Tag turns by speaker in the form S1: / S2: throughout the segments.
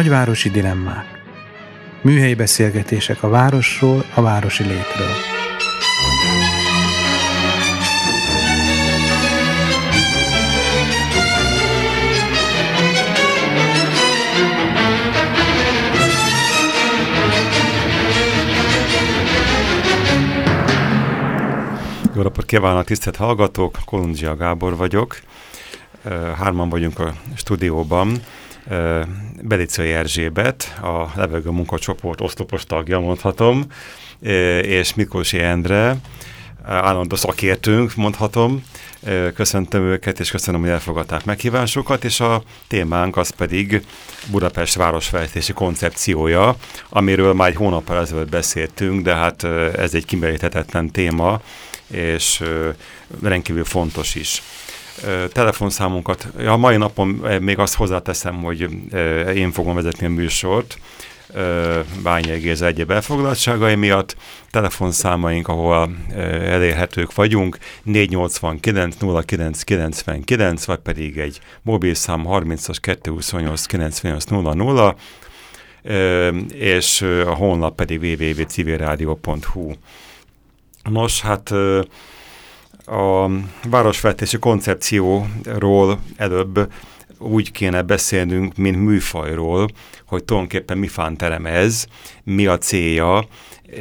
S1: Nagyvárosi dilemmák. Műhelyi beszélgetések a városról, a városi létről.
S2: Jó napot kívánok, tisztelt hallgatók! Kolundzsia Gábor vagyok. Hárman vagyunk a stúdióban. Belicai Erzsébet, a levegő munkacsoport osztopos tagja, mondhatom, és Miklósi Endre, állandó szakértőnk, mondhatom. Köszöntöm őket, és köszönöm, hogy elfogadták meghívásukat, és a témánk az pedig Budapest városfejlesztési koncepciója, amiről már egy hónappal ezelőtt beszéltünk, de hát ez egy kimeríthetetlen téma, és rendkívül fontos is telefonszámunkat. A mai napon még azt hozzáteszem, hogy én fogom vezetni a műsort, Bányai Géza egyéb elfoglaltságai miatt. Telefonszámaink, ahol elérhetők vagyunk, 489 0999, vagy pedig egy mobilszám 30-as 228 98 00, és a honlap pedig www.civilradio.hu. Nos, hát a városfejlesztési koncepcióról előbb úgy kéne beszélnünk, mint műfajról, hogy tulajdonképpen mi fánterem ez, mi a célja,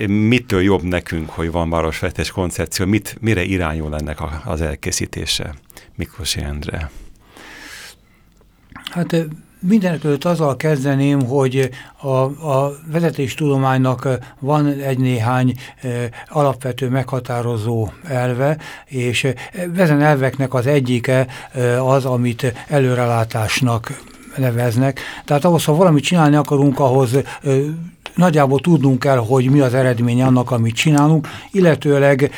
S2: mitől jobb nekünk, hogy van városfejlesztési koncepció, mit, mire irányul ennek a, az elkészítése. Miklós Endre.
S3: Hát Mindenekelőtt azzal kezdeném, hogy a, a vezetéstudománynak van egy-néhány e, alapvető meghatározó elve, és ezen elveknek az egyike e, az, amit előrelátásnak neveznek. Tehát ahhoz, ha valamit csinálni akarunk, ahhoz e, nagyjából tudnunk kell, hogy mi az eredménye annak, amit csinálunk, illetőleg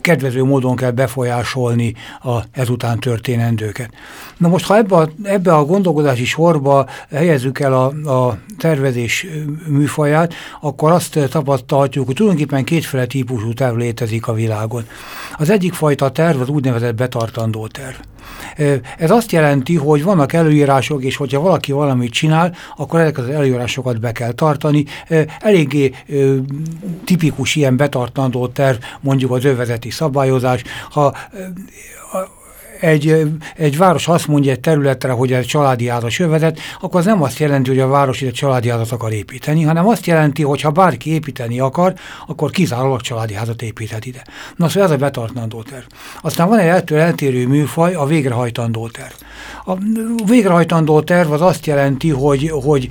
S3: kedvező módon kell befolyásolni a ezután történendőket. Na most, ha ebbe a, ebbe a gondolkodási sorba helyezzük el a, a tervezés műfaját, akkor azt tapasztalhatjuk, hogy tulajdonképpen kétféle típusú terv létezik a világon. Az egyik fajta terv az úgynevezett betartandó terv. Ez azt jelenti, hogy vannak előírások, és hogyha valaki valamit csinál, akkor ezek az előírásokat be kell tartani. Eléggé tipikus ilyen betartandó terv, mondjuk az övezeti szabályozás. Ha egy, egy város azt mondja egy területre, hogy egy családi házas jövezet, akkor az nem azt jelenti, hogy a város egy családi házat akar építeni, hanem azt jelenti, hogy ha bárki építeni akar, akkor kizárólag családi házat építhet ide. Na szóval ez a betartandó terv. Aztán van egy ettől eltérő műfaj, a végrehajtandó terv. A végrehajtandó terv az azt jelenti, hogy, hogy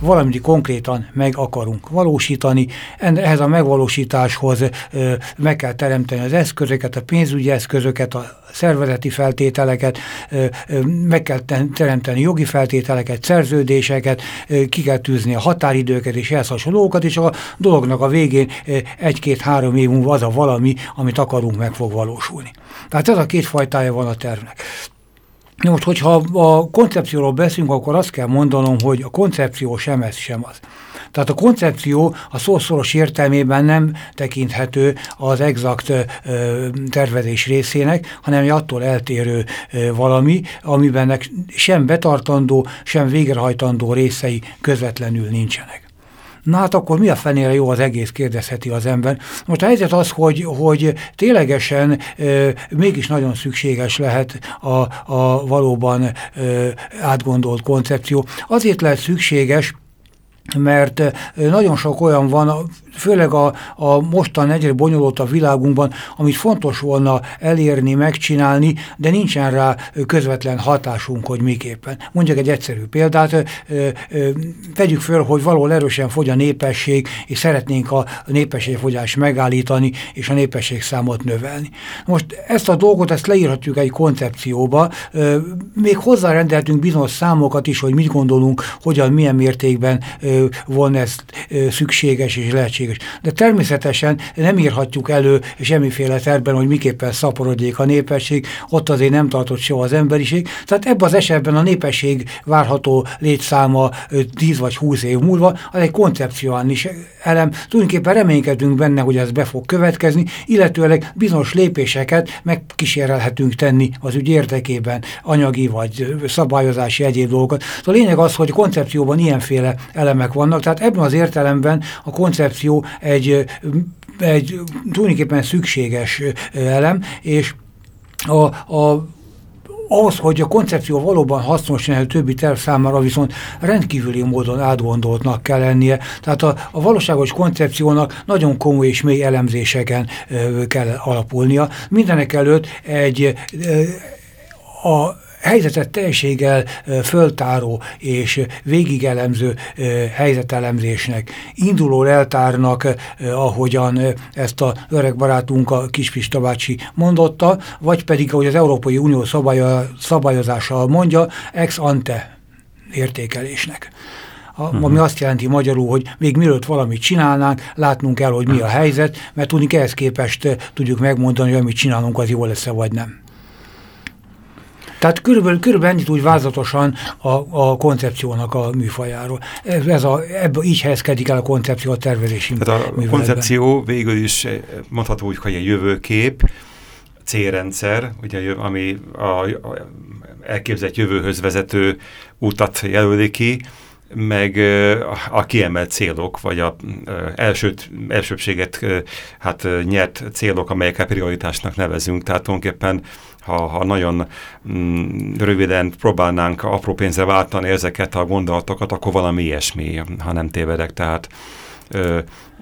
S3: valamit konkrétan meg akarunk valósítani. Ehhez a megvalósításhoz meg kell teremteni az eszközöket, a pénzügyi eszközöket, a szervezeti feltételeket, meg kell teremteni jogi feltételeket, szerződéseket, ki kell tűzni a határidőket és ehhez hasonlókat, és a dolognak a végén egy-két-három év múlva az a valami, amit akarunk, meg fog valósulni. Tehát ez a két fajtája van a tervnek. Most, hogyha a koncepcióról beszélünk, akkor azt kell mondanom, hogy a koncepció sem ez, sem az. Tehát a koncepció a szószoros értelmében nem tekinthető az exakt ö, tervezés részének, hanem egy attól eltérő ö, valami, amiben sem betartandó, sem végrehajtandó részei közvetlenül nincsenek. Na hát akkor mi a fenére jó az egész, kérdezheti az ember. Most a helyzet az, hogy, hogy ténylegesen e, mégis nagyon szükséges lehet a, a valóban e, átgondolt koncepció. Azért lehet szükséges, mert nagyon sok olyan van, főleg a, a mostan egyre bonyolult a világunkban, amit fontos volna elérni, megcsinálni, de nincsen rá közvetlen hatásunk, hogy miképpen. Mondjak egy egyszerű példát, vegyük föl, hogy valahol erősen fogy a népesség, és szeretnénk a népességfogyást megállítani, és a népességszámot növelni. Most ezt a dolgot, ezt leírhatjuk egy koncepcióba, még hozzárendeltünk bizonyos számokat is, hogy mit gondolunk, hogyan, milyen mértékben ö, von ez szükséges és lehetséges. De természetesen nem írhatjuk elő semmiféle terben, hogy miképpen szaporodjék a népesség, ott azért nem tartott soha az emberiség. Tehát ebben az esetben a népesség várható létszáma 10 vagy 20 év múlva, az egy koncepcionális elem. Tulajdonképpen reménykedünk benne, hogy ez be fog következni, illetőleg bizonyos lépéseket megkísérelhetünk tenni az ügy érdekében, anyagi vagy szabályozási egyéb dolgokat. A lényeg az, hogy a koncepcióban ilyenféle elemek vannak, tehát ebben az értelemben a koncepció egy, egy tulajdonképpen szükséges elem, és a, a ahhoz, hogy a koncepció valóban hasznos a többi terv számára, viszont rendkívüli módon átgondoltnak kell lennie. Tehát a, a valóságos koncepciónak nagyon komoly és mély elemzéseken ö, kell alapulnia. Mindenek előtt egy ö, a helyzetet teljességgel föltáró és végigelemző helyzetelemzésnek, induló eltárnak, ahogyan ezt a öreg barátunk a Kispista bácsi mondotta, vagy pedig, ahogy az Európai Unió szabálya, szabályozása mondja, ex ante értékelésnek. A, uh -huh. Ami azt jelenti magyarul, hogy még mielőtt valamit csinálnánk, látnunk kell, hogy mi a helyzet, mert tudni ehhez képest tudjuk megmondani, hogy amit csinálunk, az jó lesz-e vagy nem. Tehát körülbelül, körülbelül ennyit úgy vázatosan a, a koncepciónak a műfajáról. Ez, ez a, ebbe így helyezkedik el a koncepció a tervezési
S2: Tehát a műveletben. koncepció végül is eh, mondható úgy, hogy egy jövőkép, célrendszer, ugye, ami a, a elképzelt jövőhöz vezető utat jelöli ki, meg a kiemelt célok, vagy a elsőt, elsőbséget hát nyert célok, amelyeket prioritásnak nevezünk. Tehát tulajdonképpen, ha, ha nagyon mm, röviden próbálnánk apró pénzre váltani ezeket a gondolatokat, akkor valami ilyesmi, ha nem tévedek. Tehát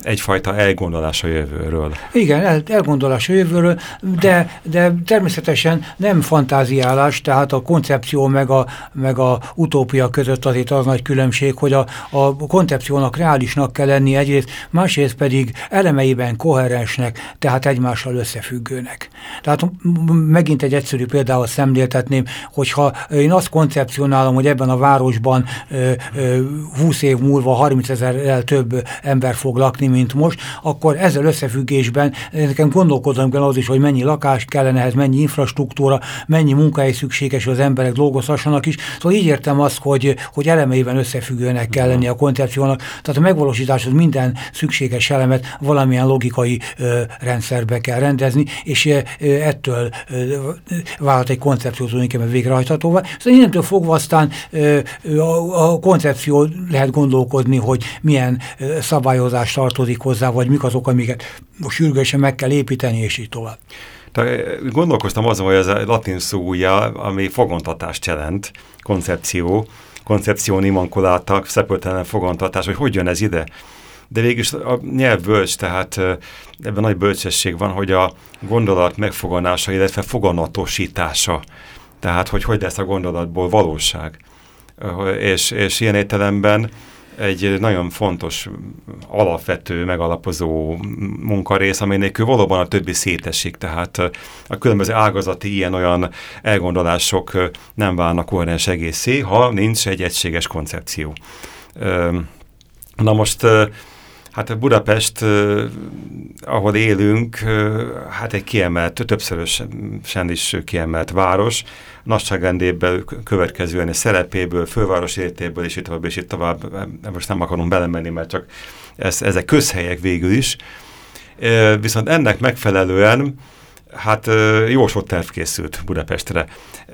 S2: egyfajta elgondolás a jövőről.
S3: Igen, el, elgondolás a jövőről, de, de természetesen nem fantáziálás, tehát a koncepció meg a, meg a utópia között azért az nagy különbség, hogy a, a koncepciónak reálisnak kell lenni egyrészt, másrészt pedig elemeiben koherensnek, tehát egymással összefüggőnek. Tehát megint egy egyszerű példával szemléltetném, hogyha én azt koncepcionálom, hogy ebben a városban ö, ö, 20 év múlva 30 ezerrel több ember fog lakni, mint most, akkor ezzel összefüggésben nekem gondolkodom kell az is, hogy mennyi lakás kellene ehhez, mennyi infrastruktúra, mennyi munkahely szükséges, hogy az emberek dolgozhassanak is. Szóval így értem azt, hogy, hogy elemeiben összefüggőnek kell lenni a koncepciónak. Tehát a megvalósításhoz minden szükséges elemet valamilyen logikai ö, rendszerbe kell rendezni, és ö, ettől ö, vált egy koncepció tulajdonképpen végrehajthatóvá. Szóval innentől fogva aztán ö, a, a koncepció lehet gondolkodni, hogy milyen szabályozás tartozik hozzá, vagy mik azok, amiket most sürgősen meg kell építeni, és így tovább.
S2: De gondolkoztam azon, hogy ez a latin szója, ami fogontatást jelent, koncepció, koncepció imankulátak, szepöltelen fogontatás, hogy hogy jön ez ide? De végül a nyelv bölcs, tehát ebben nagy bölcsesség van, hogy a gondolat megfoganása, illetve foganatosítása, tehát hogy hogy lesz a gondolatból valóság. És, és ilyen értelemben egy nagyon fontos, alapvető, megalapozó munkarész, ami nélkül valóban a többi szétesik, tehát a különböző ágazati ilyen-olyan elgondolások nem válnak koherens egészé, ha nincs egy egységes koncepció. Na most Hát Budapest, ahol élünk, hát egy kiemelt, többszörösen is kiemelt város, nagyságrendéből következően a szerepéből, főváros értéből, és itt tovább, és itt tovább, most nem akarom belemenni, mert csak ez, ezek közhelyek végül is. Viszont ennek megfelelően hát jó sok terv készült Budapestre.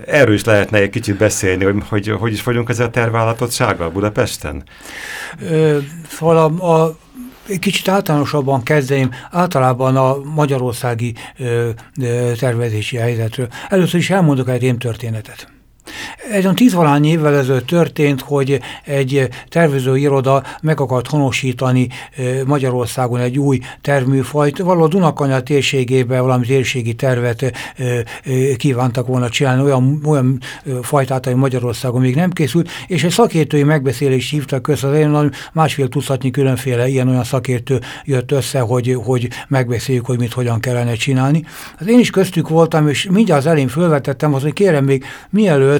S2: Erről is lehetne egy kicsit beszélni, hogy hogy, hogy is vagyunk ezzel a terválatottsággal Budapesten?
S3: Ö, szóval a, a kicsit általánosabban kezdeném általában a magyarországi ö, ö, tervezési helyzetről. Először is elmondok egy rémtörténetet. Egy olyan tízvalány évvel ezelőtt történt, hogy egy tervezőiroda meg akart honosítani Magyarországon egy új terműfajt. Valahol Dunakanya térségében valami térségi tervet kívántak volna csinálni, olyan, olyan fajtát, ami Magyarországon még nem készült, és egy szakértői megbeszélést hívtak össze, az másfél tucatnyi különféle ilyen-olyan szakértő jött össze, hogy, hogy megbeszéljük, hogy mit hogyan kellene csinálni. Az én is köztük voltam, és mindjárt az elén fölvetettem, az, hogy kérem még mielőtt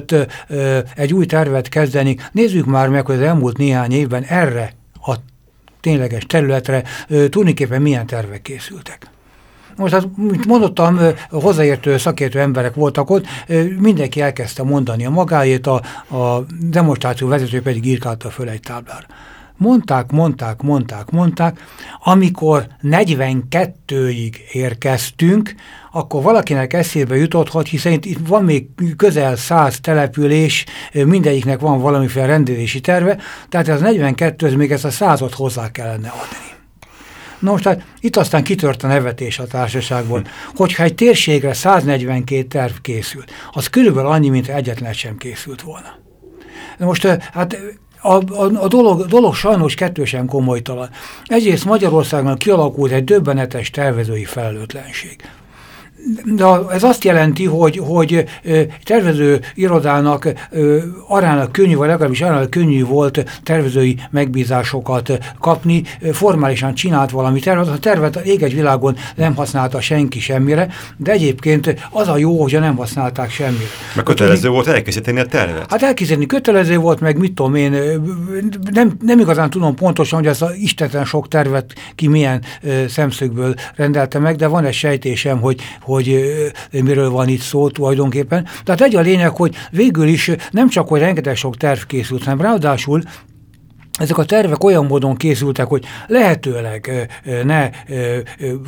S3: egy új tervet kezdeni, nézzük már meg, hogy az elmúlt néhány évben erre a tényleges területre tulajdonképpen milyen tervek készültek. Most, hát, mint mondottam, hozzáértő, szakértő emberek voltak ott, mindenki elkezdte mondani a magáét, a, a demonstráció vezető pedig írkálta föl egy táblára. Mondták, mondták, mondták, mondták, amikor 42-ig érkeztünk, akkor valakinek eszébe jutott, hogy hiszen itt van még közel száz település, mindegyiknek van valamiféle rendelési terve, tehát az 42 még ezt a százat hozzá kellene adni. Na most hát itt aztán kitört a nevetés a társaságból, hogyha egy térségre 142 terv készült, az körülbelül annyi, mint egyetlen sem készült volna. Na most hát a, a, a dolog, dolog sajnos kettősen komolytalan. Egyrészt Magyarországon kialakult egy döbbenetes tervezői felelőtlenség. De ez azt jelenti, hogy, hogy tervező irodának arának könnyű, vagy legalábbis arának könnyű volt tervezői megbízásokat kapni, formálisan csinált valami tervet, a tervet a ég egy világon nem használta senki semmire, de egyébként az a jó, hogy nem használták semmire.
S2: Meg kötelező hát, volt elkészíteni a tervet?
S3: Hát elkészíteni kötelező volt, meg mit tudom én, nem, nem igazán tudom pontosan, hogy ez a isteten sok tervet ki milyen szemszögből rendelte meg, de van egy sejtésem, hogy, hogy miről van itt szó tulajdonképpen. Tehát egy a lényeg, hogy végül is nem csak, hogy rengeteg sok terv készült, hanem ráadásul ezek a tervek olyan módon készültek, hogy lehetőleg ne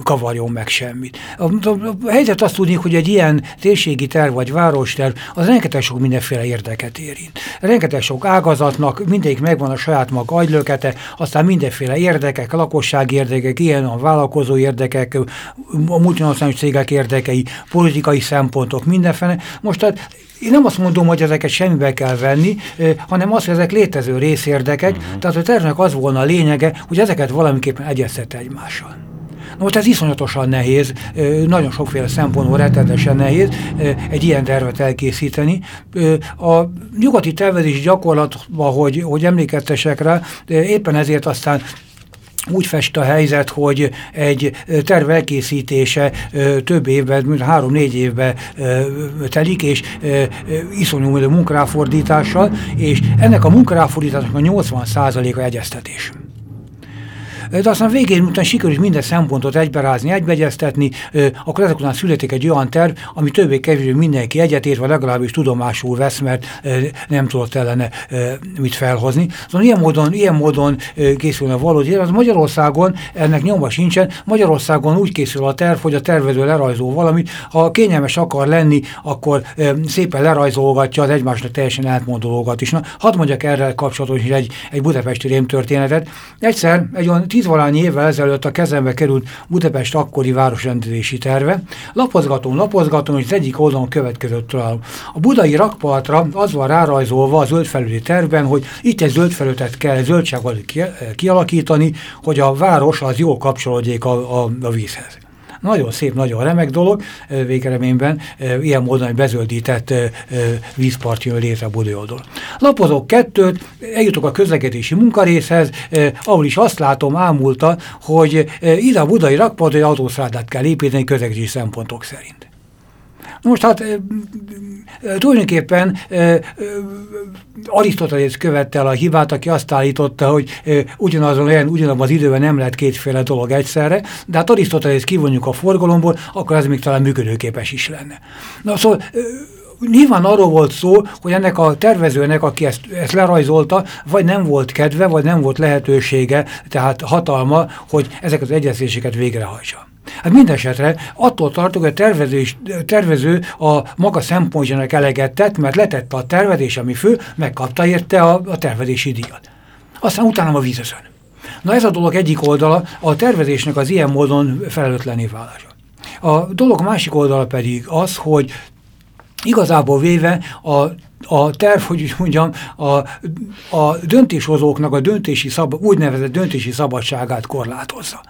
S3: kavarjon meg semmit. A, a, a helyzet azt tudni, hogy egy ilyen térségi terv vagy városterv, az rengeteg sok mindenféle érdeket érint. Rengeteg sok ágazatnak, mindegyik megvan a saját maga agylökete, aztán mindenféle érdekek, lakossági érdekek, ilyen a vállalkozó érdekek, a multinacionális cégek érdekei, politikai szempontok, mindenféle. Most tehát én nem azt mondom, hogy ezeket semmibe kell venni, hanem azt, hogy ezek létező részérdekek, uh mhm. -huh. tehát a tervnek az volna a lényege, hogy ezeket valamiképpen egyeztette egymással. Na most ez iszonyatosan nehéz, nagyon sokféle szempontból rettenetesen nehéz egy ilyen tervet elkészíteni. A nyugati tervezés gyakorlatban, hogy, hogy emlékeztesek rá, éppen ezért aztán úgy fest a helyzet, hogy egy terv elkészítése több évben, mint három-négy évben telik, és iszonyú munkáfordítással, és ennek a munkáfordításnak a 80%-a egyeztetés de aztán végén, utána sikerült minden szempontot egyberázni, egybegyeztetni, akkor ezek után születik egy olyan terv, ami többé kevésbé mindenki egyetért, legalábbis tudomásul vesz, mert nem tudott ellene mit felhozni. Szóval ilyen módon, ilyen módon készülne valódi, az Magyarországon ennek nyoma sincsen. Magyarországon úgy készül a terv, hogy a tervező lerajzol valamit, ha kényelmes akar lenni, akkor szépen lerajzolgatja az egymásnak teljesen átmondológat is. Na, hadd mondjak erre kapcsolatos egy, egy budapesti rémtörténetet. Egyszer egy olyan tízvalány évvel ezelőtt a kezembe került Budapest akkori városrendezési terve. Lapozgatom, lapozgatom, és az egyik oldalon következőt találom. A budai rakpartra az van rárajzolva a zöldfelületi tervben, hogy itt egy zöldfelületet kell zöldságot kialakítani, hogy a város az jól kapcsolódjék a, a, a vízhez. Nagyon szép, nagyon remek dolog, végeredményben ilyen módon egy bezöldített vízpart jön létre Budajodon. Lapozok kettőt, eljutok a közlekedési munkarészhez, ahol is azt látom ámulta, hogy ide a budai rakpart, hogy autószrádát kell építeni közlekedési szempontok szerint. Most hát tulajdonképpen Arisztotelész követte el a hibát, aki azt állította, hogy ugyanazon olyan, ugyanabban az időben nem lehet kétféle dolog egyszerre, de hát Arisztotelész kivonjuk a forgalomból, akkor ez még talán működőképes is lenne. Na szóval nyilván arról volt szó, hogy ennek a tervezőnek, aki ezt, ezt lerajzolta, vagy nem volt kedve, vagy nem volt lehetősége, tehát hatalma, hogy ezeket az egyezéseket végrehajtsa. Hát minden esetre attól tartok, hogy a tervező, tervező a maga szempontjának eleget tett, mert letette a tervezés, ami fő, megkapta érte a, a tervezési díjat. Aztán utána a vízözön. Na ez a dolog egyik oldala, a tervezésnek az ilyen módon felelőtlené válása. A dolog másik oldala pedig az, hogy igazából véve a a terv, hogy úgy mondjam, a, a döntéshozóknak a döntési szab, úgynevezett döntési szabadságát korlátozza.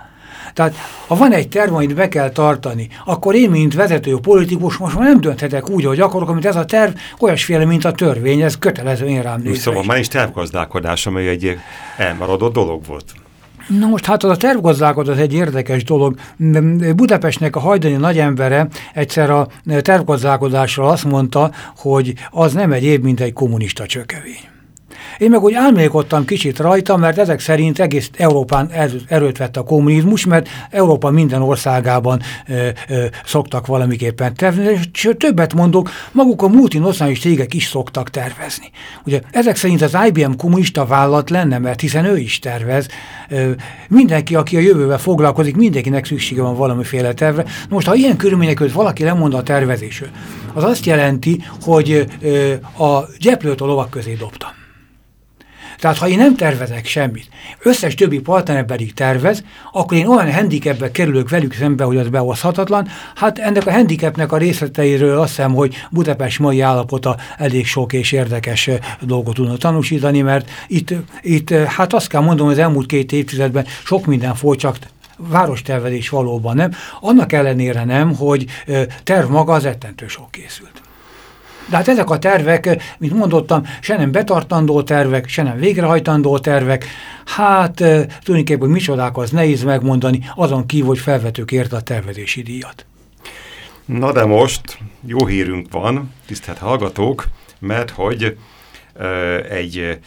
S3: Tehát ha van egy terv, amit be kell tartani, akkor én, mint vezető politikus most már nem dönthetek úgy, hogy akarok, amit ez a terv olyasféle, mint a törvény, ez kötelező én rám nézve.
S2: Szóval már is tervgazdálkodás, amely egy elmaradott dolog volt.
S3: Na most hát az a tervgazdálkodás egy érdekes dolog. Budapestnek a hajdani nagyembere egyszer a tervgazdálkodásról azt mondta, hogy az nem egy év, mint egy kommunista csökevény. Én meg úgy álmélkodtam kicsit rajta, mert ezek szerint egész Európán erőt vett a kommunizmus, mert Európa minden országában ö, ö, szoktak valamiképpen tervezni, és többet mondok, maguk a multinacionális cégek is szoktak tervezni. Ugye ezek szerint az IBM kommunista vállalat lenne, mert hiszen ő is tervez. Ö, mindenki, aki a jövővel foglalkozik, mindenkinek szüksége van valamiféle tervre. Most, ha ilyen körülmények között valaki lemond a tervezésről, az azt jelenti, hogy ö, a gyeplőt a lovak közé dobtam. Tehát ha én nem tervezek semmit, összes többi partner pedig tervez, akkor én olyan handicapbe kerülök velük szembe, hogy az behozhatatlan. Hát ennek a handicapnek a részleteiről azt hiszem, hogy Budapest mai állapota elég sok és érdekes dolgot tudna tanúsítani, mert itt, itt hát azt kell mondom, hogy az elmúlt két évtizedben sok minden folyt, csak várostervezés valóban nem. Annak ellenére nem, hogy terv maga az ettentő sok készült. De hát ezek a tervek, mint mondottam, se nem betartandó tervek, se nem végrehajtandó tervek, hát tulajdonképpen, hogy micsodák az nehéz megmondani, azon kívül, hogy felvetők érte a tervezési díjat.
S2: Na de most jó hírünk van, tisztelt hallgatók, mert hogy ö, egy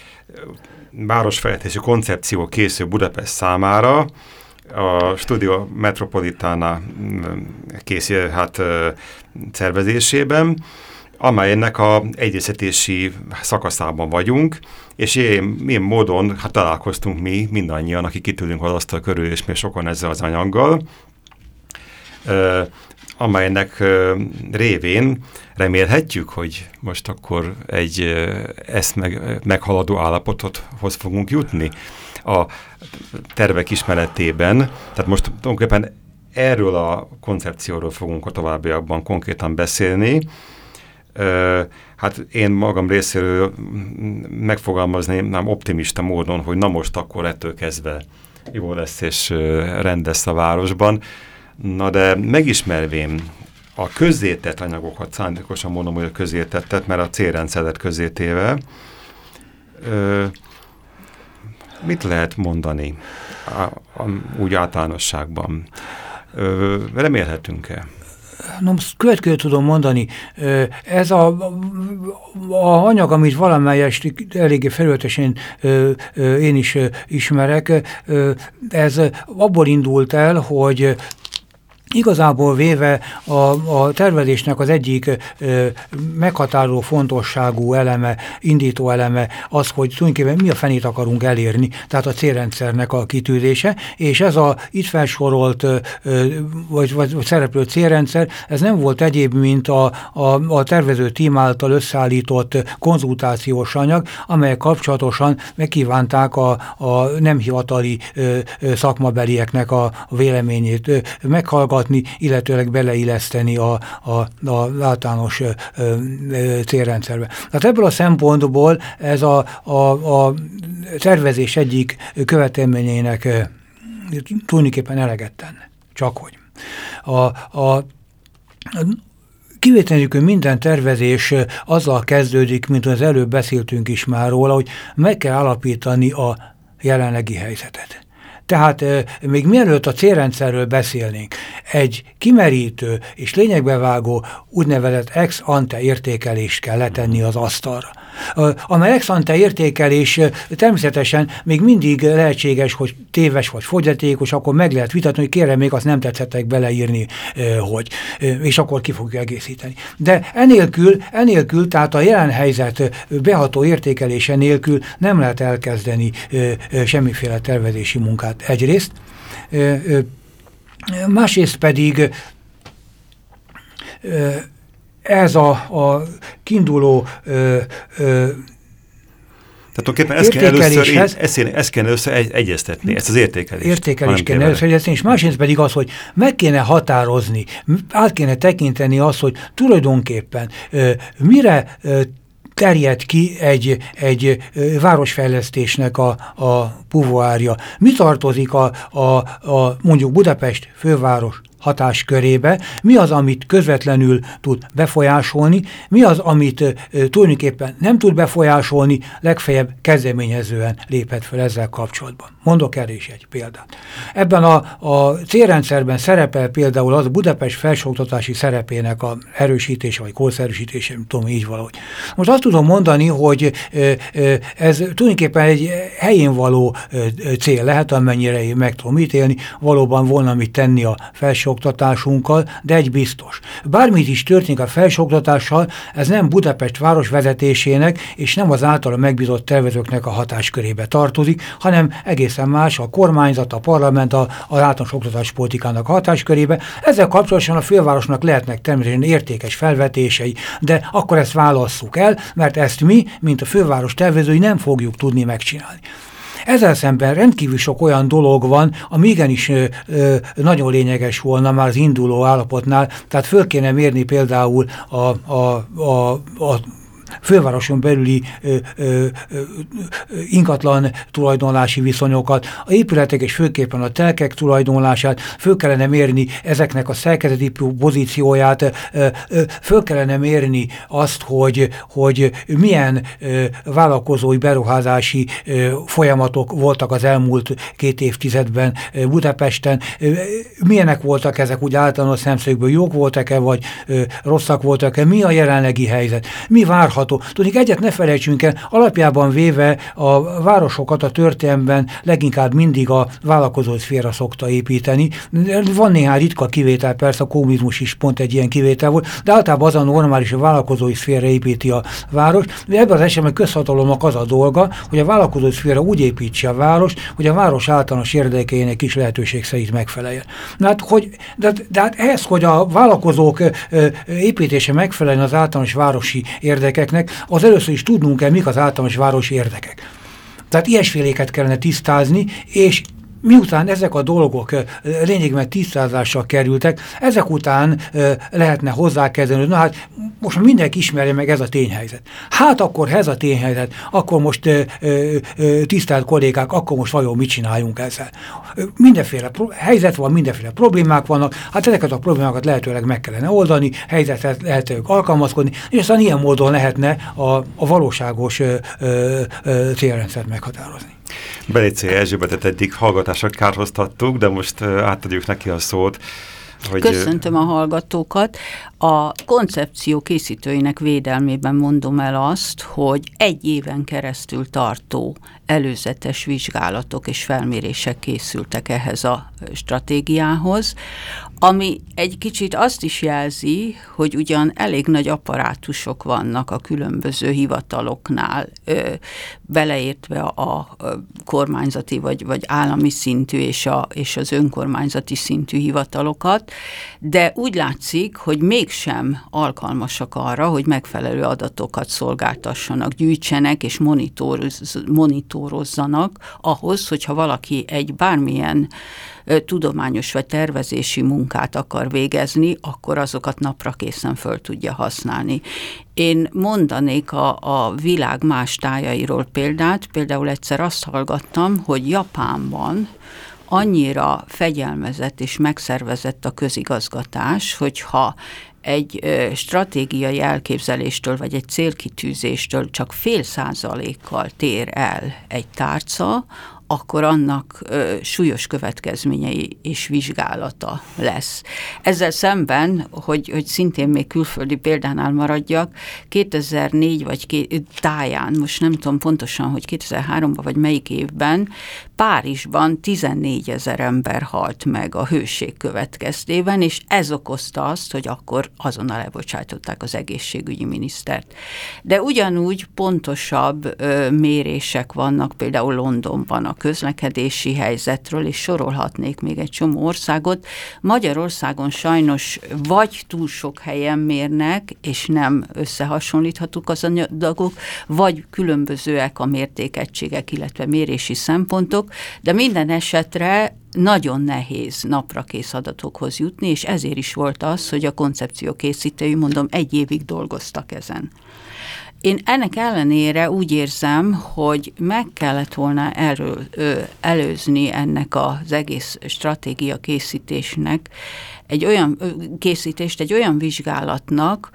S2: városfejlesztési koncepció készül Budapest számára, a Studio Metropolitana készül hát szervezésében, amelynek a egyeztetési szakaszában vagyunk, és én, milyen módon hát találkoztunk mi mindannyian, akik itt ülünk az asztal körül, és még sokan ezzel az anyaggal, ö, amelynek ö, révén remélhetjük, hogy most akkor egy ö, ezt meg, meghaladó állapothoz fogunk jutni a tervek ismeretében. Tehát most tulajdonképpen erről a koncepcióról fogunk a továbbiakban konkrétan beszélni, Hát én magam részéről megfogalmazni nem optimista módon, hogy na most akkor ettől kezdve jó lesz és rendesz a városban. Na de megismervén a közzétett anyagokat, szándékosan mondom, hogy a közzétettet, mert a célrendszeret közzétéve, mit lehet mondani a, a, úgy általánosságban? remélhetünk-e?
S3: Most következő tudom mondani, ez a, a anyag, amit valamelyest eléggé felületesen én is ismerek, ez abból indult el, hogy Igazából véve a, a tervezésnek az egyik ö, meghatározó fontosságú eleme, indító eleme az, hogy tulajdonképpen mi a fenét akarunk elérni, tehát a célrendszernek a kitűzése, és ez a itt felsorolt ö, vagy, vagy, szereplő célrendszer, ez nem volt egyéb, mint a, a, a tervező tím által összeállított konzultációs anyag, amelyek kapcsolatosan megkívánták a, a nem hivatali ö, ö, szakmabelieknek a véleményét meghallgatni, támogatni, illetőleg beleilleszteni a, a, a általános ö, ö, célrendszerbe. Tehát ebből a szempontból ez a, a, a tervezés egyik követelményének tulajdonképpen eleget. Csak hogy. A, a, Kivételjük, hogy minden tervezés azzal kezdődik, mint az előbb beszéltünk is már róla, hogy meg kell alapítani a jelenlegi helyzetet. Tehát még mielőtt a célrendszerről beszélnénk, egy kimerítő és lényegbevágó úgynevezett ex ante értékelést kell letenni az asztalra. A ex ante értékelés természetesen még mindig lehetséges, hogy téves vagy fogyatékos, akkor meg lehet vitatni, hogy kérem még azt nem tetszettek beleírni, hogy, és akkor ki fogja egészíteni. De enélkül, enélkül, tehát a jelen helyzet beható értékelése nélkül nem lehet elkezdeni semmiféle tervezési munkát egyrészt, másrészt pedig ez a, a kiinduló ö,
S2: ö, tehát tulajdonképpen ezt kell először, ezt, ezt kell először egy, egyeztetni, ezt az értékelést.
S3: Értékelést kell először egyeztetni, és másrészt pedig az, hogy meg kéne határozni, át kéne tekinteni azt, hogy tulajdonképpen ö, mire ö, terjed ki egy, egy városfejlesztésnek a, a puvoárja. Mi tartozik a, a, a mondjuk Budapest főváros hatáskörébe, mi az, amit közvetlenül tud befolyásolni, mi az, amit ö, tulajdonképpen nem tud befolyásolni, legfeljebb kezdeményezően léphet fel ezzel kapcsolatban. Mondok erre is egy példát. Ebben a, a célrendszerben szerepel például az Budapest felsőoktatási szerepének a erősítése, vagy korszerűsítése, nem tudom, így valahogy. Most azt tudom mondani, hogy ö, ö, ez tulajdonképpen egy helyén való cél lehet, amennyire én meg tudom ítélni, valóban volna mit tenni a felső felsőoktatásunkkal, de egy biztos. Bármit is történik a felsőoktatással, ez nem Budapest város vezetésének és nem az általa megbízott tervezőknek a hatáskörébe tartozik, hanem egészen más a kormányzat, a parlament, a, az általános oktatáspolitikának a hatáskörébe. Ezzel kapcsolatosan a fővárosnak lehetnek természetesen értékes felvetései, de akkor ezt válasszuk el, mert ezt mi, mint a főváros tervezői nem fogjuk tudni megcsinálni. Ezzel szemben rendkívül sok olyan dolog van, ami igenis ö, ö, nagyon lényeges volna már az induló állapotnál, tehát föl kéne mérni például a, a, a, a fővároson belüli ö, ö, ö, ingatlan tulajdonlási viszonyokat, a épületek és főképpen a telkek tulajdonlását, föl kellene mérni ezeknek a szerkezeti pozícióját, ö, ö, föl kellene mérni azt, hogy, hogy milyen ö, vállalkozói beruházási ö, folyamatok voltak az elmúlt két évtizedben ö, Budapesten, ö, milyenek voltak ezek úgy általános szemszögből, jók voltak-e, vagy ö, rosszak voltak-e, mi a jelenlegi helyzet, mi várható található. Tudjuk, egyet ne felejtsünk el, alapjában véve a városokat a történelemben leginkább mindig a vállalkozó szféra szokta építeni. Van néhány ritka kivétel, persze a kommunizmus is pont egy ilyen kivétel volt, de általában az a normális, a vállalkozói szféra építi a város. Ebben az esetben közhatalomnak az a dolga, hogy a vállalkozói szféra úgy építse a város, hogy a város általános érdekeinek is lehetőség szerint megfeleljen. Na hát, hogy, de, de hát ehhez, hogy a vállalkozók építése megfeleljen az általános városi érdekek, érdekeknek, az először is tudnunk kell, mik az általános városi érdekek. Tehát ilyesféléket kellene tisztázni, és miután ezek a dolgok lényegében tisztázásra kerültek, ezek után lehetne hozzákezdeni, na hát most mindenki ismerje meg ez a tényhelyzet. Hát akkor ez a tényhelyzet, akkor most tisztelt kollégák, akkor most vajon mit csináljunk ezzel? Mindenféle helyzet van, mindenféle problémák vannak, hát ezeket a problémákat lehetőleg meg kellene oldani, helyzetet lehetőleg alkalmazkodni, és aztán ilyen módon lehetne a, a valóságos célrendszert meghatározni.
S2: Belicé Erzsébetet eddig hallgatásra kárhoztattuk, de most átadjuk neki a szót.
S4: Hogy... Köszöntöm a hallgatókat. A koncepció készítőinek védelmében mondom el azt, hogy egy éven keresztül tartó előzetes vizsgálatok és felmérések készültek ehhez a stratégiához, ami egy kicsit azt is jelzi, hogy ugyan elég nagy apparátusok vannak a különböző hivataloknál, ö, beleértve a, kormányzati vagy, vagy állami szintű és, a, és az önkormányzati szintű hivatalokat, de úgy látszik, hogy mégsem alkalmasak arra, hogy megfelelő adatokat szolgáltassanak, gyűjtsenek és monitoroz, monitorozzanak ahhoz, hogyha valaki egy bármilyen tudományos vagy tervezési munkát akar végezni, akkor azokat napra készen föl tudja használni. Én mondanék a, a világ más tájairól példát, például egyszer azt hallgattam, hogy Japánban annyira fegyelmezett és megszervezett a közigazgatás, hogyha egy stratégiai elképzeléstől vagy egy célkitűzéstől csak fél százalékkal tér el egy tárca, akkor annak ö, súlyos következményei és vizsgálata lesz. Ezzel szemben, hogy, hogy szintén még külföldi példánál maradjak, 2004 vagy ké, táján, most nem tudom pontosan, hogy 2003-ban vagy melyik évben, Párizsban 14 ezer ember halt meg a hőség következtében, és ez okozta azt, hogy akkor azonnal elbocsátották az egészségügyi minisztert. De ugyanúgy pontosabb ö, mérések vannak például Londonban a közlekedési helyzetről, és sorolhatnék még egy csomó országot. Magyarországon sajnos vagy túl sok helyen mérnek, és nem összehasonlíthatók az anyagok, vagy különbözőek a mértékegységek, illetve mérési szempontok, de minden esetre nagyon nehéz napra kész adatokhoz jutni, és ezért is volt az, hogy a koncepció készítői, mondom, egy évig dolgoztak ezen. én ennek ellenére úgy érzem, hogy meg kellett volna erről ö, előzni ennek az egész stratégia készítésnek, egy olyan készítést, egy olyan vizsgálatnak,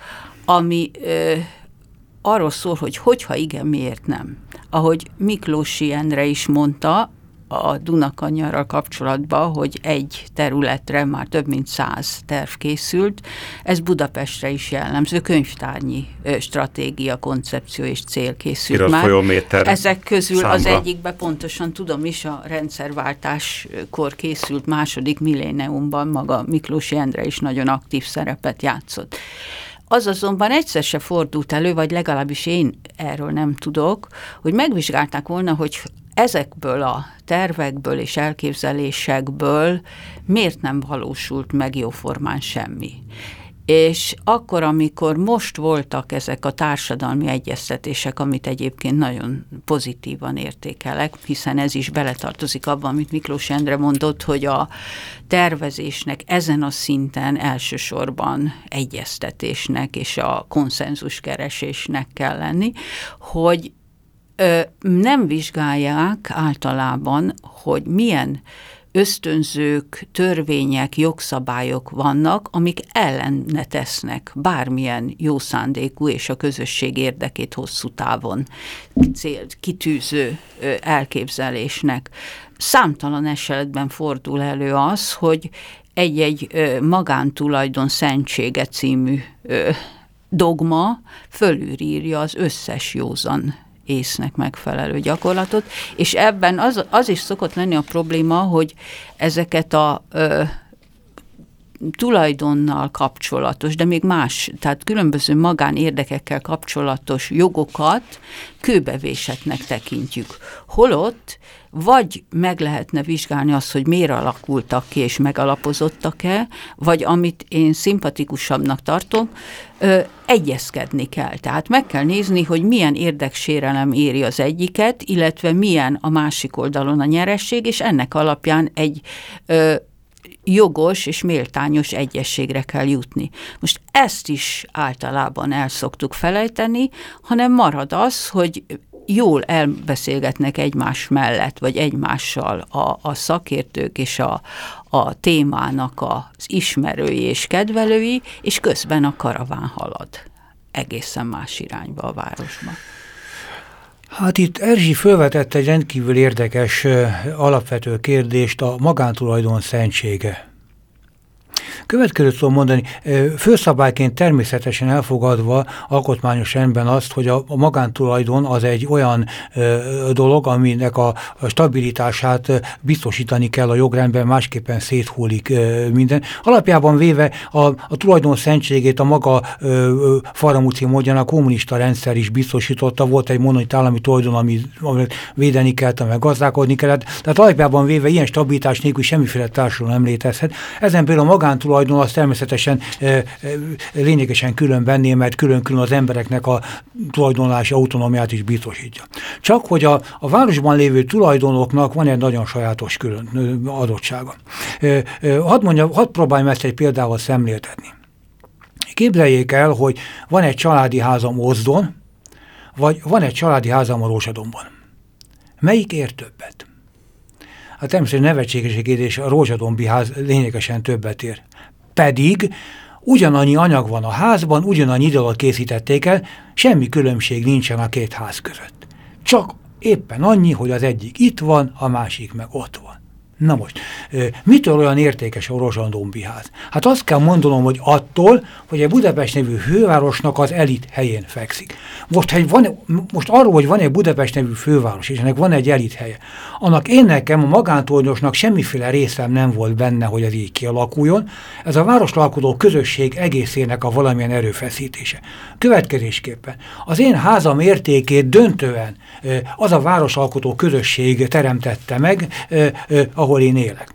S4: ami ö, arról szól, hogy hogyha igen, miért nem. Ahogy Miklósi Endre is mondta, a Dunakanyarral kapcsolatban, hogy egy területre már több mint száz terv készült. Ez Budapestre is jellemző, könyvtárnyi stratégia, koncepció és cél készült
S2: Irat
S4: már. Ezek közül
S2: számra.
S4: az egyikben pontosan tudom is, a rendszerváltáskor készült második milléniumban maga Miklós Endre is nagyon aktív szerepet játszott. Az azonban egyszer se fordult elő, vagy legalábbis én erről nem tudok, hogy megvizsgálták volna, hogy ezekből a tervekből és elképzelésekből miért nem valósult meg jóformán semmi. És akkor, amikor most voltak ezek a társadalmi egyeztetések, amit egyébként nagyon pozitívan értékelek, hiszen ez is beletartozik abban, amit Miklós Endre mondott, hogy a tervezésnek ezen a szinten elsősorban egyeztetésnek és a konszenzuskeresésnek kell lenni, hogy nem vizsgálják általában, hogy milyen ösztönzők, törvények, jogszabályok vannak, amik ellenne tesznek bármilyen jó szándékú és a közösség érdekét hosszú távon cél, kitűző elképzelésnek. Számtalan esetben fordul elő az, hogy egy-egy magántulajdon szentsége című dogma fölülírja az összes józan észnek megfelelő gyakorlatot, és ebben az, az is szokott lenni a probléma, hogy ezeket a ö, tulajdonnal kapcsolatos, de még más, tehát különböző magánérdekekkel kapcsolatos jogokat kőbevésetnek tekintjük. Holott vagy meg lehetne vizsgálni azt, hogy miért alakultak ki és megalapozottak-e, vagy amit én szimpatikusabbnak tartom, ö, egyezkedni kell. Tehát meg kell nézni, hogy milyen érdeksérelem éri az egyiket, illetve milyen a másik oldalon a nyeresség, és ennek alapján egy ö, jogos és méltányos egyességre kell jutni. Most ezt is általában el szoktuk felejteni, hanem marad az, hogy jól elbeszélgetnek egymás mellett, vagy egymással a, a szakértők és a, a témának az ismerői és kedvelői, és közben a karaván halad egészen más irányba a városba.
S3: Hát itt Erzsi felvetett egy rendkívül érdekes alapvető kérdést, a magántulajdon szentsége. Következőt tudom mondani, főszabályként természetesen elfogadva alkotmányos rendben azt, hogy a, magántulajdon az egy olyan dolog, aminek a, stabilitását biztosítani kell a jogrendben, másképpen széthullik ö, minden. Alapjában véve a, a tulajdon szentségét a maga ö, faramúci módján a kommunista rendszer is biztosította, volt egy monolit állami tulajdon, ami, amit védeni kellett, meg gazdálkodni kellett, tehát alapjában véve ilyen stabilitás nélkül semmiféle társadalom nem létezhet. Ezen például a magántulajdon tulajdon az természetesen lényegesen külön venné, mert külön-külön az embereknek a tulajdonlási autonómiát is biztosítja. Csak hogy a, a városban lévő tulajdonoknak van egy nagyon sajátos külön adottsága. Hadd, mondjam, hadd próbáljam ezt egy példával szemléltetni. Képzeljék el, hogy van egy családi házam Ozdon, vagy van egy családi házam a Rózsadomban. Melyik ér többet? Hát természetesen nevetséges kérdés, a rózsadombi ház lényegesen többet ér. Pedig ugyanannyi anyag van a házban, ugyanannyi idő alatt készítették el, semmi különbség nincsen a két ház között. Csak éppen annyi, hogy az egyik itt van, a másik meg ott van. Na most, mitől olyan értékes a Rozsandómbi ház? Hát azt kell mondanom, hogy attól, hogy a Budapest nevű fővárosnak az elit helyén fekszik. Most, hogy van, most arról, hogy van egy Budapest nevű főváros, és ennek van egy elit helye, annak én nekem, a magántulajdonosnak semmiféle részem nem volt benne, hogy ez így kialakuljon. Ez a városlakodó közösség egészének a valamilyen erőfeszítése. Következésképpen az én házam értékét döntően az a városalkotó közösség teremtette meg, ahol én élek.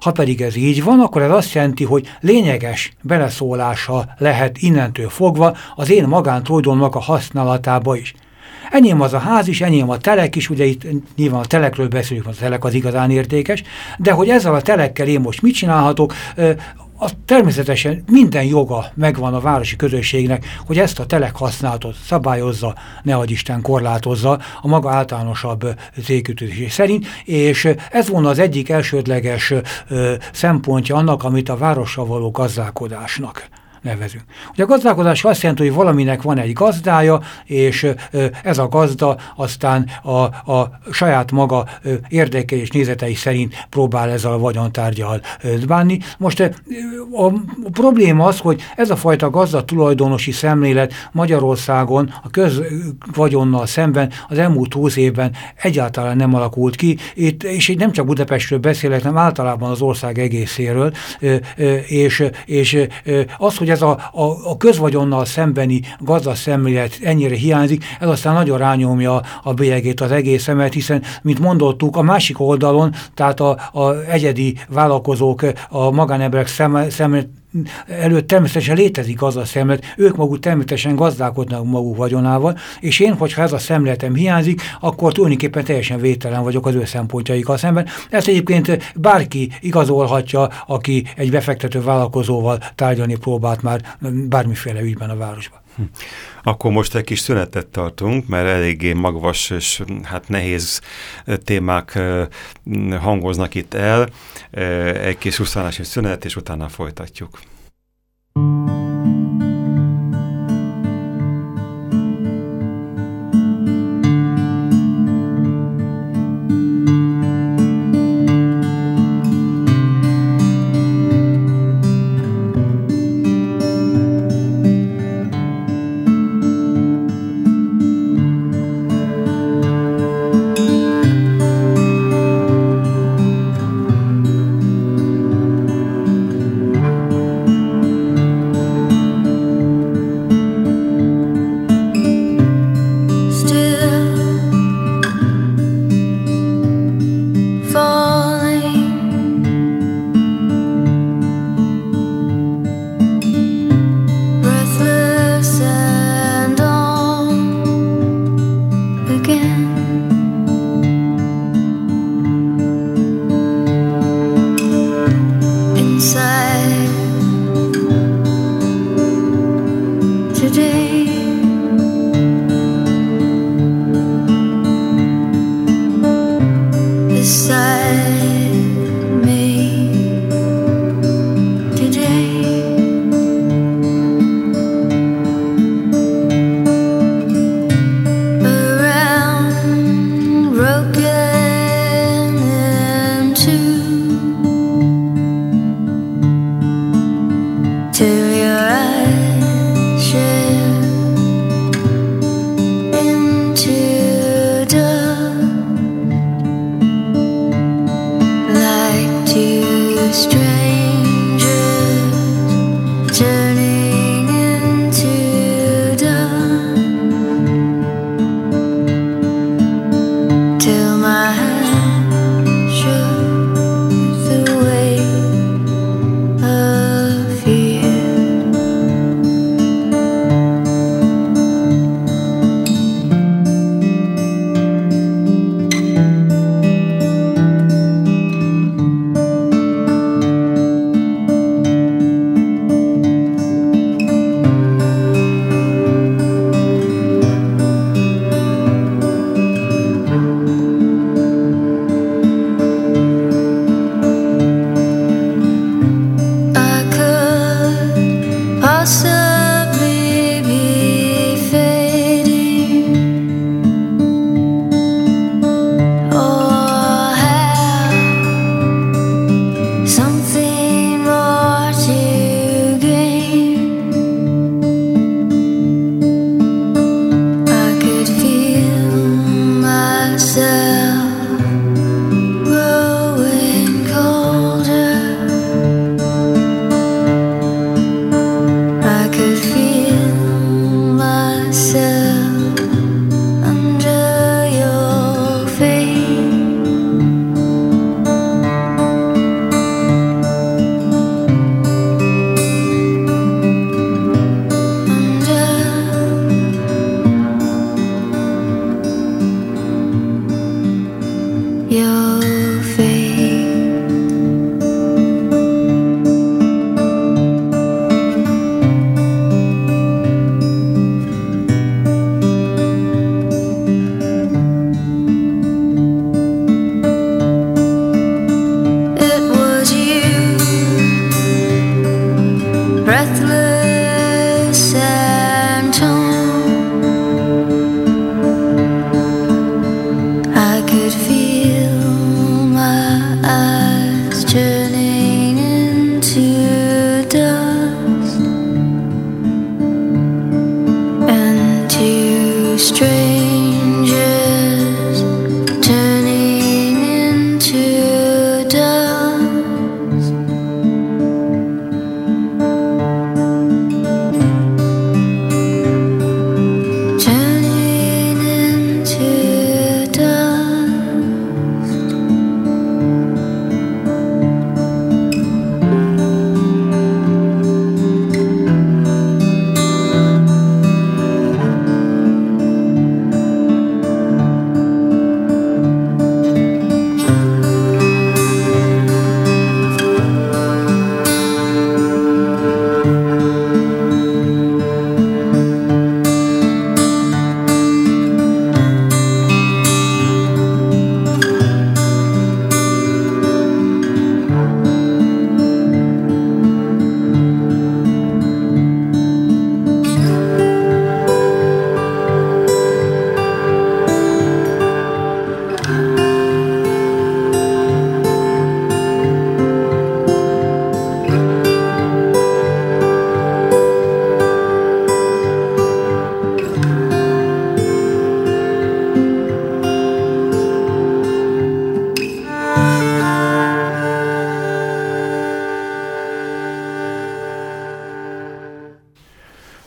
S3: Ha pedig ez így van, akkor ez azt jelenti, hogy lényeges beleszólása lehet innentől fogva az én magántulajdonnak a használatába is. Enyém az a ház is, enyém a telek is, ugye itt nyilván a telekről beszélünk, a telek az igazán értékes, de hogy ezzel a telekkel én most mit csinálhatok, a, természetesen minden joga megvan a városi közösségnek, hogy ezt a telek használatot szabályozza, ne Isten korlátozza a maga általánosabb célkütőzés szerint, és ez volna az egyik elsődleges ö, szempontja annak, amit a várossal való gazdálkodásnak nevezünk. Ugye a gazdálkodás azt jelenti, hogy valaminek van egy gazdája, és ez a gazda aztán a, a saját maga érdeke és nézetei szerint próbál ezzel a vagyontárgyal bánni. Most a probléma az, hogy ez a fajta gazda tulajdonosi szemlélet Magyarországon a közvagyonnal szemben az elmúlt húsz évben egyáltalán nem alakult ki, Itt, és nem csak Budapestről beszélek, hanem általában az ország egészéről, és, és az, hogy ez a, a, a közvagyonnal szembeni gazdaszemlélet ennyire hiányzik, ez aztán nagyon rányomja a bélyegét az egészemet, hiszen, mint mondottuk, a másik oldalon, tehát a, egyedi vállalkozók, a magánemberek szem, szemlélet előtt természetesen létezik az a szemlet, ők maguk természetesen gazdálkodnak maguk vagyonával, és én, hogyha ez a szemletem hiányzik, akkor tulajdonképpen teljesen vételen vagyok az ő szempontjaikkal szemben. Ezt egyébként bárki igazolhatja, aki egy befektető vállalkozóval tárgyalni próbált már bármiféle ügyben a városban. Hm.
S5: Akkor most egy kis szünetet tartunk, mert eléggé magvas és hát nehéz témák hangoznak itt el. Egy kis uszálási szünet, és utána folytatjuk.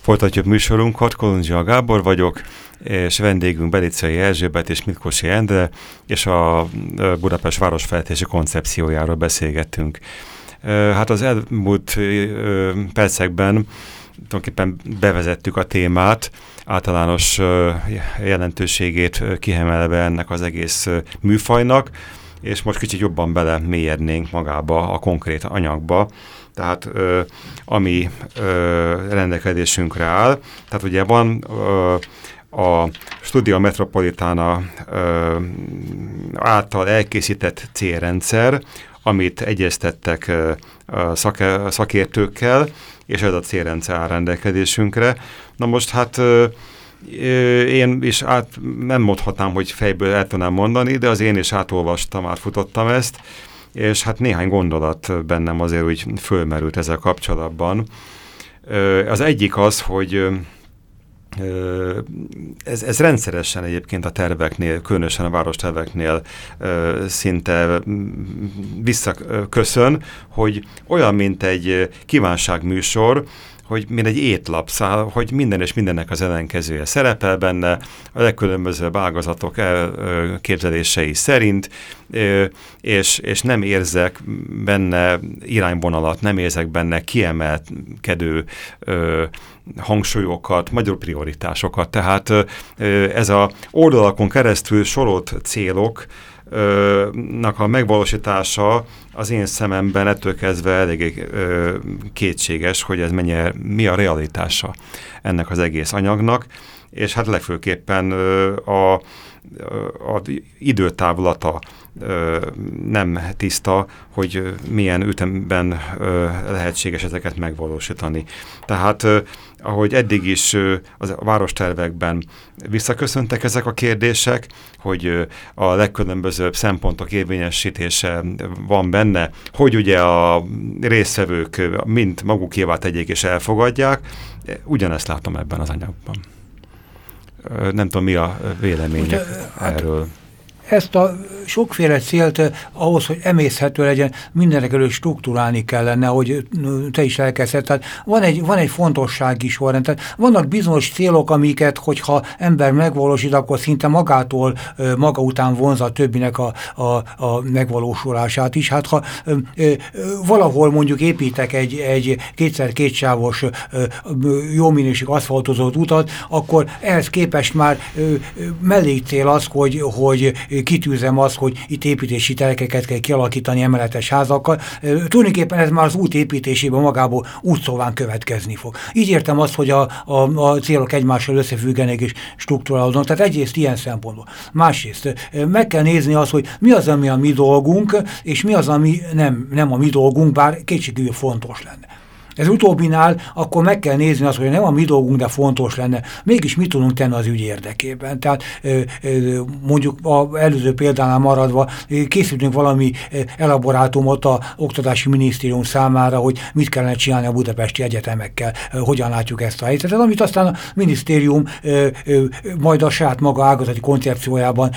S2: Folytatjuk műsorunkat, Kolundzsia Gábor vagyok, és vendégünk Belicei Erzsébet és Mitkosi Endre, és a Budapest városfejlesztési koncepciójáról beszélgettünk. Hát az elmúlt percekben tulajdonképpen bevezettük a témát, általános jelentőségét kiemelve ennek az egész műfajnak, és most kicsit jobban bele mélyednénk magába, a konkrét anyagba, tehát ö, ami ö, rendelkezésünkre áll. Tehát ugye van ö, a Studio Metropolitana ö, által elkészített célrendszer, amit egyeztettek ö, szak, szakértőkkel, és ez a célrendszer áll rendelkezésünkre. Na most hát ö, én is át, nem mondhatnám, hogy fejből el tudnám mondani, de az én is átolvastam, átfutottam ezt, és hát néhány gondolat bennem azért úgy fölmerült ezzel kapcsolatban. Az egyik az, hogy ez, ez rendszeresen egyébként a terveknél, különösen a városterveknél szinte visszaköszön, hogy olyan, mint egy kívánságműsor, hogy mint egy étlapszál, hogy minden és mindennek az ellenkezője szerepel benne, a legkülönbözőbb ágazatok elképzelései szerint, és, és nem érzek benne irányvonalat, nem érzek benne kiemelkedő hangsúlyokat, magyar prioritásokat. Tehát ez a oldalakon keresztül sorolt célok, nak a megvalósítása az én szememben ettől kezdve elég ö, kétséges, hogy ez mennyi, mi a realitása ennek az egész anyagnak, és hát legfőképpen ö, a, a időtávlata ö, nem tiszta, hogy milyen ütemben lehetséges ezeket megvalósítani. Tehát ahogy eddig is az a várostervekben visszaköszöntek ezek a kérdések, hogy a legkülönbözőbb szempontok érvényesítése van benne, hogy ugye a résztvevők mind magukévá tegyék és elfogadják, ugyanezt látom ebben az anyagban. Nem tudom, mi a vélemények hát, erről.
S3: Ezt a sokféle célt eh, ahhoz, hogy emészhető legyen, mindenek előtt struktúrálni kellene, hogy te is elkezdted. Tehát van egy, van egy fontossági sorrend. Tehát vannak bizonyos célok, amiket, hogyha ember megvalósít, akkor szinte magától eh, maga után vonza a többinek a, a, a megvalósulását is. Hát ha ö, ö, valahol mondjuk építek egy, egy kétszer kétsávos ö, jó minőség aszfaltozott utat, akkor ehhez képest már ö, mellékcél az, hogy, hogy kitűzem azt, hogy itt építési telekeket kell kialakítani emeletes házakkal. Tulajdonképpen ez már az út építésében magából útszóván következni fog. Így értem azt, hogy a, a, a célok egymással összefüggenek és struktúrálódnak. Tehát egyrészt ilyen szempontból. Másrészt meg kell nézni azt, hogy mi az, ami a mi dolgunk, és mi az, ami nem, nem a mi dolgunk, bár kétségkívül fontos lenne. Ez utóbbinál akkor meg kell nézni azt, hogy nem a mi dolgunk, de fontos lenne. Mégis mit tudunk tenni az ügy érdekében? Tehát mondjuk az előző példánál maradva készítünk valami elaborátumot a Oktatási Minisztérium számára, hogy mit kellene csinálni a budapesti egyetemekkel, hogyan látjuk ezt a helyzetet, amit aztán a minisztérium majd a saját maga ágazati koncepciójában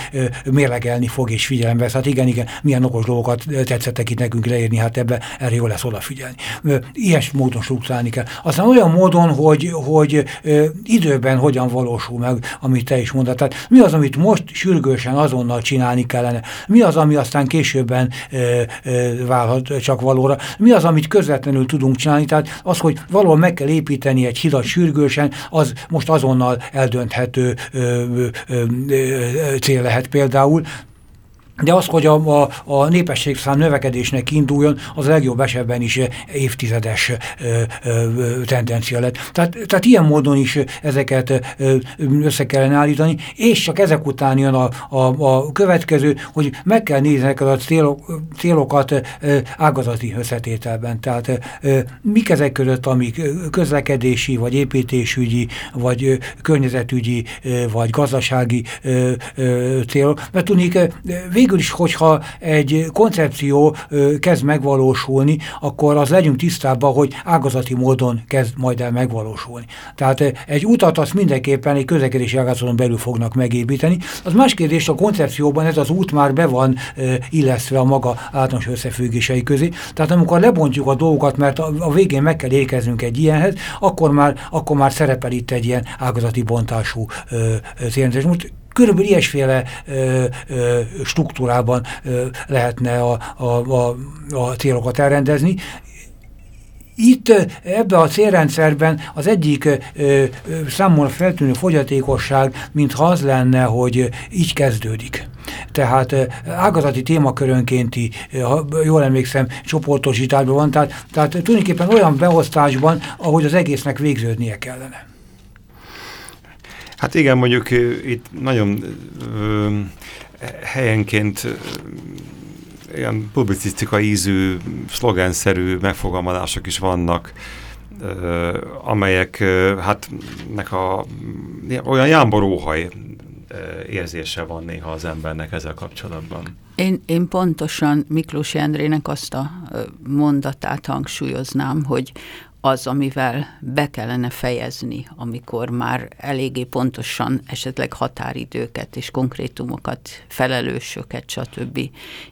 S3: mérlegelni fog és figyelembe. Hát igen, igen, milyen okos dolgokat tetszettek itt nekünk leírni, hát ebbe erre jól lesz odafigyelni. Ilyes módon módon struktúrálni kell. Aztán olyan módon, hogy, hogy ö, időben hogyan valósul meg, amit te is mondtad. Tehát mi az, amit most sürgősen azonnal csinálni kellene? Mi az, ami aztán későbben ö, ö, válhat csak valóra? Mi az, amit közvetlenül tudunk csinálni? Tehát az, hogy valahol meg kell építeni egy hidat sürgősen, az most azonnal eldönthető ö, ö, ö, cél lehet például. De az, hogy a, a, a népességszám növekedésnek induljon, az legjobb esetben is évtizedes ö, ö, tendencia lett. Tehát, tehát ilyen módon is ezeket ö, össze kellene állítani, és csak ezek után jön a, a, a következő, hogy meg kell nézni ezeket a célok, célokat ágazati összetételben. Tehát ö, mik ezek között, amik közlekedési, vagy építésügyi, vagy környezetügyi, vagy gazdasági ö, ö, célok. Mert tudnék, végül is, hogyha egy koncepció kezd megvalósulni, akkor az legyünk tisztában, hogy ágazati módon kezd majd el megvalósulni. Tehát egy utat azt mindenképpen egy közlekedési ágazaton belül fognak megépíteni. Az más kérdés, a koncepcióban ez az út már be van illesztve a maga általános összefüggései közé. Tehát amikor lebontjuk a dolgokat, mert a, végén meg kell érkeznünk egy ilyenhez, akkor már, akkor már szerepel itt egy ilyen ágazati bontású célrendszer. Most körülbelül ilyesféle ö, ö, struktúrában ö, lehetne a, a, a, a célokat elrendezni. Itt ebbe a célrendszerben az egyik ö, ö, számomra feltűnő fogyatékosság, mintha az lenne, hogy így kezdődik. Tehát ágazati témakörönkénti, ha jól emlékszem, csoportosításban van, tehát, tehát tulajdonképpen olyan beosztásban, ahogy az egésznek végződnie kellene.
S2: Hát igen, mondjuk itt nagyon ö, helyenként ilyen publicisztikai ízű, szlogenszerű megfogalmazások is vannak, ö, amelyek ö, hát nek a olyan jámboróhaj érzése van néha az embernek ezzel kapcsolatban.
S4: Én, én pontosan Miklós Endrének azt a mondatát hangsúlyoznám, hogy az, amivel be kellene fejezni, amikor már eléggé pontosan esetleg határidőket és konkrétumokat, felelősöket, stb.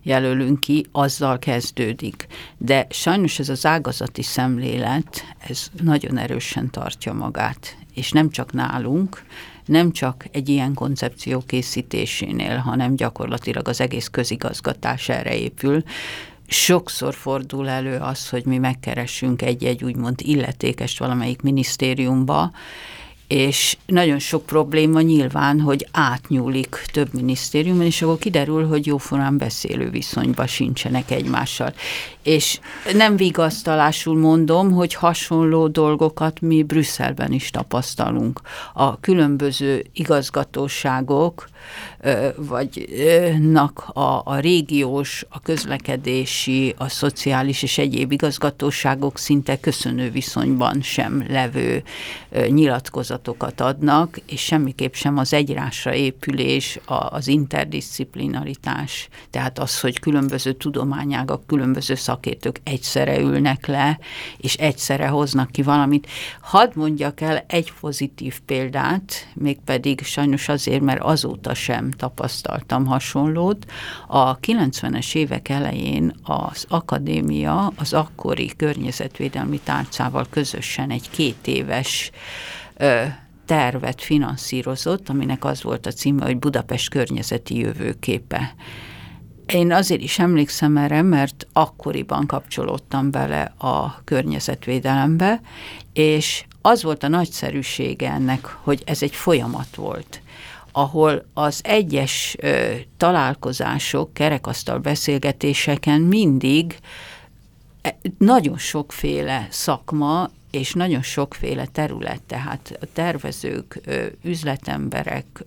S4: jelölünk ki, azzal kezdődik. De sajnos ez az ágazati szemlélet, ez nagyon erősen tartja magát, és nem csak nálunk, nem csak egy ilyen koncepció készítésénél, hanem gyakorlatilag az egész közigazgatás erre épül, sokszor fordul elő az, hogy mi megkeressünk egy-egy úgymond illetékest valamelyik minisztériumba, és nagyon sok probléma nyilván, hogy átnyúlik több minisztériumon, és akkor kiderül, hogy jóformán beszélő viszonyban sincsenek egymással. És nem vigasztalásul mondom, hogy hasonló dolgokat mi Brüsszelben is tapasztalunk. A különböző igazgatóságok, vagy nak a, a régiós, a közlekedési, a szociális és egyéb igazgatóságok szinte köszönő viszonyban sem levő nyilatkozatokat adnak, és semmiképp sem az egyrásra épülés, az interdisziplinaritás, tehát az, hogy különböző tudományágak, különböző szakértők egyszerre ülnek le, és egyszerre hoznak ki valamit. Hadd mondjak el egy pozitív példát, mégpedig sajnos azért, mert azóta sem tapasztaltam hasonlót. A 90-es évek elején az akadémia az akkori környezetvédelmi tárcával közösen egy két éves tervet finanszírozott, aminek az volt a címe, hogy Budapest környezeti jövőképe. Én azért is emlékszem erre, mert akkoriban kapcsolódtam bele a környezetvédelembe, és az volt a nagyszerűsége ennek, hogy ez egy folyamat volt ahol az egyes ö, találkozások, kerekasztal beszélgetéseken mindig e, nagyon sokféle szakma és nagyon sokféle terület, tehát a tervezők, üzletemberek,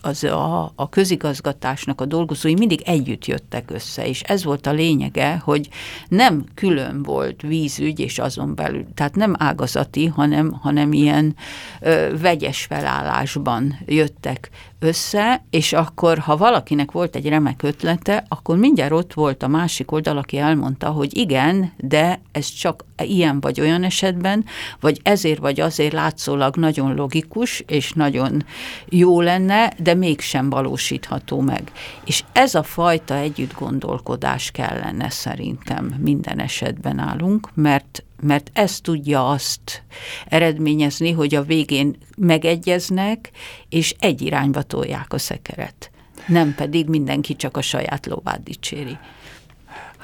S4: az a, a közigazgatásnak a dolgozói mindig együtt jöttek össze, és ez volt a lényege, hogy nem külön volt vízügy, és azon belül, tehát nem ágazati, hanem, hanem ilyen ö, vegyes felállásban jöttek össze, és akkor, ha valakinek volt egy remek ötlete, akkor mindjárt ott volt a másik oldal, aki elmondta, hogy igen, de ez csak ilyen vagy olyan esetben, vagy ezért vagy azért látszólag nagyon logikus, és nagyon jó lenne, de mégsem valósítható meg. És ez a fajta együtt gondolkodás kellene szerintem minden esetben állunk, mert mert ez tudja azt eredményezni, hogy a végén megegyeznek, és egy irányba tolják a szekeret. Nem pedig mindenki csak a saját lovát dicséri.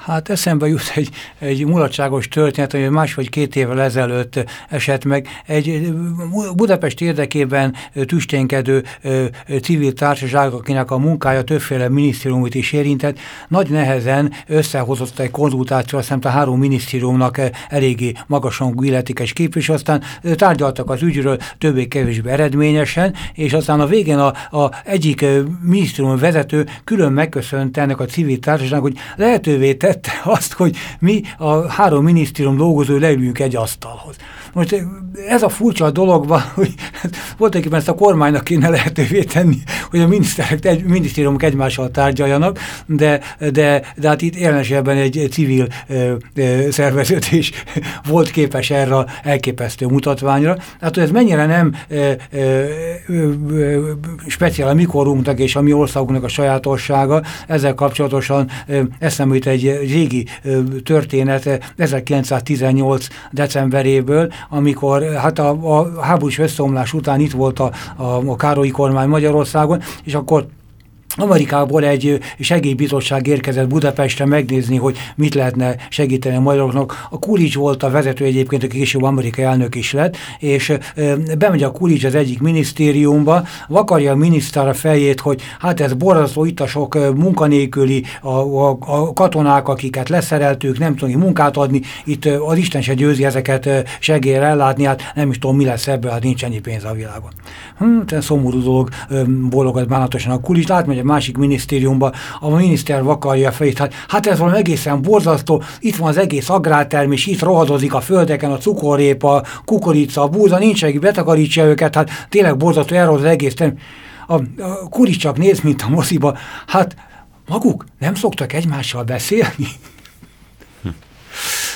S3: Hát eszembe jut egy, egy mulatságos történet, más vagy két évvel ezelőtt esett meg. Egy Budapest érdekében tüsténkedő civil társaság, akinek a munkája többféle minisztériumot is érintett, nagy nehezen összehozott egy konzultáció, azt hiszem a három minisztériumnak eléggé magasan illetékes képviselő, aztán tárgyaltak az ügyről többé-kevésbé eredményesen, és aztán a végén a, a egyik minisztérium vezető külön megköszönte ennek a civil társaságnak, hogy lehetővé tett, tette azt, hogy mi a három minisztérium dolgozó leülünk egy asztalhoz. Most ez a furcsa dologban, hogy voltak ezt a kormánynak kéne lehetővé tenni, hogy a miniszterek, egy, minisztériumok egymással tárgyaljanak, de, de, de hát itt jelenségben egy civil ö, ö, szervezet is volt képes erre a elképesztő mutatványra. Hát ez mennyire nem ö, ö, ö, ö, speciál a mi korunknak és a mi országunknak a sajátossága, ezzel kapcsolatosan ö, eszembe egy régi ö, történet 1918 decemberéből, amikor hát a, a háborús összeomlás után itt volt a, a, a Károlyi kormány Magyarországon, és akkor Amerikából egy segélybizottság érkezett Budapestre megnézni, hogy mit lehetne segíteni a magyaroknak. A Kulics volt a vezető egyébként, aki később amerikai elnök is lett, és bemegy a Kulics az egyik minisztériumba, vakarja a miniszter a fejét, hogy hát ez borzasztó, itt a sok munkanélküli, a, a, a katonák, akiket leszereltük, nem tudni munkát adni, itt az Isten se győzi ezeket segélyre ellátni, hát nem is tudom, mi lesz ebből, hát nincs ennyi pénz a világon. Hm, szomorú dolog, bólogat bánatosan a Kulics, átmegy másik minisztériumba, a miniszter vakarja a fejét, hát, hát ez valami egészen borzasztó, itt van az egész agrártermés, itt rohadozik a földeken a cukorrépa, a kukorica, a búza, nincs egy betakarítsa őket, hát tényleg borzasztó, erről az egész termés. A, a Kurics csak néz, mint a moziba, hát maguk nem szoktak egymással beszélni.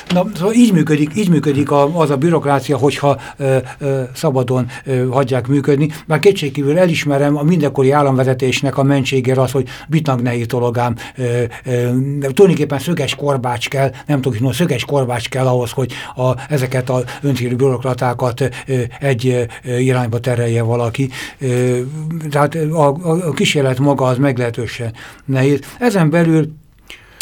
S3: Na, szóval így működik, így működik a, az a bürokrácia, hogyha ö, ö, szabadon ö, hagyják működni. Már kétségkívül elismerem a mindenkori államvezetésnek a mentségére az, hogy bitnak nehéz dologám. Ö, ö, tulajdonképpen szöges korbács kell, nem tudjuk, szöges korbács kell ahhoz, hogy a, ezeket a öncélű bürokratákat ö, egy ö, irányba terelje valaki. Ö, tehát a, a, a kísérlet maga az meglehetősen nehéz. Ezen belül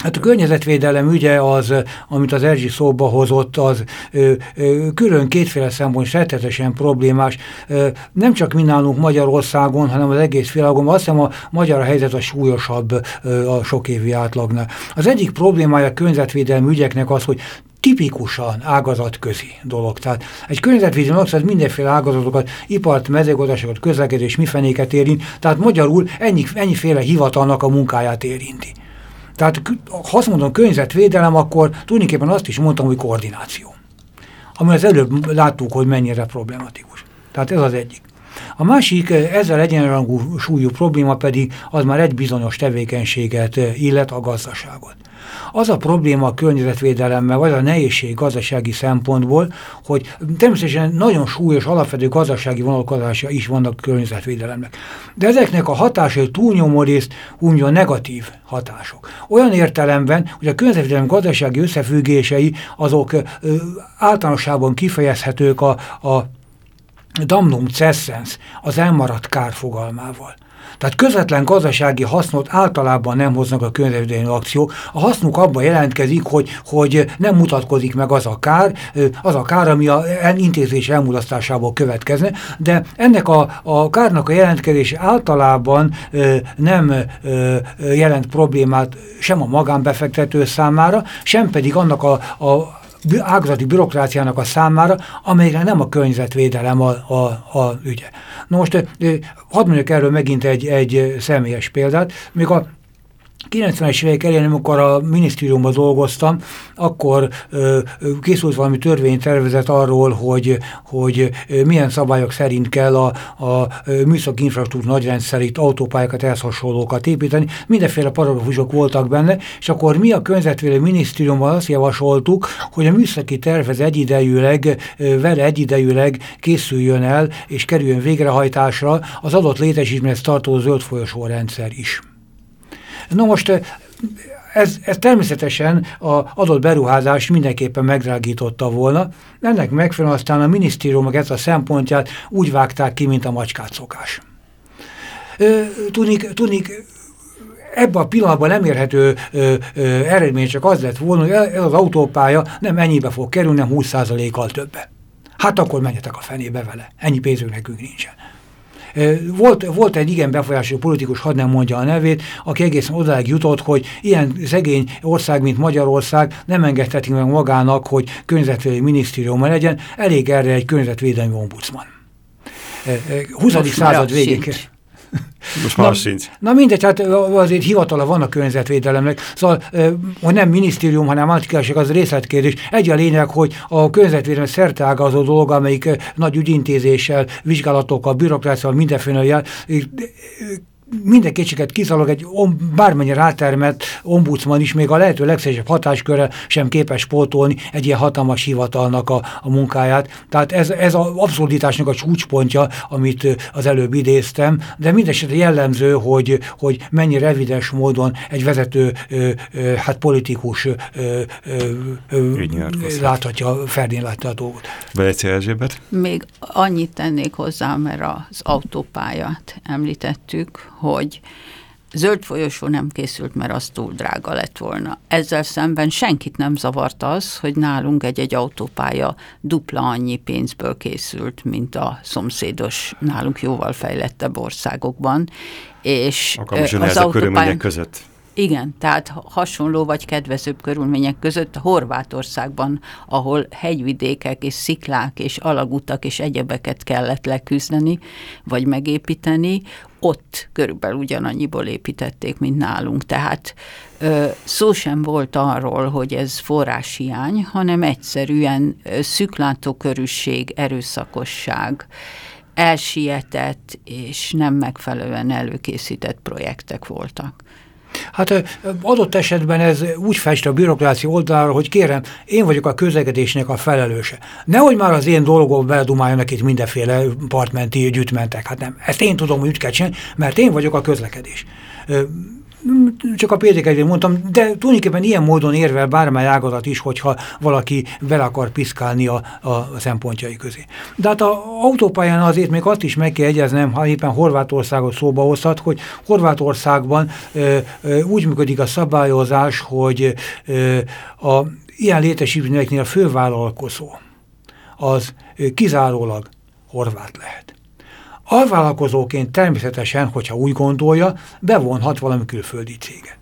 S3: Hát a környezetvédelem ügye az, amit az Erzsi szóba hozott, az ö, ö, külön kétféle szempont rettetesen problémás. Ö, nem csak mi Magyarországon, hanem az egész világon. Azt hiszem a magyar helyzet a súlyosabb ö, a sok évi átlagnál. Az egyik problémája a környezetvédelmi ügyeknek az, hogy tipikusan ágazatközi dolog. Tehát egy környezetvédelmi az mindenféle ágazatokat, ipart, mezőgazdaságot, közlekedés, mifenéket érint, tehát magyarul ennyi, ennyiféle hivatalnak a munkáját érinti. Tehát ha azt mondom környezetvédelem, akkor tulajdonképpen azt is mondtam, hogy koordináció. Ami az előbb láttuk, hogy mennyire problematikus. Tehát ez az egyik. A másik ezzel egyenrangú súlyú probléma pedig az már egy bizonyos tevékenységet illet a gazdaságot. Az a probléma a környezetvédelemmel, vagy a nehézség gazdasági szempontból, hogy természetesen nagyon súlyos, alapvető gazdasági vonalkozása is vannak a környezetvédelemnek. De ezeknek a hatásai túlnyomó részt úgymond negatív hatások. Olyan értelemben, hogy a környezetvédelem gazdasági összefüggései azok ö, általánosságban kifejezhetők a, a damnum cessens, az elmaradt kár fogalmával. Tehát közvetlen gazdasági hasznot általában nem hoznak a környezetvédelmi akció. A hasznuk abban jelentkezik, hogy, hogy nem mutatkozik meg az a kár, az a kár, ami a intézés elmulasztásából következne, de ennek a, a kárnak a jelentkezése általában nem jelent problémát sem a magánbefektető számára, sem pedig annak a, a ágazati bürokráciának a számára, amelyre nem a környezetvédelem a, a, a ügye. Na most hadd mondjak erről megint egy, egy személyes példát. Még a 90-es évek elején, amikor a minisztériumban dolgoztam, akkor ö, készült valami törvénytervezet arról, hogy, hogy milyen szabályok szerint kell a, a műszaki infrastruktúra nagyrendszerét, autópályákat, ehhez hasonlókat építeni. Mindenféle paragrafusok voltak benne, és akkor mi a környezetvédelmi minisztériumban azt javasoltuk, hogy a műszaki tervez egyidejűleg, vele egyidejűleg készüljön el, és kerüljön végrehajtásra az adott létesítményhez tartozó zöld folyosó rendszer is. Na most ez, ez természetesen az adott beruházás mindenképpen megdrágította volna. Ennek megfelelően aztán a minisztériumok ezt a szempontját úgy vágták ki, mint a macskát szokás. Tudnik, tudnik ebben a pillanatban nem érhető ö, ö, eredmény csak az lett volna, hogy ez az autópálya nem ennyibe fog kerülni, nem 20%-kal többe. Hát akkor menjetek a fenébe vele. Ennyi pénzünk nekünk nincsen. Volt, volt egy igen befolyásoló politikus, hadd nem mondja a nevét, aki egészen odáig jutott, hogy ilyen szegény ország, mint Magyarország nem engedheti meg magának, hogy környezetvédelmi minisztériuma legyen, elég erre egy környezetvédelmi ombudsman. 20. század végén.
S2: Most már na, sincs.
S3: Na mindegy, hát azért hivatala van a környezetvédelemnek, szóval, hogy nem minisztérium, hanem általánosság az részletkérdés. Egy a lényeg, hogy a környezetvédelem szerteágazó dolog, amelyik nagy ügyintézéssel, vizsgálatokkal, bürokráciával, mindenféle minden kétséget kizárólag egy bármennyire rátermett ombudsman is még a lehető legszélesebb hatásköre sem képes pótolni egy ilyen hatalmas hivatalnak a, a munkáját. Tehát ez, ez az abszurditásnak a csúcspontja, amit az előbb idéztem, de mindesetre jellemző, hogy, hogy mennyire evidens módon egy vezető ö, ö, hát politikus ö, ö, láthatja, Ferdin látja a dolgot.
S2: Erzsébet?
S4: Még annyit tennék hozzá, mert az autópályát említettük, hogy zöld folyosó nem készült, mert az túl drága lett volna. Ezzel szemben senkit nem zavart az, hogy nálunk egy-egy autópálya dupla annyi pénzből készült, mint a szomszédos, nálunk jóval fejlettebb országokban. És
S2: Akkor az autópályán... körülmények között.
S4: Igen, tehát hasonló vagy kedvezőbb körülmények között Horvátországban, ahol hegyvidékek és sziklák és alagutak és egyebeket kellett leküzdeni, vagy megépíteni, ott körülbelül ugyanannyiból építették, mint nálunk. Tehát ö, szó sem volt arról, hogy ez forráshiány, hanem egyszerűen szüklátókörűség, erőszakosság, elsietett és nem megfelelően előkészített projektek voltak.
S3: Hát adott esetben ez úgy fest a bürokrácia oldalára, hogy kérem, én vagyok a közlekedésnek a felelőse. Nehogy már az én dolgom beledumáljanak itt mindenféle partmenti gyűjtmentek. Hát nem, ezt én tudom, hogy úgy kell csinálni, mert én vagyok a közlekedés csak a példéket mondtam, de tulajdonképpen ilyen módon érvel bármely ágazat is, hogyha valaki vele akar piszkálni a, a szempontjai közé. De hát a autópályán azért még azt is meg kell egyeznem, ha éppen Horvátországot szóba hozhat, hogy Horvátországban ö, ö, úgy működik a szabályozás, hogy ö, a ilyen létesítményeknél a fővállalkozó az kizárólag horvát lehet. Alvállalkozóként természetesen, hogyha úgy gondolja, bevonhat valami külföldi céget.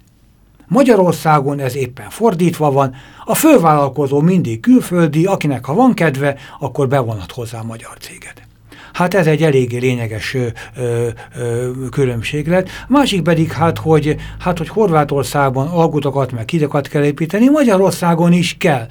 S3: Magyarországon ez éppen fordítva van, a fővállalkozó mindig külföldi, akinek ha van kedve, akkor bevonhat hozzá a magyar céget. Hát ez egy eléggé lényeges ö, ö, különbség lett. Másik pedig hát, hogy, hát, hogy Horvátországban algutakat meg hidakat kell építeni, Magyarországon is kell.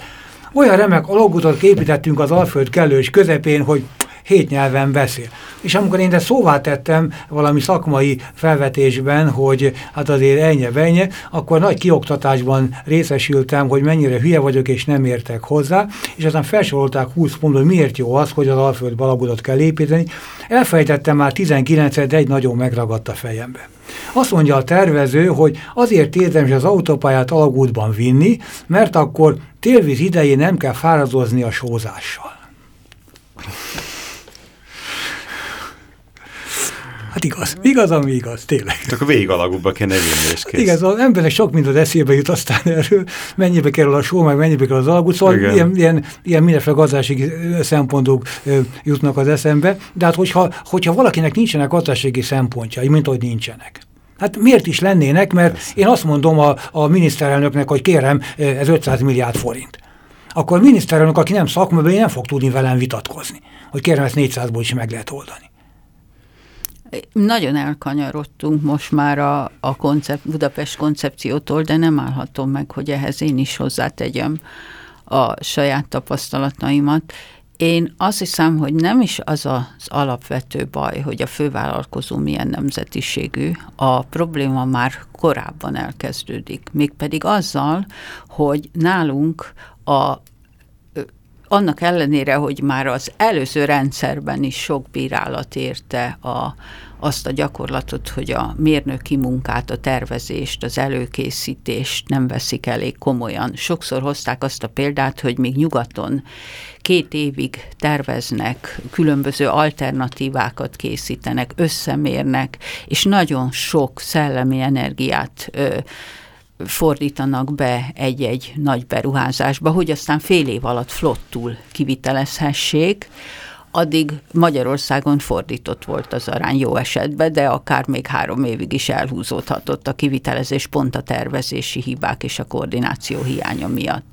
S3: Olyan remek alagutat építettünk az Alföld kellős közepén, hogy hét nyelven beszél. És amikor én de szóvá tettem valami szakmai felvetésben, hogy hát azért ennyi venye, akkor nagy kioktatásban részesültem, hogy mennyire hülye vagyok és nem értek hozzá, és aztán felsorolták 20 pontot, hogy miért jó az, hogy az Alföld balagudot kell építeni. Elfejtettem már 19 de egy nagyon megragadt a fejembe. Azt mondja a tervező, hogy azért érdemes az autópályát alagútban vinni, mert akkor télvíz idején nem kell fáradozni a sózással. Hát igaz, igaz, ami igaz, tényleg.
S2: Csak a végig alagúba kéne vinni, és kész.
S3: Igaz, az embernek sok mindent eszébe jut aztán erről, mennyibe kerül a só, meg mennyibe kerül az alagút, szóval ilyen, ilyen, ilyen mindenféle gazdasági szempontok jutnak az eszembe, de hát hogyha, hogyha valakinek nincsenek gazdasági szempontjai, mint hogy nincsenek, Hát miért is lennének, mert Persze. én azt mondom a, a miniszterelnöknek, hogy kérem, ez 500 milliárd forint. Akkor a miniszterelnök, aki nem szakmabeli, nem fog tudni velem vitatkozni, hogy kérem, ezt 400-ból is meg lehet oldani.
S4: Nagyon elkanyarodtunk most már a, a koncept, Budapest koncepciótól, de nem állhatom meg, hogy ehhez én is hozzátegyem a saját tapasztalataimat. Én azt hiszem, hogy nem is az az alapvető baj, hogy a fővállalkozó milyen nemzetiségű. A probléma már korábban elkezdődik. Mégpedig azzal, hogy nálunk a annak ellenére, hogy már az előző rendszerben is sok bírálat érte a, azt a gyakorlatot, hogy a mérnöki munkát, a tervezést, az előkészítést nem veszik elég komolyan. Sokszor hozták azt a példát, hogy még nyugaton két évig terveznek, különböző alternatívákat készítenek, összemérnek, és nagyon sok szellemi energiát ö, fordítanak be egy-egy nagy beruházásba, hogy aztán fél év alatt flottul kivitelezhessék, addig Magyarországon fordított volt az arány jó esetben, de akár még három évig is elhúzódhatott a kivitelezés pont a tervezési hibák és a koordináció hiánya miatt.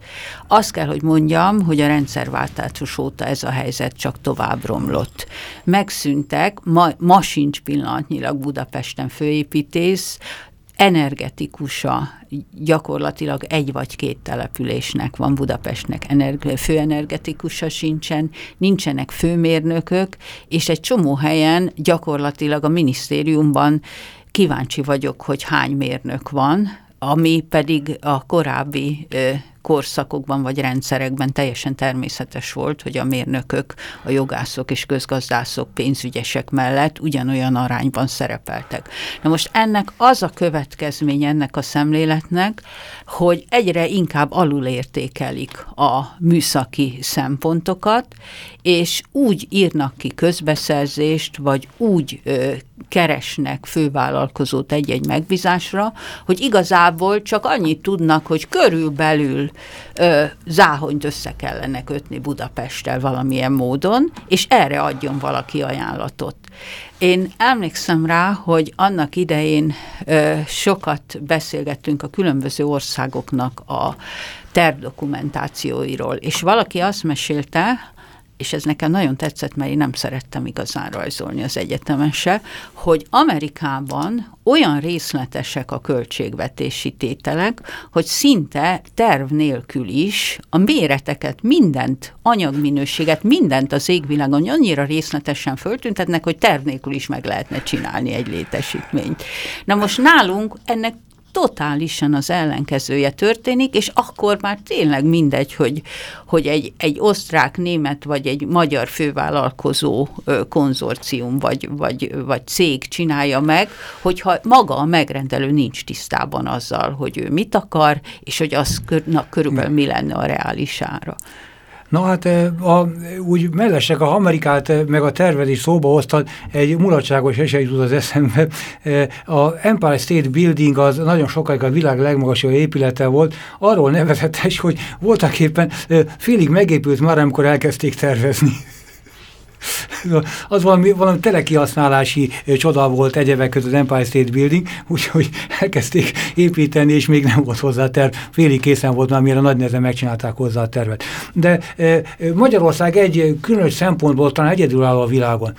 S4: Azt kell, hogy mondjam, hogy a rendszerváltás óta ez a helyzet csak tovább romlott. Megszűntek, ma, ma sincs pillanatnyilag Budapesten főépítész, energetikusa gyakorlatilag egy vagy két településnek van Budapestnek energi- főenergetikusa sincsen, nincsenek főmérnökök, és egy csomó helyen gyakorlatilag a minisztériumban kíváncsi vagyok, hogy hány mérnök van, ami pedig a korábbi korszakokban vagy rendszerekben teljesen természetes volt, hogy a mérnökök, a jogászok és közgazdászok pénzügyesek mellett ugyanolyan arányban szerepeltek. Na most ennek az a következmény ennek a szemléletnek, hogy egyre inkább alulértékelik a műszaki szempontokat, és úgy írnak ki közbeszerzést, vagy úgy ö, keresnek fővállalkozót egy-egy megbízásra, hogy igazából csak annyit tudnak, hogy körülbelül ö, záhonyt össze kellene kötni Budapesttel valamilyen módon, és erre adjon valaki ajánlatot. Én emlékszem rá, hogy annak idején ö, sokat beszélgettünk a különböző országoknak a tervdokumentációiról, és valaki azt mesélte, és ez nekem nagyon tetszett, mert én nem szerettem igazán rajzolni az egyetemen se, hogy Amerikában olyan részletesek a költségvetési tételek, hogy szinte terv nélkül is a méreteket, mindent, anyagminőséget, mindent az égvilágon annyira részletesen föltüntetnek, hogy terv nélkül is meg lehetne csinálni egy létesítményt. Na most nálunk ennek totálisan az ellenkezője történik, és akkor már tényleg mindegy, hogy, hogy egy, egy osztrák, német vagy egy magyar fővállalkozó konzorcium vagy, vagy, vagy cég csinálja meg, hogyha maga a megrendelő nincs tisztában azzal, hogy ő mit akar, és hogy az na, körülbelül mi lenne a reális.
S3: Na hát a, úgy mellesek a Amerikát meg a tervezés szóba hoztad, egy mulatságos esély tud az eszembe. A Empire State Building az nagyon sokáig a világ legmagasabb épülete volt, arról nevezetes, hogy voltak éppen félig megépült már, amikor elkezdték tervezni az valami, valami telekihasználási csoda volt egyebek között az Empire State Building, úgyhogy elkezdték építeni, és még nem volt hozzá terv. Félig készen volt már, mire nagy nehezen megcsinálták hozzá a tervet. De Magyarország egy különös szempontból talán egyedülálló a világon.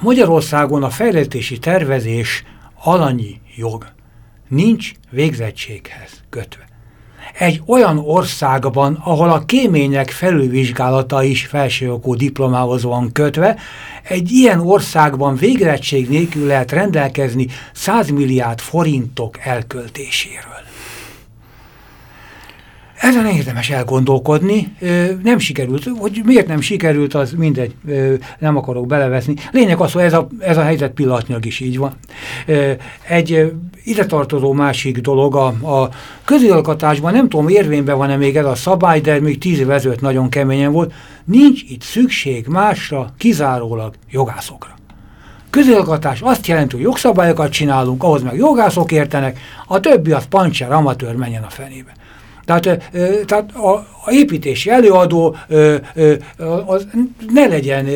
S3: Magyarországon a fejlesztési tervezés alanyi jog nincs végzettséghez kötve egy olyan országban, ahol a kémények felülvizsgálata is felsőokú diplomához van kötve, egy ilyen országban végrettség nélkül lehet rendelkezni 100 milliárd forintok elköltéséről. Ezen érdemes elgondolkodni, nem sikerült, hogy miért nem sikerült, az mindegy, nem akarok beleveszni. Lényeg az, hogy ez a, ez a helyzet pillanatnyilag is így van. Egy ide tartozó másik dolog, a, a közigazgatásban, nem tudom, érvényben van-e még ez a szabály, de még tíz év nagyon keményen volt, nincs itt szükség másra, kizárólag jogászokra. Közigazgatás azt jelenti, hogy jogszabályokat csinálunk, ahhoz meg jogászok értenek, a többi az pancser, amatőr menjen a fenébe. Tehát, tehát a, a építési előadó az ne legyen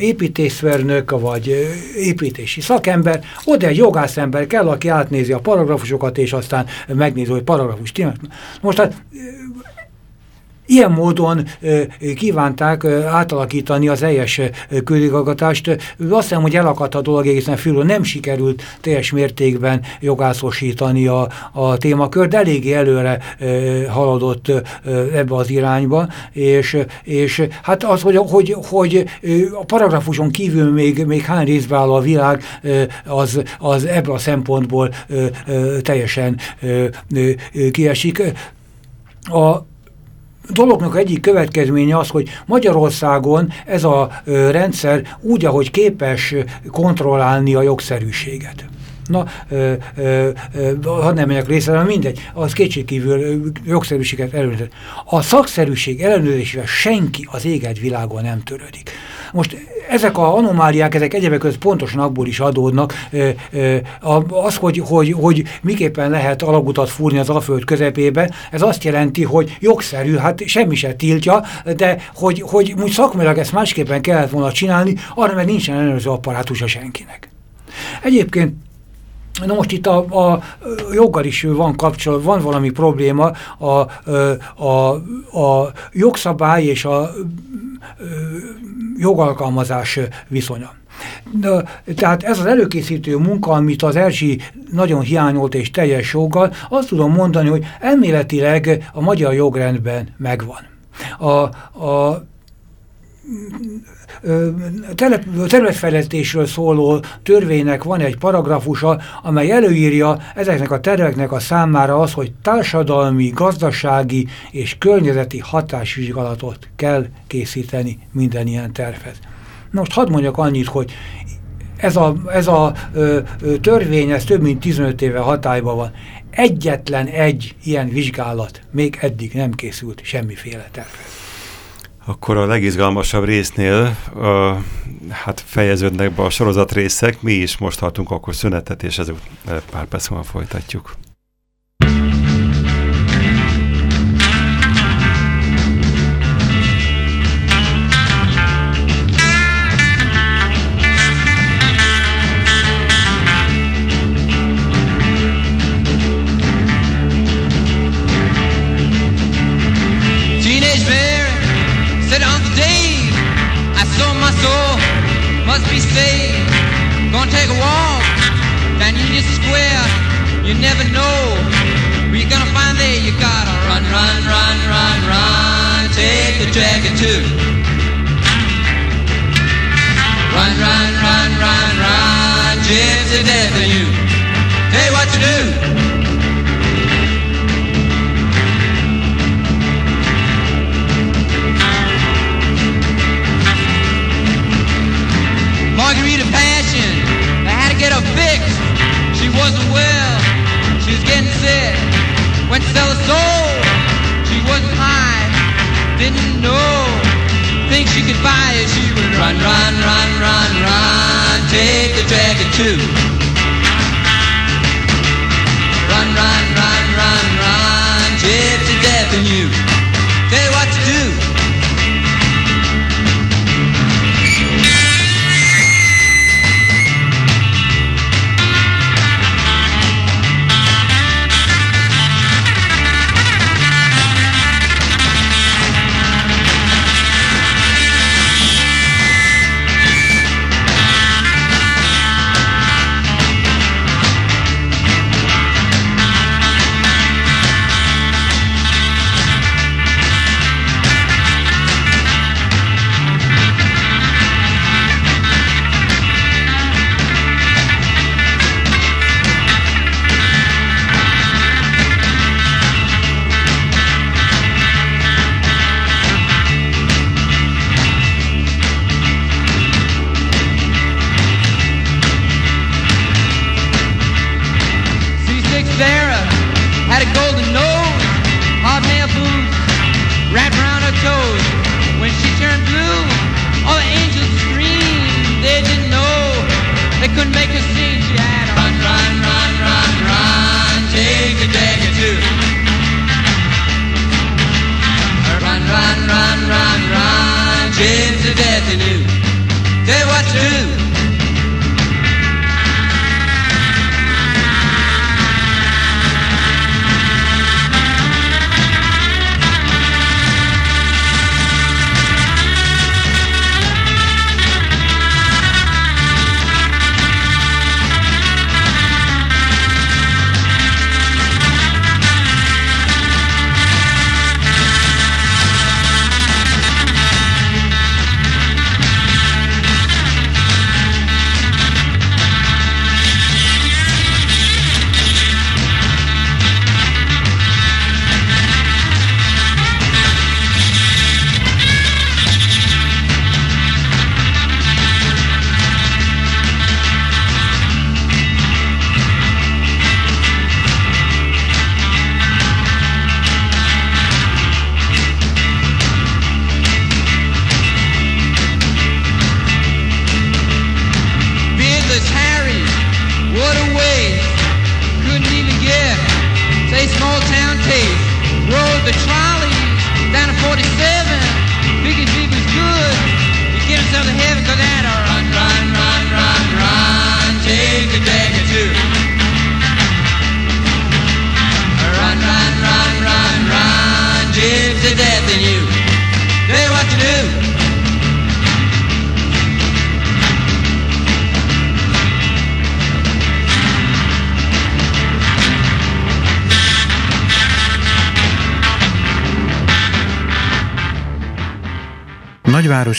S3: építészvernök vagy építési szakember, oda egy jogászember kell, aki átnézi a paragrafusokat, és aztán megnézi, hogy paragrafus Most hát Ilyen módon kívánták átalakítani az teljes közigazgatást. Azt hiszem, hogy elakadt a dolog egészen fülről, nem sikerült teljes mértékben jogászosítani a, a témakör, de eléggé előre haladott ebbe az irányba, és, és hát az, hogy, hogy, hogy a paragrafuson kívül még, még hány részbe áll a világ, az, az ebből a szempontból teljesen kiesik. A dolognak egyik következménye az, hogy Magyarországon ez a rendszer úgy, ahogy képes kontrollálni a jogszerűséget. Na, ö, ö, ö, hadd nem megyek részre, mindegy, az kétségkívül jogszerűséget ellenőrzött. A szakszerűség ellenőrzésével senki az éget világon nem törődik. Most ezek a anomáliák, ezek egyebek között pontosan abból is adódnak, az, hogy, hogy, hogy miképpen lehet alagutat fúrni az Alföld közepébe, ez azt jelenti, hogy jogszerű, hát semmi se tiltja, de hogy, hogy úgy szakmailag ezt másképpen kellett volna csinálni, arra meg nincsen ellenőrző apparátusa senkinek. Egyébként Na most itt a, a joggal is van kapcsolat, van valami probléma, a, a, a jogszabály és a jogalkalmazás viszonya. De, tehát ez az előkészítő munka, amit az Erzsi nagyon hiányolt és teljes joggal, azt tudom mondani, hogy elméletileg a magyar jogrendben megvan. A, a területfejlesztésről szóló törvénynek van egy paragrafusa, amely előírja ezeknek a terveknek a számára az, hogy társadalmi, gazdasági és környezeti hatásvizsgálatot kell készíteni minden ilyen tervhez. Most hadd mondjak annyit, hogy ez a, ez a ö, ö, törvény, ez több mint 15 éve hatályban van. Egyetlen egy ilyen vizsgálat még eddig nem készült semmiféle tervhez.
S6: Akkor a legizgalmasabb résznél uh, hát fejeződnek be a sorozat részek, mi is most tartunk akkor szünetet, és ezek pár perc folytatjuk.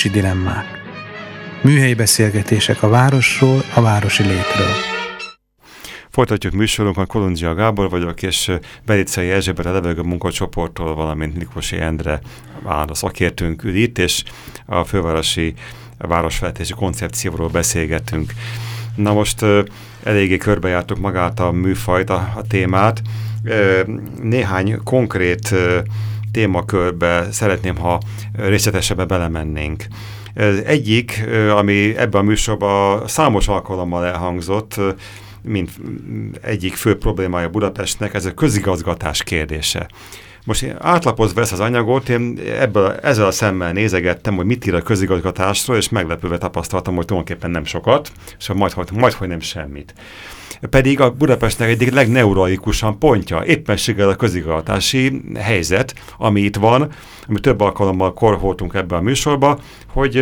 S1: Nagyvárosi dilemmák. Műhelyi beszélgetések a városról, a városi létről.
S2: Folytatjuk műsorunkat, Kolundzsia Gábor vagyok, és Belicei Erzsébet a levegő munkacsoporttól, valamint Nikosi Endre a szakértőnk ül itt, és a fővárosi városfejtési koncepcióról beszélgetünk. Na most eléggé körbejártuk magát a műfajt, a, a témát. Néhány konkrét témakörbe szeretném, ha részletesebben belemennénk. Egyik, ami ebben a műsorban számos alkalommal elhangzott, mint egyik fő problémája Budapestnek, ez a közigazgatás kérdése. Most én átlapozva ezt az anyagot, én ebből, ezzel a szemmel nézegettem, hogy mit ír a közigazgatásról, és meglepőve tapasztaltam, hogy tulajdonképpen nem sokat, és majd, majd, majd hogy nem semmit. Pedig a Budapestnek egyik legneuralikusan pontja, éppenséggel a közigazgatási helyzet, ami itt van, ami több alkalommal korholtunk ebbe a műsorba, hogy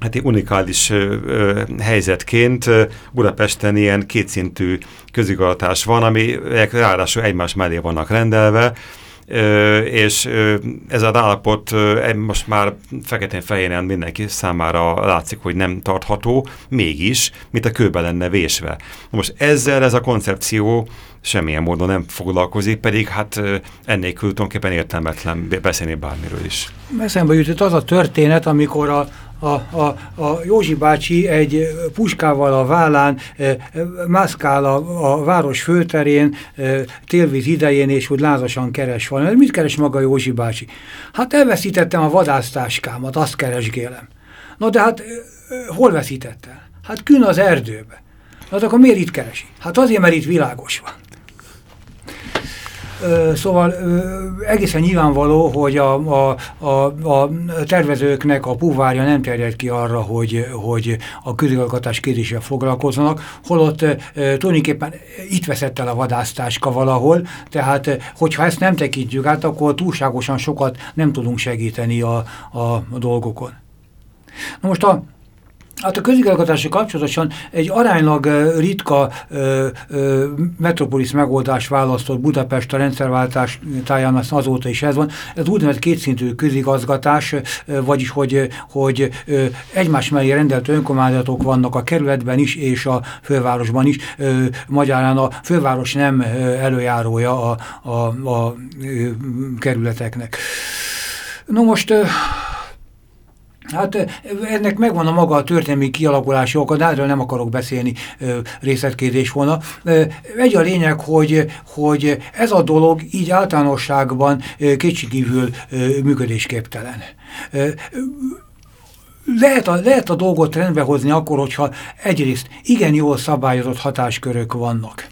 S2: hát egy unikális ö, ö, helyzetként Budapesten ilyen kétszintű közigazgatás van, ami ráadásul egymás mellé vannak rendelve, és ez az állapot most már feketén-fehéren mindenki számára látszik, hogy nem tartható, mégis, mint a kőbe lenne vésve. Most ezzel ez a koncepció semmilyen módon nem foglalkozik, pedig hát ennélkül tulajdonképpen értelmetlen beszélni bármiről is.
S3: Eszembe jutott az a történet, amikor a a, a, a Józsi bácsi egy puskával a vállán e, mászkál a, a város főterén e, télvíz idején, és úgy lázasan keres valami. Mit keres maga Józsi bácsi? Hát elveszítettem a vadásztáskámat, azt keresgélem. Na de hát e, hol veszítettem? Hát kün az erdőbe. Hát akkor miért itt keresi? Hát azért, mert itt világos van. Szóval egészen nyilvánvaló, hogy a, a, a, a tervezőknek a puvárja nem terjed ki arra, hogy, hogy a közigazgatás kérdésével foglalkozzanak, holott tulajdonképpen itt veszett el a vadásztáska valahol, tehát hogyha ezt nem tekintjük át, akkor túlságosan sokat nem tudunk segíteni a, a dolgokon. Na most a Hát a közigazgatási kapcsolatosan egy aránylag ritka ö, ö, metropolis megoldást választott Budapest a rendszerváltás táján azóta is ez van. Ez úgynevezett kétszintű közigazgatás, vagyis hogy, hogy egymás mellé rendelt önkormányzatok vannak a kerületben is és a fővárosban is. Magyarán a főváros nem előjárója a, a, a kerületeknek. No most... Ö, Hát ennek megvan a maga a történelmi kialakulási oka, de erről nem akarok beszélni részletkérdés volna. Egy a lényeg, hogy, hogy ez a dolog így általánosságban kétségkívül működésképtelen. Lehet a, lehet a dolgot rendbe hozni akkor, hogyha egyrészt igen jól szabályozott hatáskörök vannak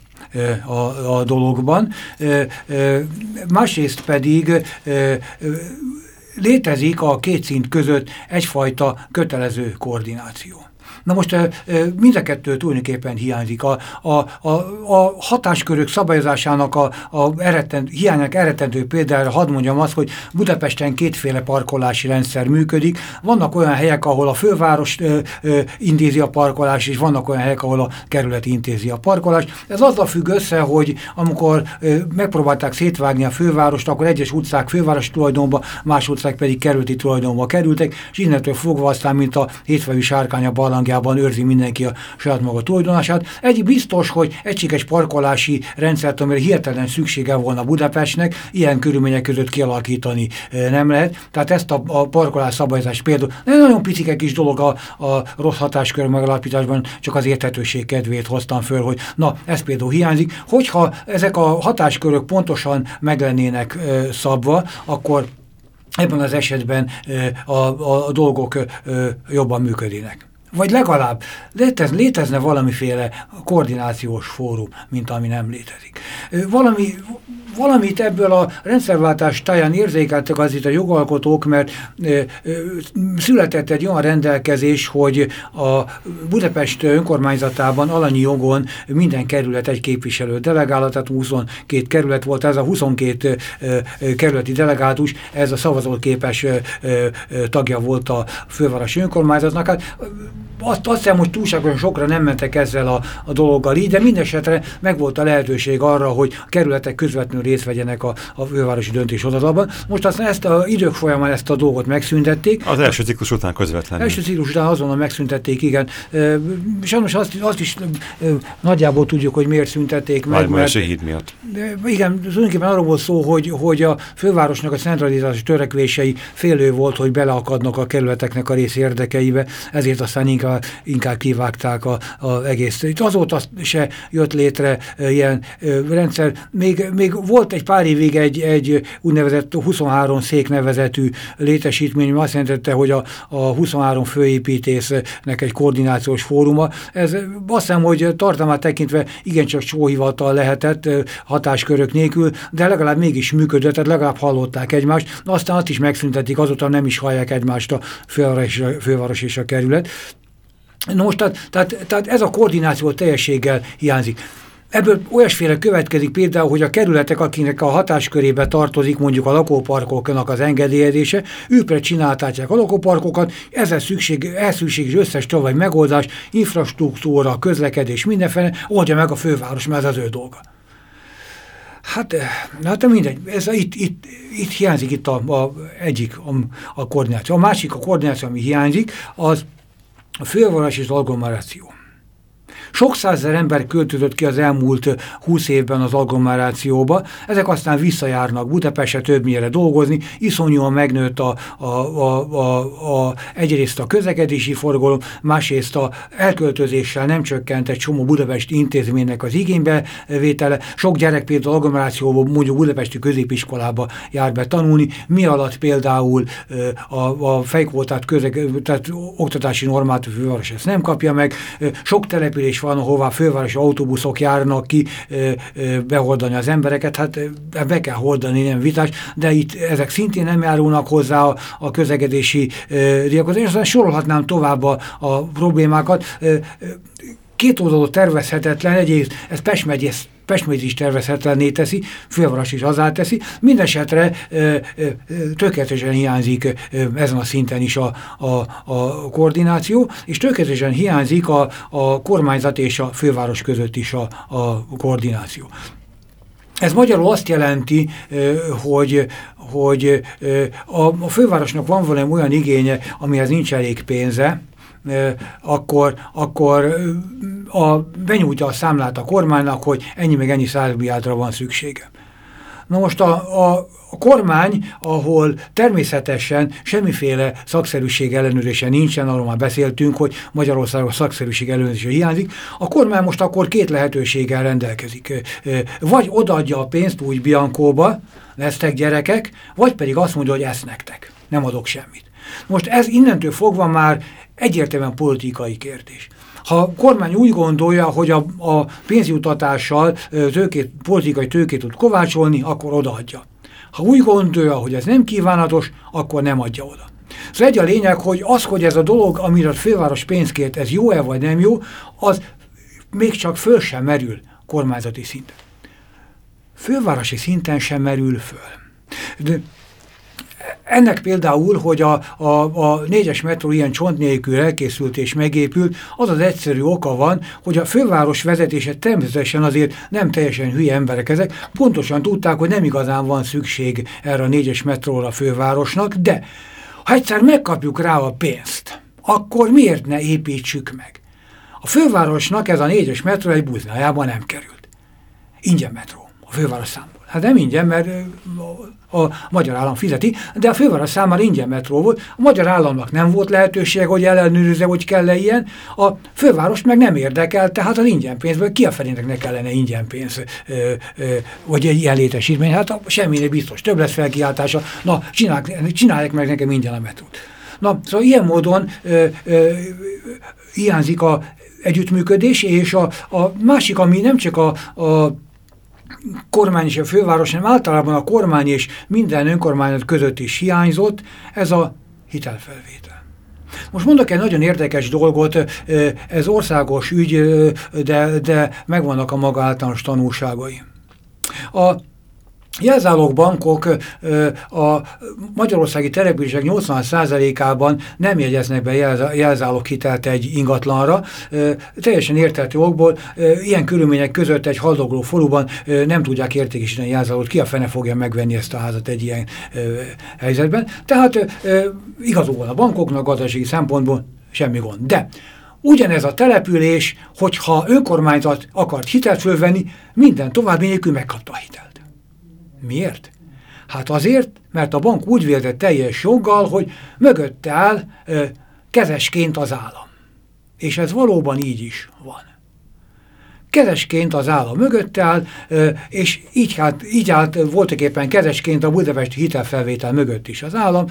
S3: a, a dologban, másrészt pedig létezik a két szint között egyfajta kötelező koordináció. Na most mind a kettő tulajdonképpen hiányzik. A, a, a, a hatáskörök szabályozásának a, a eretent, hiánynak eretentő például hadd mondjam azt, hogy Budapesten kétféle parkolási rendszer működik. Vannak olyan helyek, ahol a főváros ö, ö, intézi a parkolás, és vannak olyan helyek, ahol a kerület intézi a parkolás. Ez azzal függ össze, hogy amikor ö, megpróbálták szétvágni a fővárost, akkor egyes utcák főváros tulajdonba, más utcák pedig kerületi tulajdonba kerültek, és innentől fogva aztán, mint a hétfejű sárkány a barlangja Ausztriában őrzi mindenki a saját maga tulajdonását. Egy biztos, hogy egységes parkolási rendszert, amire hirtelen szüksége volna Budapestnek, ilyen körülmények között kialakítani eh, nem lehet. Tehát ezt a, a parkolás szabályozás például nem nagyon picike kis dolog a, a rossz hatáskör megalapításban, csak az érthetőség kedvét hoztam föl, hogy na, ez például hiányzik. Hogyha ezek a hatáskörök pontosan meglennének e, szabva, akkor ebben az esetben e, a, a dolgok e, jobban működnének vagy legalább létez, létezne valamiféle koordinációs fórum, mint ami nem létezik. Valami, valamit ebből a rendszerváltás táján érzékeltek az itt a jogalkotók, mert ö, ö, született egy olyan rendelkezés, hogy a Budapest önkormányzatában alanyi jogon minden kerület egy képviselő delegálata, tehát 22 kerület volt, ez a 22 ö, ö, kerületi delegátus, ez a szavazóképes tagja volt a fővárosi önkormányzatnak. Hát azt, azt hiszem, hogy túlságosan sokra nem mentek ezzel a, a dologgal így, de mindesetre megvolt a lehetőség arra, hogy a kerületek közvetlenül részt vegyenek a, a fővárosi döntéshozatalban. Most aztán ezt a idők folyamán ezt a dolgot megszüntették.
S2: Az első ciklus után közvetlenül.
S3: Első ciklus után azonnal megszüntették, igen. Sajnos azt, azt is nagyjából tudjuk, hogy miért szüntették meg.
S2: Mert, híd miatt.
S3: Igen, tulajdonképpen arról volt szó, hogy, hogy a fővárosnak a centralizációs törekvései félő volt, hogy beleakadnak a kerületeknek a rész érdekeibe, ezért aztán inkább inkább, kivágták a, a egész. Itt azóta se jött létre ilyen rendszer. Még, még volt egy pár évig egy, egy úgynevezett 23 szék nevezetű létesítmény, ami azt jelentette, hogy a, a 23 főépítésznek egy koordinációs fóruma. Ez azt hiszem, hogy tartalmát tekintve igencsak csóhivatal lehetett hatáskörök nélkül, de legalább mégis működött, tehát legalább hallották egymást. Aztán azt is megszüntetik, azóta nem is hallják egymást a főváros, a főváros és a kerület. No most, tehát, tehát, tehát ez a koordináció teljességgel hiányzik. Ebből olyasféle következik például, hogy a kerületek, akinek a hatáskörébe tartozik mondjuk a lakóparkoknak az engedélyezése, őkre csináltatják a lakóparkokat, ezzel szükség, ez szükséges összes további megoldás, infrastruktúra, közlekedés, mindenféle, oldja meg a főváros, mert ez az ő dolga. Hát, hát mindegy, ez itt, itt, itt hiányzik itt a, a egyik a, a koordináció. A másik a koordináció, ami hiányzik, az a főváros és agglomeráció. Sok százezer ember költözött ki az elmúlt 20 évben az agglomerációba, ezek aztán visszajárnak Budapestre többnyire dolgozni, iszonyúan megnőtt a, a, a, a, a, egyrészt a közlekedési forgalom, másrészt a elköltözéssel nem csökkent egy csomó budapesti intézménynek az igénybe vétele. Sok gyerek például agglomerációban mondjuk budapesti középiskolába jár be tanulni, mi alatt például a, a fejkvótát, tehát oktatási normát a főváros ezt nem kapja meg, sok település van, ahová fővárosi autóbuszok járnak ki ö, ö, beholdani az embereket, hát be kell holdani, nem vitás, de itt ezek szintén nem járulnak hozzá a, a közegedési diakhoz. És aztán sorolhatnám tovább a, a problémákat. Ö, két oldalú tervezhetetlen, egyrészt ez Pest megye, Pest is tervezhetetlenné teszi, főváros is azá teszi, mindesetre tökéletesen hiányzik ö, ezen a szinten is a, a, a koordináció, és tökéletesen hiányzik a, a kormányzat és a főváros között is a, a koordináció. Ez magyarul azt jelenti, hogy, hogy a fővárosnak van valami olyan igénye, amihez nincs elég pénze, akkor, akkor a, benyújtja a számlát a kormánynak, hogy ennyi meg ennyi százmiátra van szüksége. Na most a, a, a kormány, ahol természetesen semmiféle szakszerűség ellenőrzése nincsen, arról már beszéltünk, hogy Magyarországon szakszerűség ellenőrzése hiányzik, a kormány most akkor két lehetőséggel rendelkezik. Vagy odaadja a pénzt úgy Biankóba, lesztek gyerekek, vagy pedig azt mondja, hogy ezt nektek, nem adok semmit. Most ez innentől fogva már egyértelműen politikai kérdés. Ha a kormány úgy gondolja, hogy a, a pénzjutatással tőkét, politikai tőkét tud kovácsolni, akkor odaadja. Ha úgy gondolja, hogy ez nem kívánatos, akkor nem adja oda. Szóval egy a lényeg, hogy az, hogy ez a dolog, amire a főváros pénzt kért, ez jó-e vagy nem jó, az még csak föl sem merül kormányzati szinten. Fővárosi szinten sem merül föl. De ennek például, hogy a, a, a négyes metró ilyen csont nélkül elkészült és megépült, az az egyszerű oka van, hogy a főváros vezetése természetesen azért nem teljesen hülye emberek ezek, pontosan tudták, hogy nem igazán van szükség erre a négyes metróra a fővárosnak, de ha egyszer megkapjuk rá a pénzt, akkor miért ne építsük meg? A fővárosnak ez a négyes metró egy buznájában nem került. Ingyen metró a főváros számban. Hát nem ingyen, mert a magyar állam fizeti, de a főváros számára ingyen metró volt. A magyar államnak nem volt lehetőség, hogy ellenőrizze, hogy kell-e ilyen. A főváros meg nem érdekel, tehát az ingyen pénzből ki a felének ne kellene ingyen pénz, vagy egy ilyen létesítmény. Hát semmi biztos, több lesz felkiáltása. Na, csinálják, csinálják meg nekem ingyen a metrót. Na, szóval ilyen módon ö, ö, hiányzik a együttműködés, és a, a másik, ami nem csak a, a kormány és a főváros, hanem általában a kormány és minden önkormányzat között is hiányzott, ez a hitelfelvétel. Most mondok egy nagyon érdekes dolgot, ez országos ügy, de, de megvannak a maga általános tanulságai. A Jelzálók bankok a magyarországi települések 80%-ában nem jegyeznek be jelzálók hitelt egy ingatlanra. Teljesen értető okból ilyen körülmények között egy haldogló faluban nem tudják értékesíteni jelzálót. Ki a fene fogja megvenni ezt a házat egy ilyen helyzetben. Tehát igazol a bankoknak gazdasági szempontból semmi gond. De ugyanez a település, hogyha önkormányzat akart hitelt fölvenni, minden további nélkül megkapta a hitelt. Miért? Hát azért, mert a bank úgy vélte teljes joggal, hogy mögötte áll ö, kezesként az állam. És ez valóban így is van. Kezesként az állam mögötte áll, ö, és így, hát, így állt voltak éppen kezesként a budapesti hitelfelvétel mögött is az állam,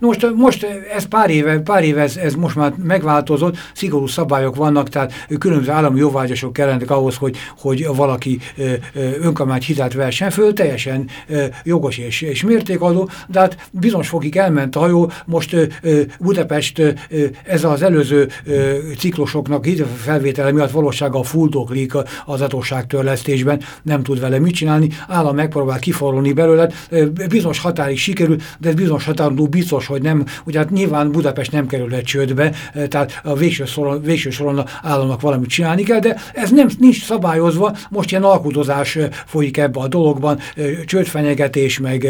S3: most, most ez pár éve, pár éve ez, ez most már megváltozott, szigorú szabályok vannak, tehát különböző állami jóvágyasok kellenek ahhoz, hogy, hogy valaki önkormány hitelt versen föl, teljesen jogos és, és mértékadó, de hát bizonyos fokig elment a hajó, most Budapest ez az előző ciklusoknak felvétele miatt valósággal fuldoklik az adósságtörlesztésben, nem tud vele mit csinálni, állam megpróbál kiforulni belőle, bizonyos határig sikerül, de bizonyos határon biztos biztos, hogy nem, ugye hát nyilván Budapest nem kerül egy csődbe, eh, tehát a végső soron, végső soron államnak valamit csinálni kell, de ez nem nincs szabályozva, most ilyen alkudozás eh, folyik ebbe a dologban, eh, csődfenyegetés, meg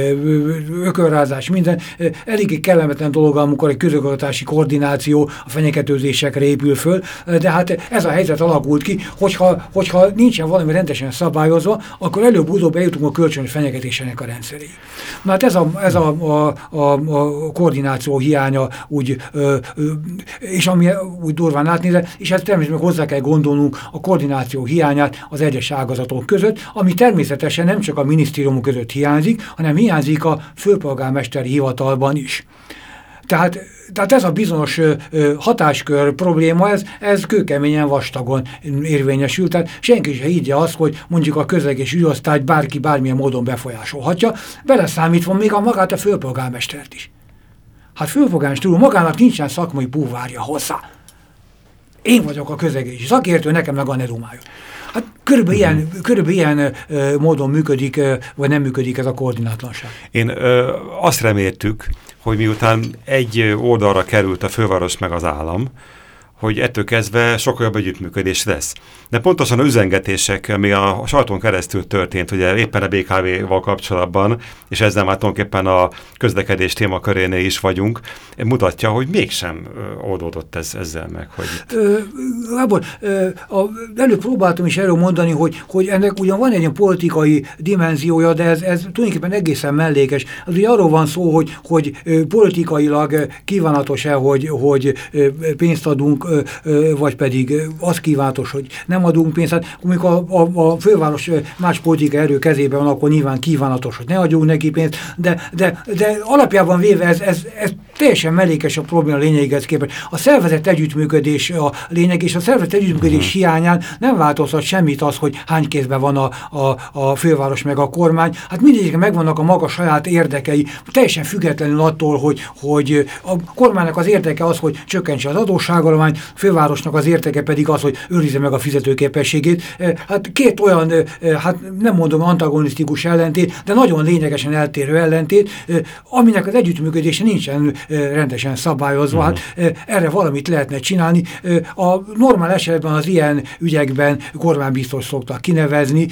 S3: ökörrázás, minden. Eléggé kellemetlen dolog, amikor egy közökadatási koordináció a fenyegetőzésekre épül föl, de hát ez a helyzet alakult ki, hogyha, hogyha nincsen valami rendesen szabályozva, akkor előbb-utóbb eljutunk a kölcsönös fenyegetésének a rendszeréig. Na hát ez a, ez a, a, a, a koordináció hiánya úgy, ö, ö, és ami úgy durván látnézve, és ezt természetesen hozzá kell gondolnunk a koordináció hiányát az egyes ágazatok között, ami természetesen nem csak a minisztériumok között hiányzik, hanem hiányzik a főpolgármesteri hivatalban is. Tehát, tehát ez a bizonyos ö, hatáskör probléma, ez, ez kőkeményen vastagon érvényesült. Tehát senki sem higgye azt, hogy mondjuk a közlekedés ügyosztályt bárki bármilyen módon befolyásolhatja, beleszámítva még a magát a főpolgármestert is. Hát főfogás túl magának nincsen szakmai búvárja hozzá. Én vagyok a közegési szakértő, nekem meg a nedumája. Hát körülbelül, uh -huh. ilyen, körülbelül ilyen ö, módon működik, ö, vagy nem működik ez a koordinátlanság.
S2: Én ö, azt reméltük, hogy miután egy oldalra került a főváros meg az állam, hogy ettől kezdve sokkal jobb együttműködés lesz. De pontosan az üzengetések, ami a sajton keresztül történt, ugye éppen a BKV-val kapcsolatban, és ezzel már tulajdonképpen a közlekedés témakörénél is vagyunk, mutatja, hogy mégsem oldódott ez ezzel meg. Hogy itt... ö,
S3: Gábor, előbb próbáltam is erről mondani, hogy, hogy ennek ugyan van egy politikai dimenziója, de ez, ez tulajdonképpen egészen mellékes. Az ugye arról van szó, hogy, hogy politikailag kívánatos-e, hogy, hogy pénzt adunk, vagy pedig az kívánatos, hogy nem adunk pénzt. Hát amikor a, a, a főváros más politikai erő kezében van, akkor nyilván kívánatos, hogy ne adjunk neki pénzt, de, de, de alapjában véve ez, ez, ez teljesen mellékes a probléma lényegéhez képest. A szervezet együttműködés a lényeg, és a szervezet együttműködés. -huh. hiányán nem változhat semmit az, hogy hány kézben van a, a, a főváros meg a kormány. Hát mindegyik megvannak a maga saját érdekei, teljesen függetlenül attól, hogy, hogy a kormánynak az érdeke az, hogy csökkentse az adósságalomány, fővárosnak az értéke pedig az, hogy őrizze meg a fizetőképességét. Hát két olyan, hát nem mondom antagonisztikus ellentét, de nagyon lényegesen eltérő ellentét, aminek az együttműködése nincsen rendesen szabályozva. Hát erre valamit lehetne csinálni. A normál esetben az ilyen ügyekben kormánybiztos szoktak kinevezni,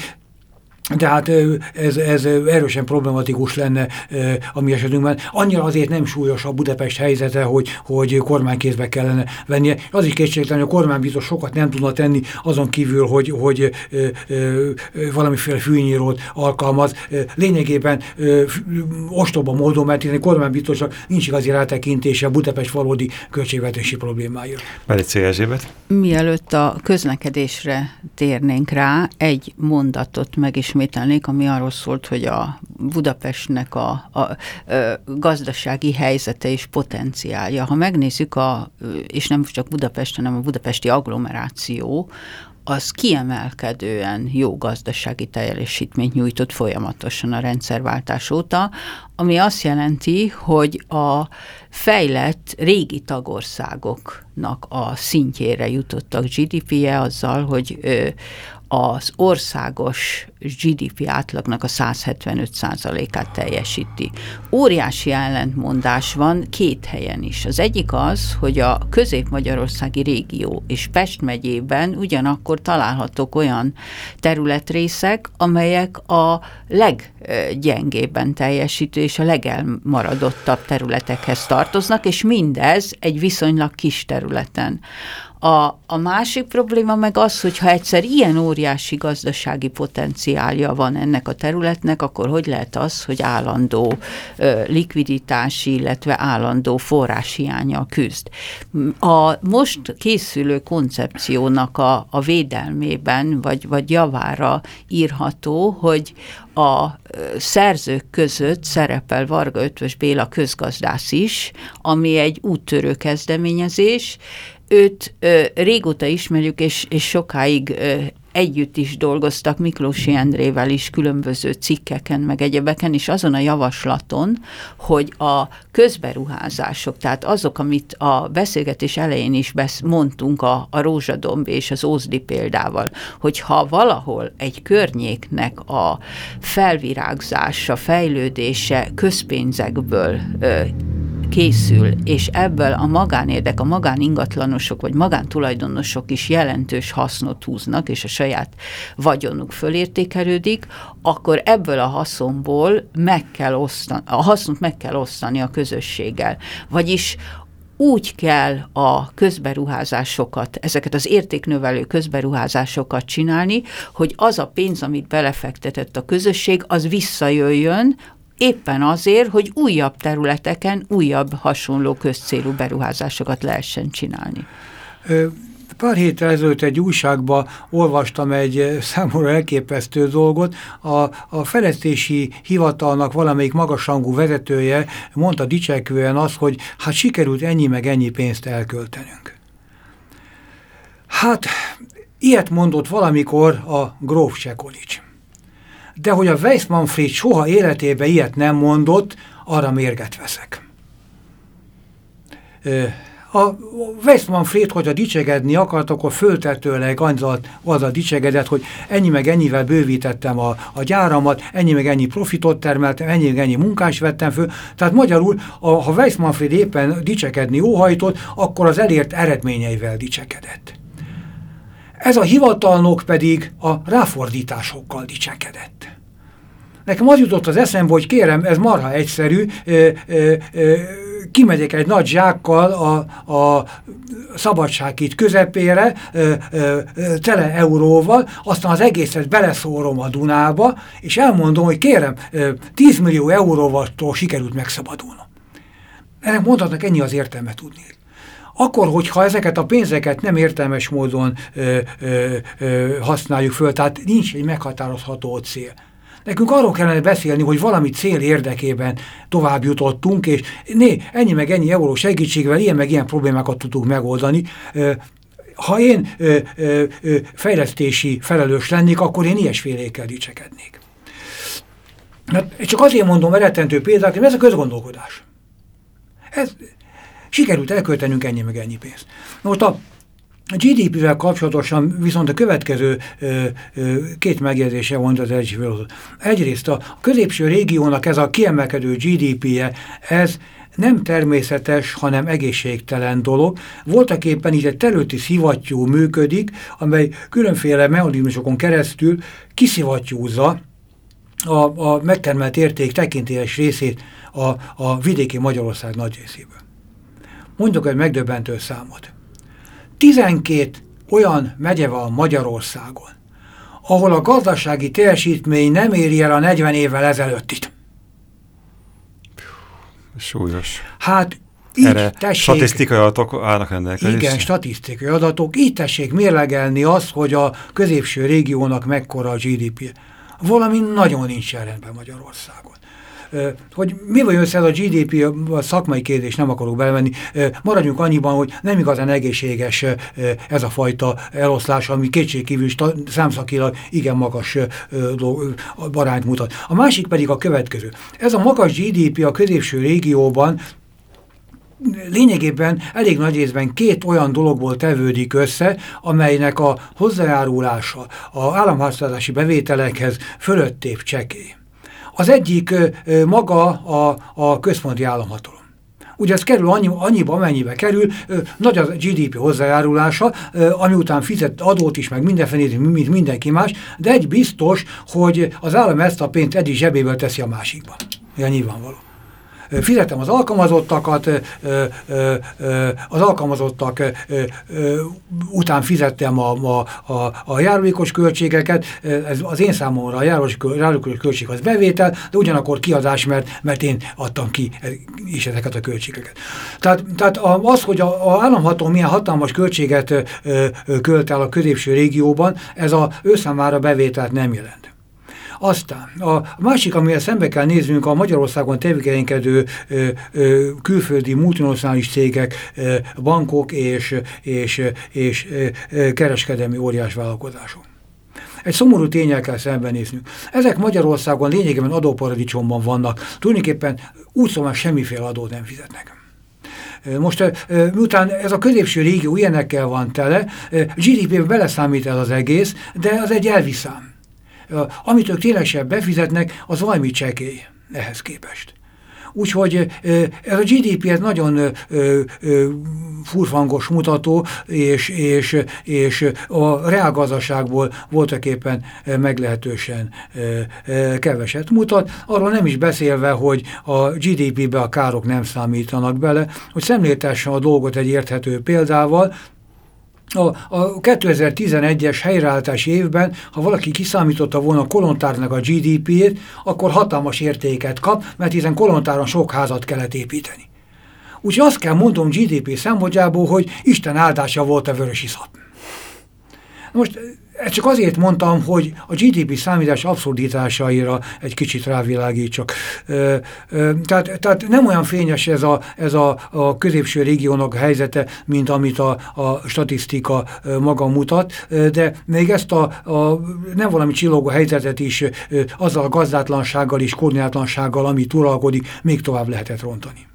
S3: tehát ez, ez erősen problematikus lenne a mi esetünkben. Annyira azért nem súlyos a Budapest helyzete, hogy, hogy kormánykézbe kellene vennie. Az is kétségtelen, hogy a kormány biztos sokat nem tudna tenni azon kívül, hogy, hogy ö, ö, valamiféle fűnyírót alkalmaz. Lényegében ö, ostoba módon, mert a kormány biztosak nincs igazi rátekintése a Budapest valódi költségvetési problémája.
S2: Melicé Erzsébet?
S4: Mielőtt a közlekedésre térnénk rá, egy mondatot meg is ismételnék, ami arról szólt, hogy a Budapestnek a, a, a gazdasági helyzete és potenciálja. Ha megnézzük, a, és nem csak Budapest, hanem a budapesti agglomeráció, az kiemelkedően jó gazdasági teljesítményt nyújtott folyamatosan a rendszerváltás óta, ami azt jelenti, hogy a fejlett régi tagországoknak a szintjére jutottak GDP-je azzal, hogy az országos GDP átlagnak a 175%-át teljesíti. Óriási ellentmondás van két helyen is. Az egyik az, hogy a közép-magyarországi régió és Pest megyében ugyanakkor találhatók olyan területrészek, amelyek a leggyengébben teljesítő és a legelmaradottabb területekhez tartoznak, és mindez egy viszonylag kis területen. A, a másik probléma meg az, hogy ha egyszer ilyen óriási gazdasági potenciálja van ennek a területnek, akkor hogy lehet az, hogy állandó ö, likviditási, illetve állandó forráshiánya küzd. A most készülő koncepciónak a, a védelmében, vagy, vagy javára írható, hogy a szerzők között szerepel Varga Ötvös Béla közgazdász is, ami egy úttörő kezdeményezés, Őt ö, régóta ismerjük, és, és sokáig ö, együtt is dolgoztak Miklósi Endrével is különböző cikkeken, meg egyebeken, és azon a javaslaton, hogy a közberuházások, tehát azok, amit a beszélgetés elején is besz mondtunk a, a Rózsadomb és az Ózdi példával, hogy ha valahol egy környéknek a felvirágzása, fejlődése közpénzekből ö, készül, és ebből a magánérdek, a magáningatlanosok vagy magántulajdonosok is jelentős hasznot húznak, és a saját vagyonuk fölértékelődik, akkor ebből a haszonból meg kell osztani, a hasznot meg kell osztani a közösséggel. Vagyis úgy kell a közberuházásokat, ezeket az értéknövelő közberuházásokat csinálni, hogy az a pénz, amit belefektetett a közösség, az visszajöjjön éppen azért, hogy újabb területeken újabb hasonló közcélú beruházásokat lehessen csinálni.
S3: Pár héttel ezelőtt egy újságban olvastam egy számomra elképesztő dolgot. A, a fejlesztési hivatalnak valamelyik magasrangú vezetője mondta dicsekvően azt, hogy hát sikerült ennyi meg ennyi pénzt elköltenünk. Hát, ilyet mondott valamikor a Gróf Sekolics de hogy a Weissmanfried soha életében ilyet nem mondott, arra mérget veszek. A Weissmanfried, hogyha dicsegedni akart, akkor föltetőleg az a dicsegedett, hogy ennyi meg ennyivel bővítettem a, a gyáramat, ennyi meg ennyi profitot termeltem, ennyi meg ennyi munkás vettem föl. Tehát magyarul, a, ha Weissmanfried éppen dicsekedni óhajtott, akkor az elért eredményeivel dicsekedett. Ez a hivatalnok pedig a ráfordításokkal dicsekedett. Nekem az jutott az eszembe, hogy kérem, ez marha egyszerű, ö, ö, ö, kimegyek egy nagy zsákkal a, a szabadságít közepére, ö, ö, tele euróval, aztán az egészet beleszórom a Dunába, és elmondom, hogy kérem, ö, 10 millió euróval sikerült megszabadulnom. Ennek mondhatnak ennyi az értelme tudni. Akkor, hogyha ezeket a pénzeket nem értelmes módon ö, ö, ö, használjuk föl, tehát nincs egy meghatározható cél. Nekünk arról kellene beszélni, hogy valami cél érdekében tovább jutottunk, és né, ennyi meg ennyi euró segítségével ilyen meg ilyen problémákat tudunk megoldani. Ha én ö, ö, ö, fejlesztési felelős lennék, akkor én ilyesfélékkel dicsekednék. Mert csak azért mondom eretentő példát, hogy ez a közgondolkodás. Ez, Sikerült elköltenünk ennyi meg ennyi pénzt. Most a GDP-vel kapcsolatosan viszont a következő ö, ö, két megjegyzése volt az első Egyrészt a középső régiónak ez a kiemelkedő GDP-je, ez nem természetes, hanem egészségtelen dolog. Voltak éppen így egy területi szivattyú működik, amely különféle mechanizmusokon keresztül kiszivattyúzza a, a megtermelt érték tekintélyes részét a, a vidéki Magyarország nagy részéből. Mondok egy megdöbbentő számot. 12 olyan megye van Magyarországon, ahol a gazdasági teljesítmény nem éri el a 40 évvel ezelőttit.
S2: Súlyos.
S3: Hát így Erre tessék,
S2: statisztikai adatok állnak rendelkezésre?
S3: Igen, statisztikai adatok. Így tessék mérlegelni azt, hogy a középső régiónak mekkora a GDP. Valami nagyon nincs rendben Magyarországon hogy mi van össze a GDP, a szakmai kérdés, nem akarok belemenni, maradjunk annyiban, hogy nem igazán egészséges ez a fajta eloszlás, ami kétségkívül számszakilag igen magas barányt mutat. A másik pedig a következő. Ez a magas GDP a középső régióban lényegében elég nagy részben két olyan dologból tevődik össze, amelynek a hozzájárulása a államháztartási bevételekhez fölöttébb csekély. Az egyik maga a, a központi államhatalom. Ugye ez kerül annyi, annyiba, amennyibe kerül, nagy a GDP hozzájárulása, ami után fizet adót is, meg mindenfenét, mint mindenki más, de egy biztos, hogy az állam ezt a pénzt egyik zsebéből teszi a másikba. Ja, nyilvánvaló fizetem az alkalmazottakat, az alkalmazottak után fizettem a, a, a, a járulékos költségeket, ez az én számomra a járulékos költség az bevétel, de ugyanakkor kiadás, mert, mert én adtam ki is ezeket a költségeket. Tehát, tehát az, hogy a, a államhatalom milyen hatalmas költséget költ el a középső régióban, ez a ő számára bevételt nem jelent. Aztán a másik, amivel szembe kell néznünk, a Magyarországon tevékenykedő külföldi multinacionális cégek, ö, bankok és, és, és ö, kereskedelmi óriás vállalkozások. Egy szomorú tényel kell szembenéznünk. Ezek Magyarországon lényegében adóparadicsomban vannak. Tulajdonképpen úgy szóval semmiféle adót nem fizetnek. Most miután ez a középső régió ilyenekkel van tele, GDP-be beleszámít el az egész, de az egy elviszám. Amit ők ténylegesen befizetnek, az valami csekély ehhez képest. Úgyhogy ez a GDP ez nagyon furfangos mutató, és, és, és a reálgazdaságból voltak éppen meglehetősen keveset mutat. Arról nem is beszélve, hogy a GDP-be a károk nem számítanak bele, hogy szemléltessen a dolgot egy érthető példával, a, a 2011-es helyreállítási évben, ha valaki kiszámította volna kolontárnak a GDP-ét, akkor hatalmas értéket kap, mert hiszen kolontáron sok házat kellett építeni. Úgyhogy azt kell mondom GDP szempontjából, hogy Isten áldása volt a vörös iszap. Most ezt csak azért mondtam, hogy a GDP számítás abszurditásaira egy kicsit rávilágítsak. Tehát, tehát nem olyan fényes ez a, ez a, a középső régiónak helyzete, mint amit a, a statisztika maga mutat, de még ezt a, a nem valami csillogó helyzetet is azzal a gazdátlansággal és koordinátlansággal, ami uralkodik, még tovább lehetett rontani.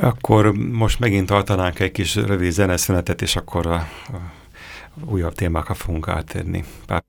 S2: Akkor most megint tartanánk egy kis rövid zeneszünetet, és akkor a, a újabb témákra fogunk átérni. Pár...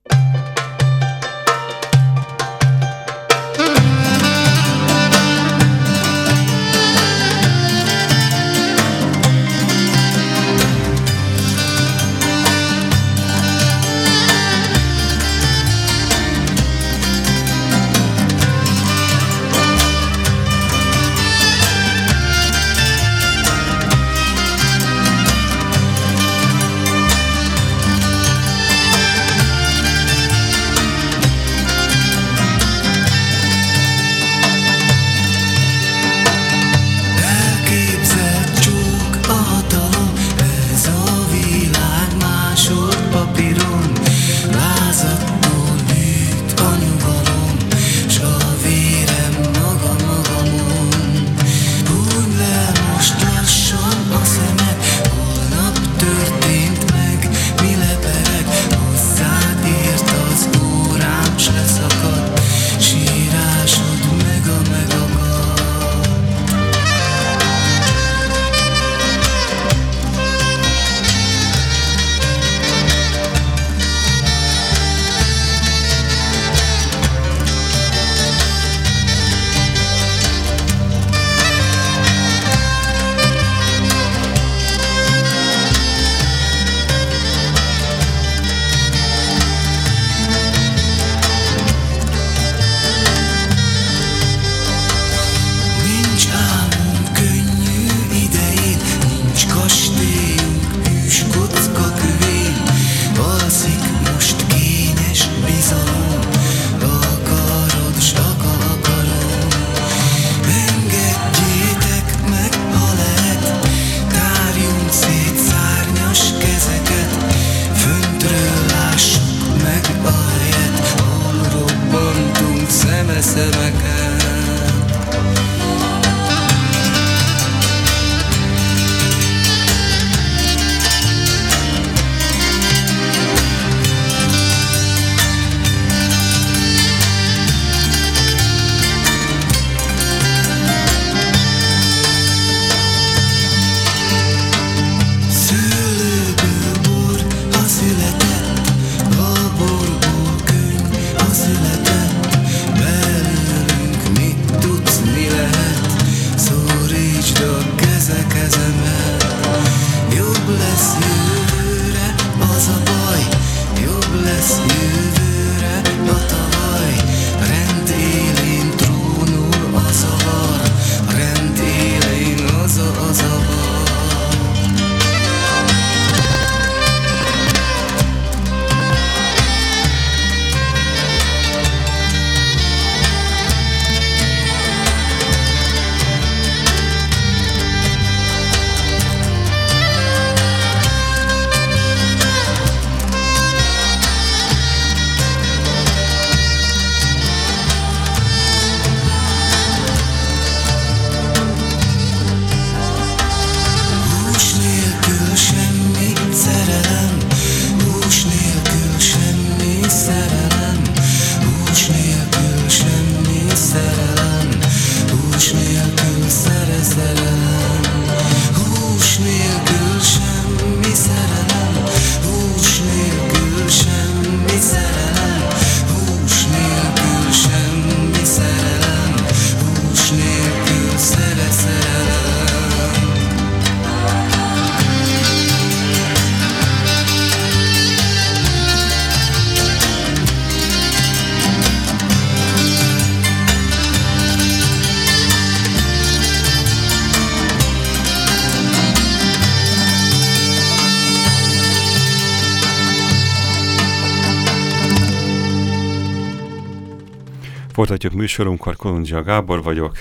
S2: Folytatjuk műsorunkat, Kolundzsia Gábor vagyok,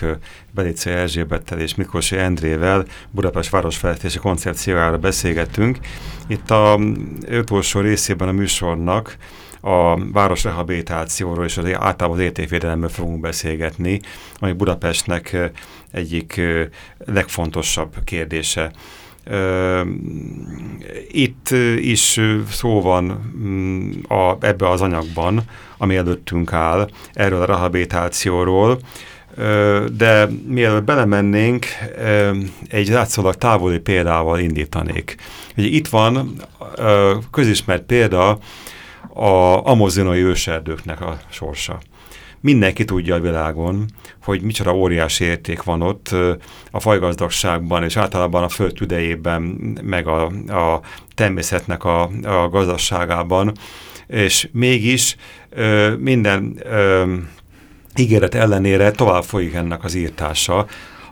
S2: Belice Erzsébettel és Miklósi Endrével Budapest városfejlesztési koncepciójára beszélgettünk. Itt a utolsó részében a műsornak a városrehabilitációról és az általában az értékvédelemről fogunk beszélgetni, ami Budapestnek egyik legfontosabb kérdése. Itt is szó van mm, a, ebbe az anyagban, ami előttünk áll, erről a rehabilitációról, de mielőtt belemennénk, egy látszólag távoli példával indítanék. Ugye itt van közismert példa a amazonai őserdőknek a sorsa mindenki tudja a világon, hogy micsoda óriási érték van ott a fajgazdagságban, és általában a föld tüdejében, meg a, a természetnek a, a gazdaságában, és mégis ö, minden ö, ígéret ellenére tovább folyik ennek az írtása,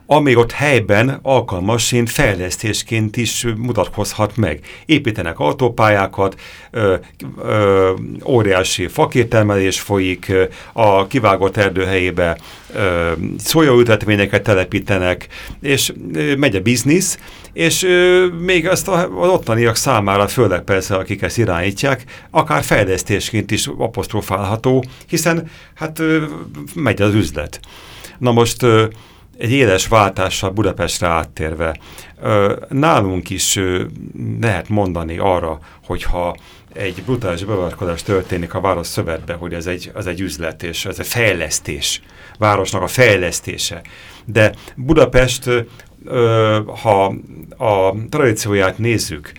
S2: ami ott helyben alkalmasint fejlesztésként is mutatkozhat meg. Építenek autópályákat, ö, ö, óriási fakértelmelés folyik, a kivágott erdő helyébe szójaültetvényeket telepítenek, és megy a biznisz, és még azt az ottaniak számára, főleg persze, akik ezt irányítják, akár fejlesztésként is apostrofálható, hiszen hát megy az üzlet. Na most ö, egy éles váltással Budapestre áttérve. Nálunk is lehet mondani arra, hogyha egy brutális beavatkozás történik a város szövetbe, hogy ez egy, az egy üzlet, és ez egy fejlesztés, városnak a fejlesztése. De Budapest, ha a tradícióját nézzük,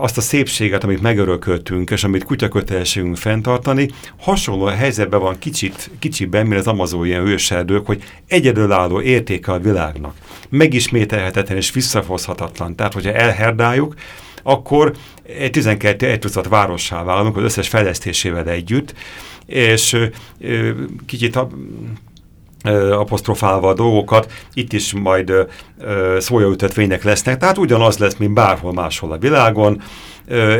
S2: azt a szépséget, amit megörököltünk, és amit kutyakötelességünk fenntartani, hasonló a helyzetben van kicsit, kicsiben, mint az amazon ilyen őserdők, hogy egyedülálló értéke a világnak. Megismételhetetlen és visszahozhatatlan. Tehát, hogyha elherdáljuk, akkor 12 egy tucat várossá válunk az összes fejlesztésével együtt, és kicsit apostrofálva a dolgokat, itt is majd szójaütetvények lesznek, tehát ugyanaz lesz, mint bárhol máshol a világon.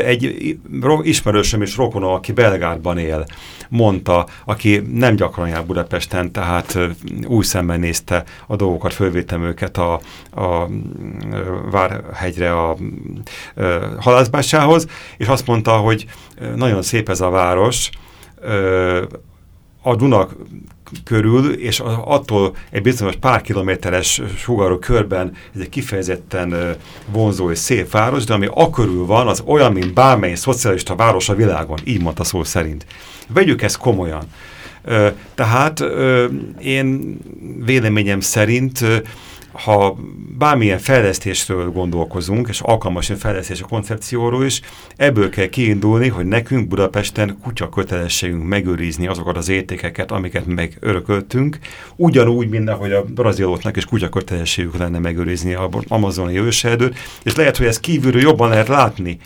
S2: Egy ismerősöm és rokonom, aki Belgárban él, mondta, aki nem gyakran jár Budapesten, tehát új szemben nézte a dolgokat, fölvétem őket a, a Várhegyre, a, a halászbásához, és azt mondta, hogy nagyon szép ez a város, a Duna körül, és attól egy bizonyos pár kilométeres sugarú körben ez egy kifejezetten vonzó és szép város, de ami a körül van, az olyan, mint bármely szocialista város a világon, így mondta szó szerint. Vegyük ezt komolyan. Tehát én véleményem szerint ha bármilyen fejlesztésről gondolkozunk, és alkalmas fejlesztés a koncepcióról is, ebből kell kiindulni, hogy nekünk Budapesten kutya kötelességünk megőrizni azokat az értékeket, amiket megörököltünk, ugyanúgy, mint ahogy a braziloknak is kutya kötelességük lenne megőrizni az amazoni őserdőt, és lehet, hogy ez kívülről jobban lehet látni,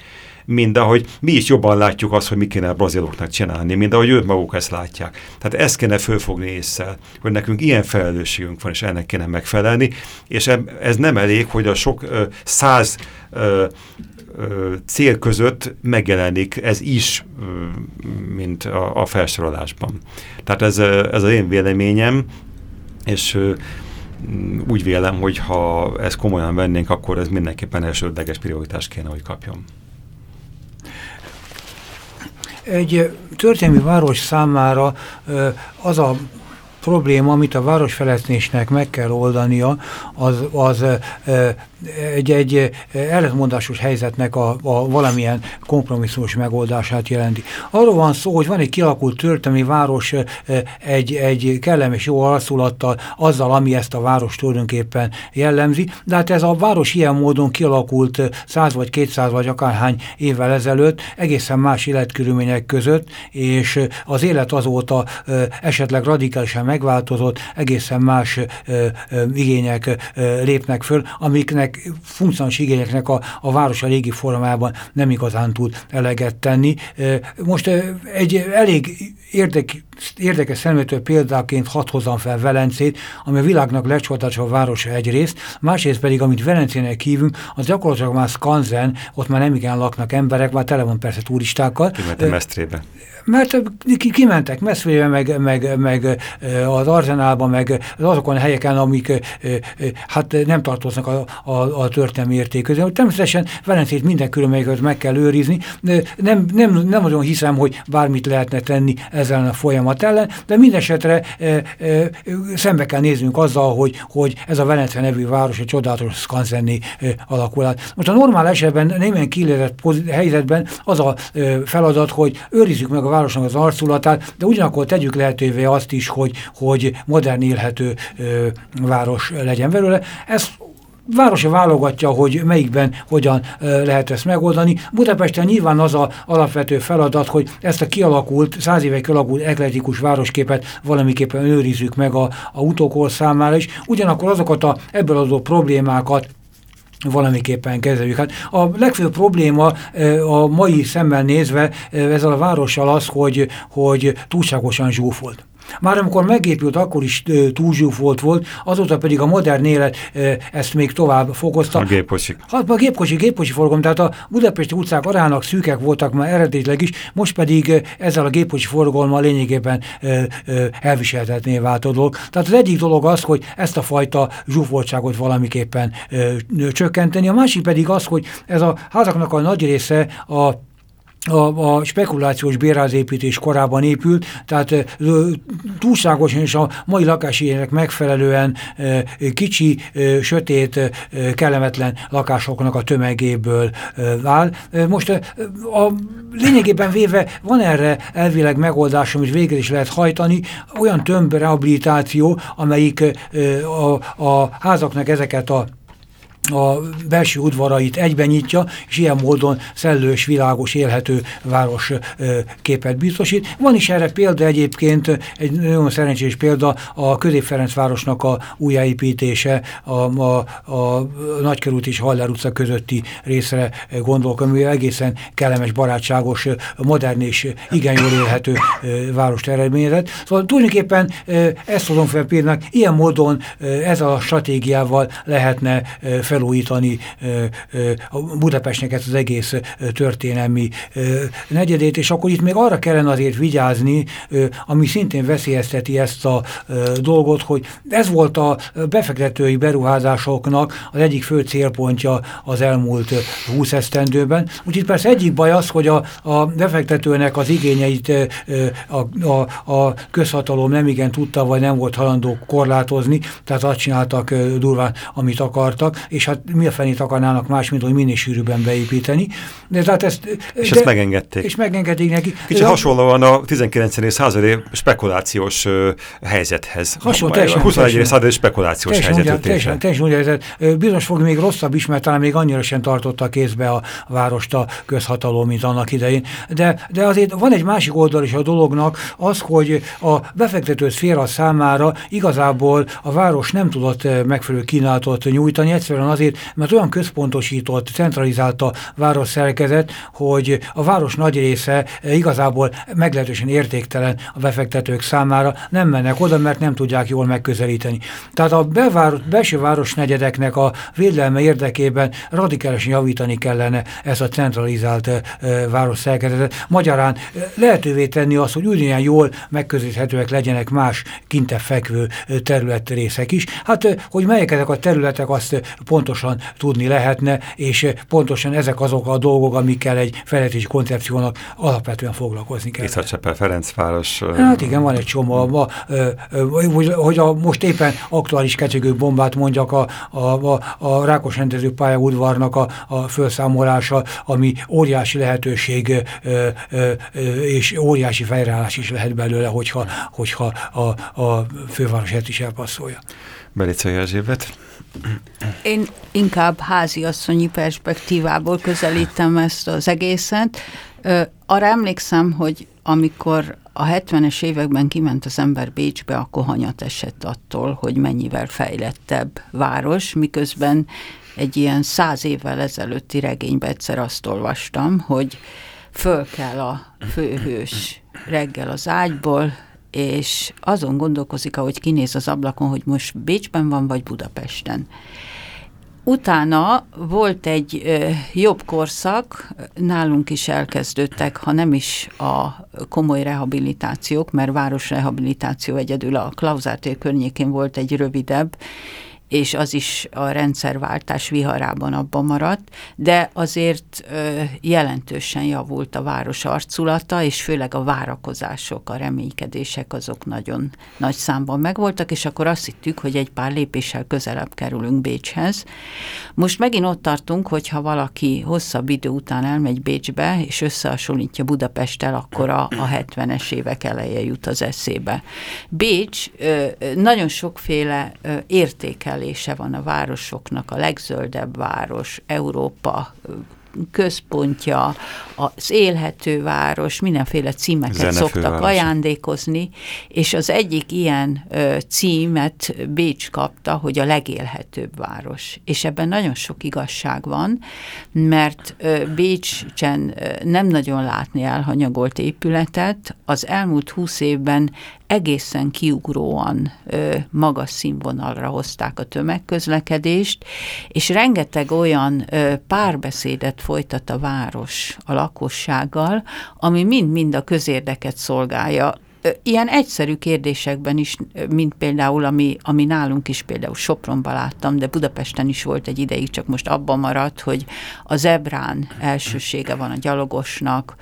S2: mint ahogy mi is jobban látjuk azt, hogy mi kéne a braziloknak csinálni, mint ahogy ők maguk ezt látják. Tehát ezt kéne fölfogni észre, hogy nekünk ilyen felelősségünk van, és ennek kéne megfelelni, és ez nem elég, hogy a sok ö, száz ö, cél között megjelenik ez is, mint a, a felsorolásban. Tehát ez, ez az én véleményem, és úgy vélem, hogy ha ezt komolyan vennénk, akkor ez mindenképpen elsődleges prioritást kéne, hogy kapjon.
S3: Egy történelmi város számára az a probléma, amit a városfejlesztésnek meg kell oldania, az, az egy, egy ellentmondásos helyzetnek a, a valamilyen kompromisszumos megoldását jelenti. Arról van szó, hogy van egy kialakult történelmi város egy, egy kellemes jó alszulattal, azzal, ami ezt a város tulajdonképpen jellemzi, de hát ez a város ilyen módon kialakult 100 vagy 200 vagy akárhány évvel ezelőtt, egészen más életkörülmények között, és az élet azóta esetleg radikálisan megváltozott, egészen más igények lépnek föl, amiknek funkcionális igényeknek a, a város a régi formában nem igazán tud eleget tenni. Most egy elég érdek, érdekes szemléltő példáként hat hozom fel Velencét, ami a világnak legcsodálatosabb városa egyrészt, másrészt pedig, amit Velencének hívunk, az gyakorlatilag már Skanzen, ott már nem igen laknak emberek, már tele van persze turistákkal.
S2: Kimentem Mesztrébe
S3: mert kimentek Meszfélybe, meg, meg, meg az Arzenálba, meg azokon a helyeken, amik hát nem tartoznak a, a, a történelmi értéközön. Természetesen Velencét minden körülményeket meg kell őrizni. Nem, nem, nem nagyon hiszem, hogy bármit lehetne tenni ezzel a folyamat ellen, de mindesetre szembe kell néznünk azzal, hogy, hogy ez a Velence nevű város egy csodálatos szkanzenné e, alakul át. Most a normál esetben, némely kilérett helyzetben az a feladat, hogy őrizzük meg a városnak az arculatát, de ugyanakkor tegyük lehetővé azt is, hogy, hogy modern élhető ö, város legyen belőle. Ez városa válogatja, hogy melyikben hogyan lehet ezt megoldani. Budapesten nyilván az a alapvető feladat, hogy ezt a kialakult, száz éve kialakult ekletikus városképet valamiképpen őrizzük meg a, a utókor számára is. Ugyanakkor azokat a ebből adó problémákat valamiképpen kezeljük. Hát a legfőbb probléma a mai szemmel nézve ezzel a várossal az, hogy, hogy túlságosan zsúfolt. Már amikor megépült, akkor is túlzsúfolt volt, azóta pedig a modern élet ezt még tovább fokozta.
S2: A gépkocsik.
S3: Hát a gépkocsi, gépkocsi forgalom, tehát a budapesti utcák arának szűkek voltak már eredetileg is, most pedig ezzel a gépkocsi forgalommal lényegében elviselhetetné vált a dolog. Tehát az egyik dolog az, hogy ezt a fajta zsúfoltságot valamiképpen csökkenteni, a másik pedig az, hogy ez a házaknak a nagy része a a, a spekulációs bérházépítés korában épült, tehát túlságosan és a mai lakásének megfelelően kicsi, sötét, kellemetlen lakásoknak a tömegéből áll. Most a lényegében véve van erre elvileg megoldás, amit végre is lehet hajtani, olyan tömb rehabilitáció, amelyik a, a házaknak ezeket a a belső udvarait egyben nyitja, és ilyen módon szellős, világos, élhető város képet biztosít. Van is erre példa egyébként, egy nagyon szerencsés példa, a Közép-Ferencvárosnak a újjáépítése, a, a, a Nagykerút és Haller utca közötti részre gondolok, ami egészen kellemes, barátságos, modern és igen jól élhető várost eredményezett. Szóval tulajdonképpen ezt hozom fel például, ilyen módon ezzel a stratégiával lehetne fel felújítani a Budapestnek ezt az egész történelmi negyedét, és akkor itt még arra kellene azért vigyázni, ami szintén veszélyezteti ezt a dolgot, hogy ez volt a befektetői beruházásoknak az egyik fő célpontja az elmúlt 20 esztendőben. Úgyhogy persze egyik baj az, hogy a, a befektetőnek az igényeit a, a, a közhatalom nem igen tudta, vagy nem volt halandó korlátozni, tehát azt csináltak durván, amit akartak, és és hát mi a fenét akarnának más, mint hogy minél sűrűbben beépíteni.
S2: De, tehát ezt, és de, ezt megengedték.
S3: És megengedték neki.
S2: Kicsit hasonlóan a 19. századi spekulációs uh, helyzethez.
S3: Hasonló, teljesen. A
S2: 21. századi spekulációs helyzet.
S3: Teljesen, teljesen úgy helyzet. Bizonyos fog még rosszabb is, mert talán még annyira sem tartotta kézbe a várost a közhatalom, mint annak idején. De, de azért van egy másik oldal is a dolognak, az, hogy a befektető szféra számára igazából a város nem tudott megfelelő kínálatot nyújtani, egyszerűen azért, mert olyan központosított, centralizált a város szerkezet, hogy a város nagy része igazából meglehetősen értéktelen a befektetők számára, nem mennek oda, mert nem tudják jól megközelíteni. Tehát a belváros, belső városnegyedeknek a védelme érdekében radikálisan javítani kellene ezt a centralizált e, város szerkezetet. Magyarán lehetővé tenni azt, hogy ugyanilyen jól megközelíthetőek legyenek más kinte fekvő területrészek is. Hát, hogy melyek ezek a területek, azt pontosan tudni lehetne, és pontosan ezek azok a dolgok, amikkel egy fejlesztési koncepciónak alapvetően foglalkozni kell.
S2: Észak-Csepel, Ferencváros.
S3: Hát igen, van egy csomó, ma, hogy a most éppen aktuális kecsegő bombát mondjak a, a, a, a Rákos rendező pályaudvarnak a, a felszámolása, ami óriási lehetőség és óriási fejreállás is lehet belőle, hogyha, hogyha a, a főváros is elpasszolja.
S2: Belica Erzsébet.
S4: Én inkább háziasszonyi perspektívából közelítem ezt az egészet. Arra emlékszem, hogy amikor a 70-es években kiment az ember Bécsbe, akkor hanyat esett attól, hogy mennyivel fejlettebb város, miközben egy ilyen száz évvel ezelőtti regényben egyszer azt olvastam, hogy föl kell a főhős reggel az ágyból, és azon gondolkozik, ahogy kinéz az ablakon, hogy most Bécsben van, vagy Budapesten. Utána volt egy ö, jobb korszak, nálunk is elkezdődtek, ha nem is a komoly rehabilitációk, mert városrehabilitáció egyedül a Klauzártér környékén volt egy rövidebb, és az is a rendszerváltás viharában abban maradt, de azért jelentősen javult a város arculata, és főleg a várakozások, a reménykedések azok nagyon nagy számban megvoltak, és akkor azt hittük, hogy egy pár lépéssel közelebb kerülünk Bécshez. Most megint ott tartunk, hogyha valaki hosszabb idő után elmegy Bécsbe, és összehasonlítja Budapesttel, akkor a, a 70-es évek eleje jut az eszébe. Bécs nagyon sokféle ö, értékelése van a városoknak, a legzöldebb város, Európa központja, az élhető város, mindenféle címeket Zenefőváros. szoktak ajándékozni, és az egyik ilyen ö, címet Bécs kapta, hogy a legélhetőbb város. És ebben nagyon sok igazság van, mert ö, Bécsen ö, nem nagyon látni elhanyagolt épületet, az elmúlt húsz évben egészen kiugróan ö, magas színvonalra hozták a tömegközlekedést, és rengeteg olyan ö, párbeszédet folytat a város a lakossággal, ami mind-mind a közérdeket szolgálja. Ilyen egyszerű kérdésekben is, mint például, ami, ami nálunk is például Sopronban láttam, de Budapesten is volt egy ideig, csak most abban maradt, hogy az ebrán elsősége van a gyalogosnak,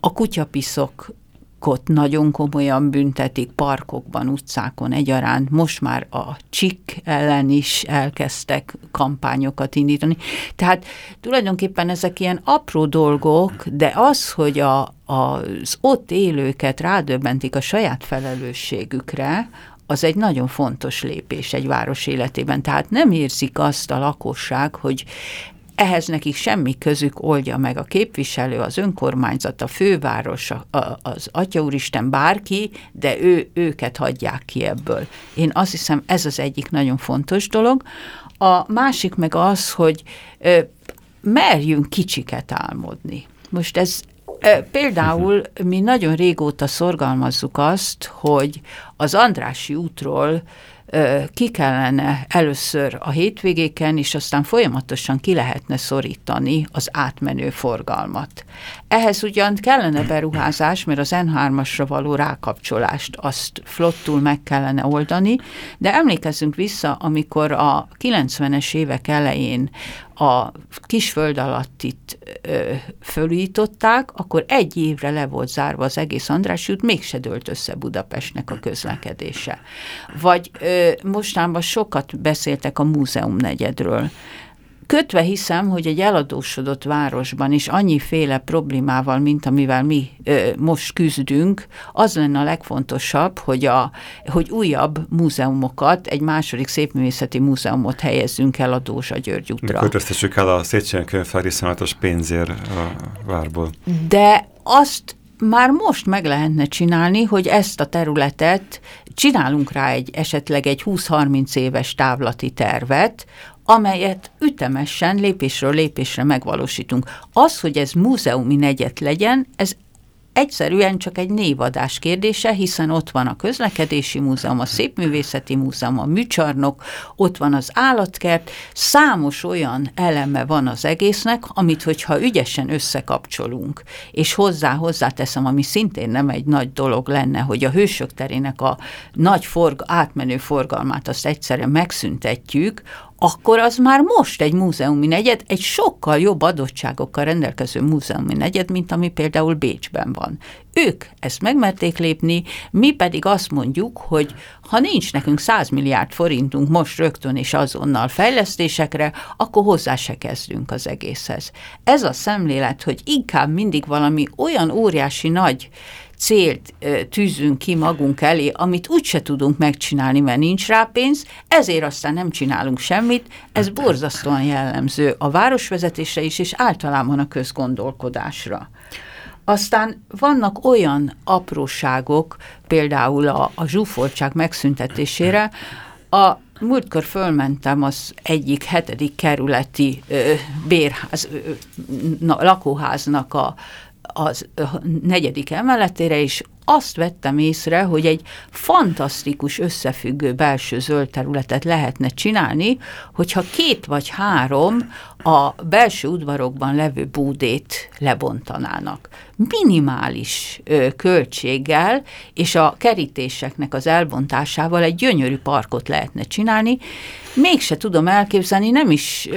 S4: a kutyapiszok parkot nagyon komolyan büntetik, parkokban, utcákon egyaránt. Most már a csik ellen is elkezdtek kampányokat indítani. Tehát tulajdonképpen ezek ilyen apró dolgok, de az, hogy a, az ott élőket rádöbbentik a saját felelősségükre, az egy nagyon fontos lépés egy város életében. Tehát nem érzik azt a lakosság, hogy ehhez nekik semmi közük oldja meg a képviselő, az önkormányzat, a főváros, a, az Atyaúristen, bárki, de ő, őket hagyják ki ebből. Én azt hiszem, ez az egyik nagyon fontos dolog. A másik meg az, hogy ö, merjünk kicsiket álmodni. Most ez Például mi nagyon régóta szorgalmazzuk azt, hogy az Andrási útról ki kellene először a hétvégéken, és aztán folyamatosan ki lehetne szorítani az átmenő forgalmat. Ehhez ugyan kellene beruházás, mert az N3-asra való rákapcsolást azt flottul meg kellene oldani, de emlékezzünk vissza, amikor a 90-es évek elején a kisföld alatt itt ö, fölújították, akkor egy évre le volt zárva az egész András út, mégse dőlt össze Budapestnek a közlekedése. Vagy ö, mostanában sokat beszéltek a múzeum negyedről kötve hiszem, hogy egy eladósodott városban is annyiféle problémával, mint amivel mi ö, most küzdünk, az lenne a legfontosabb, hogy, a, hogy újabb múzeumokat, egy második szépművészeti múzeumot helyezzünk el a Dózsa György útra.
S2: Költöztessük el a Széchenyi könyvtár iszonyatos pénzért a várból.
S4: De azt már most meg lehetne csinálni, hogy ezt a területet csinálunk rá egy esetleg egy 20-30 éves távlati tervet, amelyet ütemesen, lépésről lépésre megvalósítunk. Az, hogy ez múzeumi negyet legyen, ez egyszerűen csak egy névadás kérdése, hiszen ott van a közlekedési múzeum, a szépművészeti múzeum, a műcsarnok, ott van az állatkert, számos olyan eleme van az egésznek, amit hogyha ügyesen összekapcsolunk, és hozzá hozzáteszem, ami szintén nem egy nagy dolog lenne, hogy a hősök terének a nagy forg, átmenő forgalmát azt egyszerűen megszüntetjük, akkor az már most egy múzeumi negyed, egy sokkal jobb adottságokkal rendelkező múzeumi negyed, mint ami például Bécsben van. Ők ezt megmerték lépni, mi pedig azt mondjuk, hogy ha nincs nekünk 100 milliárd forintunk most rögtön és azonnal fejlesztésekre, akkor hozzá se kezdünk az egészhez. Ez a szemlélet, hogy inkább mindig valami olyan óriási nagy célt tűzünk ki magunk elé, amit úgyse tudunk megcsinálni, mert nincs rá pénz, ezért aztán nem csinálunk semmit. Ez borzasztóan jellemző a városvezetésre is, és általában a közgondolkodásra. Aztán vannak olyan apróságok, például a, a zsúfoltság megszüntetésére, a múltkor fölmentem az egyik hetedik kerületi ö, bérház, ö, na, lakóháznak a az negyedik emeletére, és azt vettem észre, hogy egy fantasztikus összefüggő belső zöld területet lehetne csinálni, hogyha két vagy három a belső udvarokban levő búdét lebontanának. Minimális ö, költséggel és a kerítéseknek az elbontásával egy gyönyörű parkot lehetne csinálni. Mégse tudom elképzelni, nem is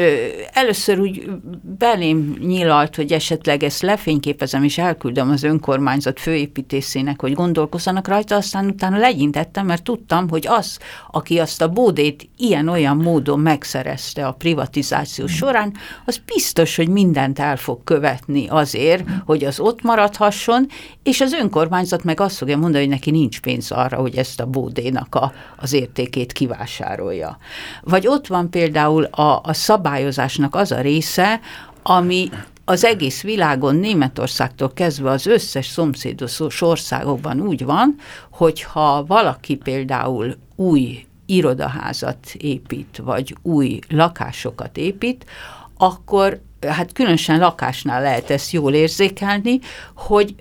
S4: először úgy belém nyilalt, hogy esetleg ezt lefényképezem és elküldöm az önkormányzat főépítészének, hogy gondolkozzanak rajta, aztán utána legyintettem, mert tudtam, hogy az, aki azt a bódét ilyen-olyan módon megszerezte a privatizáció során, az biztos, hogy mindent el fog követni azért, hogy az ott maradhasson, és az önkormányzat meg azt fogja mondani, hogy neki nincs pénz arra, hogy ezt a bódénak a, az értékét kivásárolja. Vagy ott van például a, a szabályozásnak az a része, ami az egész világon, Németországtól kezdve az összes szomszédos országokban úgy van, hogyha valaki például új irodaházat épít, vagy új lakásokat épít, akkor hát különösen lakásnál lehet ezt jól érzékelni, hogy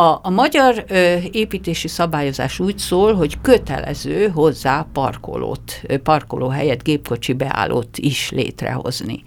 S4: a, a magyar ö, építési szabályozás úgy szól, hogy kötelező hozzá parkolót, parkolóhelyet, gépkocsi beállót is létrehozni.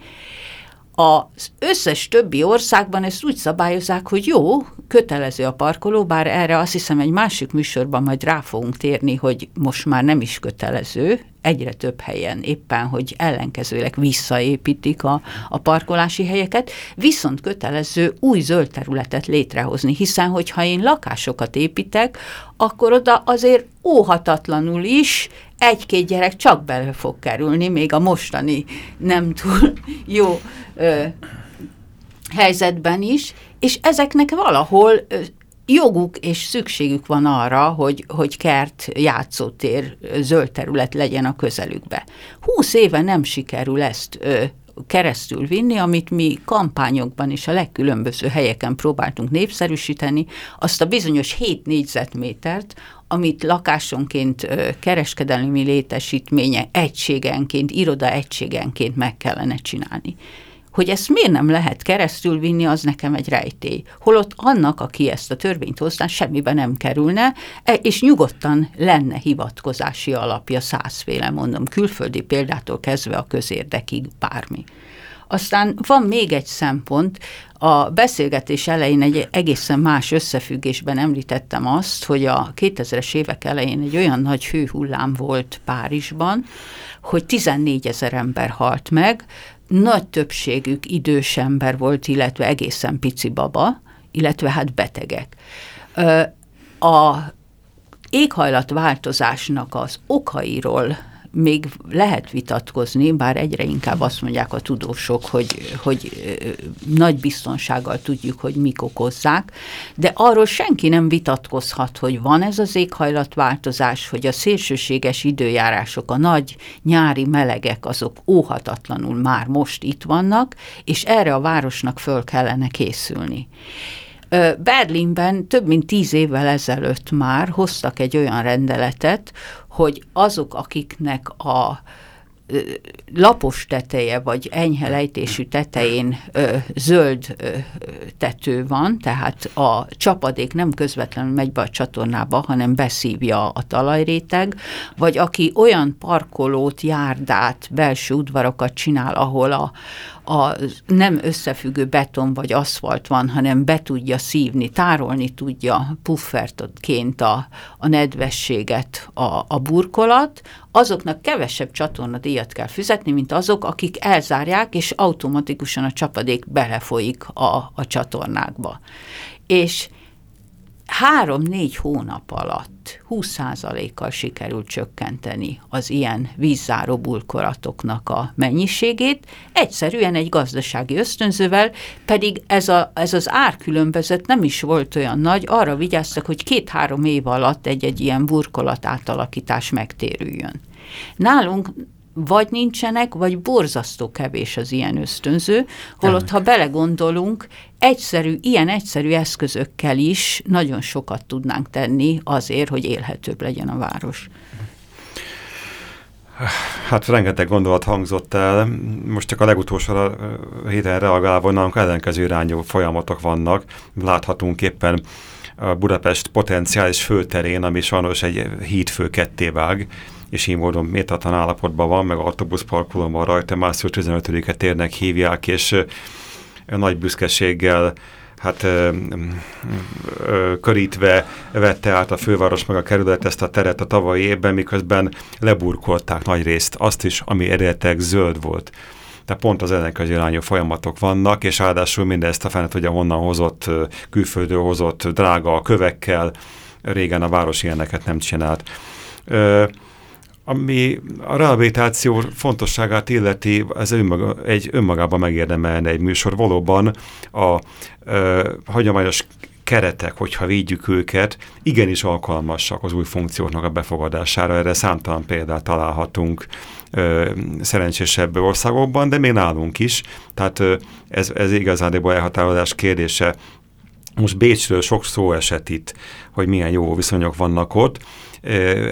S4: Az összes többi országban ezt úgy szabályozzák, hogy jó, kötelező a parkoló, bár erre azt hiszem egy másik műsorban majd rá fogunk térni, hogy most már nem is kötelező, egyre több helyen éppen, hogy ellenkezőleg visszaépítik a, a parkolási helyeket, viszont kötelező új zöld területet létrehozni, hiszen hogyha én lakásokat építek, akkor oda azért óhatatlanul is egy-két gyerek csak bele fog kerülni, még a mostani nem túl jó ö, helyzetben is, és ezeknek valahol joguk és szükségük van arra, hogy, hogy kert, játszótér, zöld terület legyen a közelükbe. Húsz éve nem sikerül ezt ö, keresztül vinni, amit mi kampányokban és a legkülönböző helyeken próbáltunk népszerűsíteni, azt a bizonyos 7 négyzetmétert, amit lakásonként, kereskedelmi létesítménye egységenként, iroda egységenként meg kellene csinálni. Hogy ezt miért nem lehet keresztül vinni, az nekem egy rejtély. Holott annak, aki ezt a törvényt hozta, semmibe nem kerülne, e, és nyugodtan lenne hivatkozási alapja százféle, mondom, külföldi példától kezdve a közérdekig bármi. Aztán van még egy szempont, a beszélgetés elején egy egészen más összefüggésben említettem azt, hogy a 2000-es évek elején egy olyan nagy hőhullám volt Párizsban, hogy 14 ezer ember halt meg, nagy többségük idős ember volt, illetve egészen pici baba, illetve hát betegek. A éghajlatváltozásnak az okairól még lehet vitatkozni, bár egyre inkább azt mondják a tudósok, hogy, hogy nagy biztonsággal tudjuk, hogy mik okozzák, de arról senki nem vitatkozhat, hogy van ez az éghajlatváltozás, hogy a szélsőséges időjárások, a nagy nyári melegek, azok óhatatlanul már most itt vannak, és erre a városnak föl kellene készülni. Berlinben több mint tíz évvel ezelőtt már hoztak egy olyan rendeletet, hogy azok, akiknek a lapos teteje, vagy enyhe lejtésű tetején ö, zöld ö, tető van, tehát a csapadék nem közvetlenül megy be a csatornába, hanem beszívja a talajréteg, vagy aki olyan parkolót, járdát, belső udvarokat csinál, ahol a, a nem összefüggő beton vagy aszfalt van, hanem be tudja szívni, tárolni tudja puffertként a, a nedvességet a, a burkolat, azoknak kevesebb csatornadíjat kell fizetni, mint azok, akik elzárják, és automatikusan a csapadék belefolyik a, a csatornákba. És három-négy hónap alatt 20%-kal sikerült csökkenteni az ilyen vízzáró bulkoratoknak a mennyiségét, egyszerűen egy gazdasági ösztönzővel, pedig ez, a, ez az árkülönbözet nem is volt olyan nagy, arra vigyáztak, hogy két-három év alatt egy-egy ilyen burkolat átalakítás megtérüljön. Nálunk vagy nincsenek, vagy borzasztó kevés az ilyen ösztönző, holott ha belegondolunk, egyszerű, ilyen egyszerű eszközökkel is nagyon sokat tudnánk tenni azért, hogy élhetőbb legyen a város.
S2: Hát rengeteg gondolat hangzott el. Most csak a legutolsó héten reagálva, nálunk ellenkező irányú folyamatok vannak. Láthatunk éppen a Budapest potenciális főterén, ami sajnos egy hídfő ketté vág, és így módon méltatlan állapotban van, meg autóbuszparkolón van rajta, március 15-et térnek hívják, és nagy büszkeséggel hát ö, ö, körítve vette át a főváros meg a kerület ezt a teret a tavalyi évben, miközben leburkolták nagy részt azt is, ami eredetileg zöld volt. Tehát pont az ellenkező irányú folyamatok vannak, és ráadásul mindezt a fenet ugye honnan hozott, külföldről hozott drága kövekkel, régen a város ilyeneket nem csinált. Ö, ami a rehabilitáció fontosságát illeti, ez önmaga, egy önmagában megérdemelne egy műsor. Valóban a ö, hagyományos keretek, hogyha védjük őket, igenis alkalmasak az új funkcióknak a befogadására. Erre számtalan példát találhatunk ö, szerencsésebb országokban, de még nálunk is. Tehát ö, ez, ez igazándiból elhatározás kérdése. Most Bécsről sok szó esett itt, hogy milyen jó viszonyok vannak ott.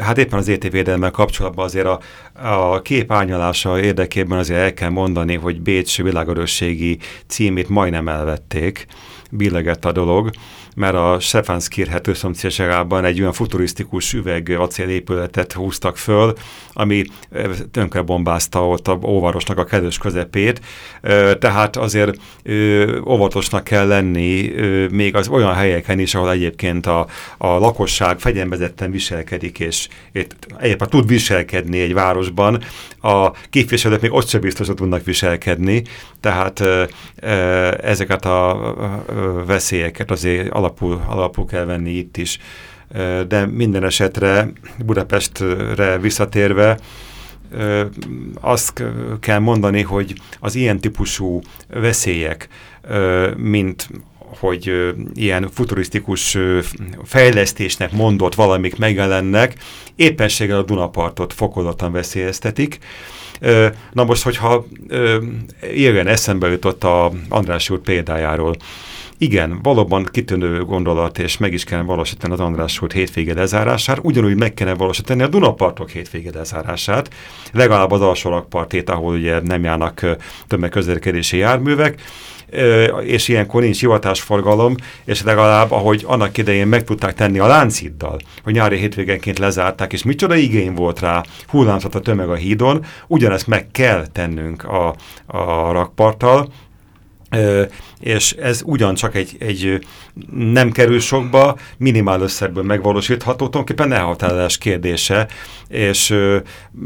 S2: Hát éppen az értékvédelemmel kapcsolatban azért a, a kép árnyalása érdekében azért el kell mondani, hogy Bécs világörösségi címét majdnem elvették, billegett a dolog, mert a Stefanskirhet szomszédságában egy olyan futurisztikus üveg acélépületet húztak föl, ami tönkre bombázta ott a óvarosnak a kedves közepét, tehát azért óvatosnak kell lenni még az olyan helyeken is, ahol egyébként a, a lakosság fegyelmezetten viselkedik, és egyébként tud viselkedni egy városban, a képviselők még ott sem biztosan tudnak viselkedni, tehát ezeket a veszélyeket azért alapul, alapul kell venni itt is. De minden esetre Budapestre visszatérve, azt kell mondani, hogy az ilyen típusú veszélyek, mint hogy ilyen futurisztikus fejlesztésnek mondott valamik megjelennek, éppenséggel a Dunapartot fokozottan veszélyeztetik. Na most, hogyha igen, eszembe jutott a András úr példájáról, igen, valóban kitűnő gondolat, és meg is kellene valósítani az András út hétvége lezárását, ugyanúgy meg kellene valósítani a Dunapartok hétvége lezárását, legalább az alsó rakpartét, ahol ugye nem járnak tömegközlekedési járművek, és ilyenkor nincs hivatásforgalom, és legalább, ahogy annak idején meg tudták tenni a lánciddal, hogy nyári hétvégenként lezárták, és micsoda igény volt rá, hullámzott a tömeg a hídon, ugyanezt meg kell tennünk a, a rakparttal, és ez ugyancsak egy, egy nem kerül sokba, minimál összegből megvalósítható, tulajdonképpen elhatározás kérdése, és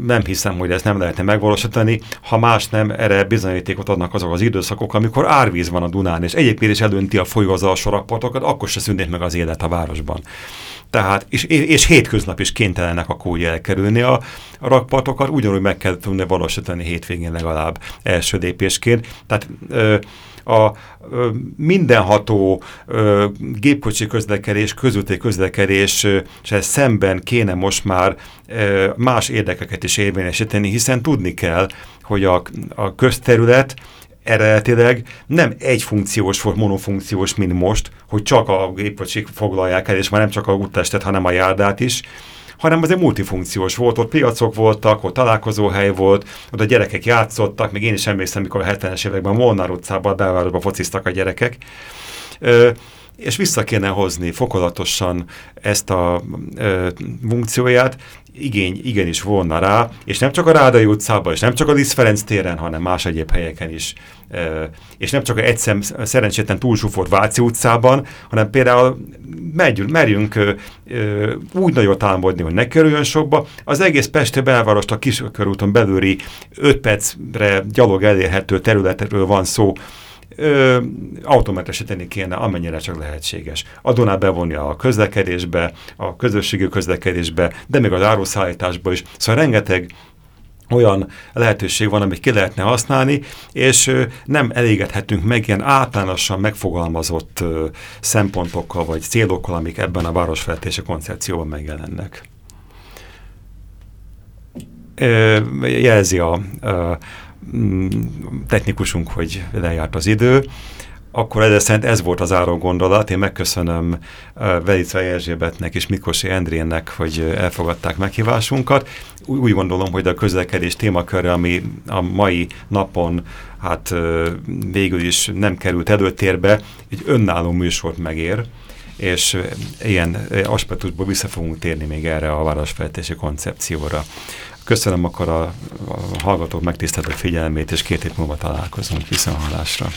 S2: nem hiszem, hogy ezt nem lehetne megvalósítani, ha más nem, erre bizonyítékot adnak azok az időszakok, amikor árvíz van a Dunán, és egyébként is elönti a folyó az alsó akkor se szűnik meg az élet a városban. Tehát, és, és hétköznap is kénytelenek akkor úgy elkerülni a, a rakpartokat, ugyanúgy meg kell tudni valósítani hétvégén legalább első lépésként. Tehát ö, a ö, mindenható ö, gépkocsi közlekedés, közúti közlekedés ö, szemben kéne most már ö, más érdekeket is érvényesíteni, hiszen tudni kell, hogy a, a közterület eredetileg nem egy funkciós volt, monofunkciós, mint most, hogy csak a gépkocsik foglalják el, és már nem csak a úttestet, hanem a járdát is, hanem azért multifunkciós volt, ott piacok voltak, ott találkozóhely volt, ott a gyerekek játszottak, még én is emlékszem, mikor a 70-es években Molnár utcában, a belvárosban fociztak a gyerekek. Ö, és vissza kéne hozni fokozatosan ezt a ö, funkcióját, igény igenis volna rá, és nem csak a Rádai utcában, és nem csak a Liszt téren, hanem más egyéb helyeken is. És nem csak egyszer szerencsétlen túlsúfolt Váci utcában, hanem például megyünk, merjünk úgy nagyot álmodni, hogy ne kerüljön sokba. Az egész Pesti belvárost a kiskörúton belüli 5 percre gyalog elérhető területről van szó, ö, automatesíteni kéne, amennyire csak lehetséges. A Dunát bevonni a közlekedésbe, a közösségi közlekedésbe, de még az áruszállításba is. Szóval rengeteg olyan lehetőség van, amit ki lehetne használni, és nem elégedhetünk meg ilyen általánosan megfogalmazott szempontokkal vagy célokkal, amik ebben a városfejlesztési koncepcióban megjelennek. Jelzi a, a technikusunk, hogy lejárt az idő. akkor ezzel szerint ez volt az áró gondolat. Én megköszönöm Velica Erzsébetnek és Mikosi Endrénnek, hogy elfogadták meghívásunkat. Úgy gondolom, hogy a közlekedés témakörre, ami a mai napon hát végül is nem került előtérbe, egy önálló műsort megér és ilyen aspektusból vissza fogunk térni még erre a városfejtési koncepcióra. Köszönöm akkor a, a hallgatók megtisztelő figyelmét, és két hét múlva találkozunk viszonhalásra.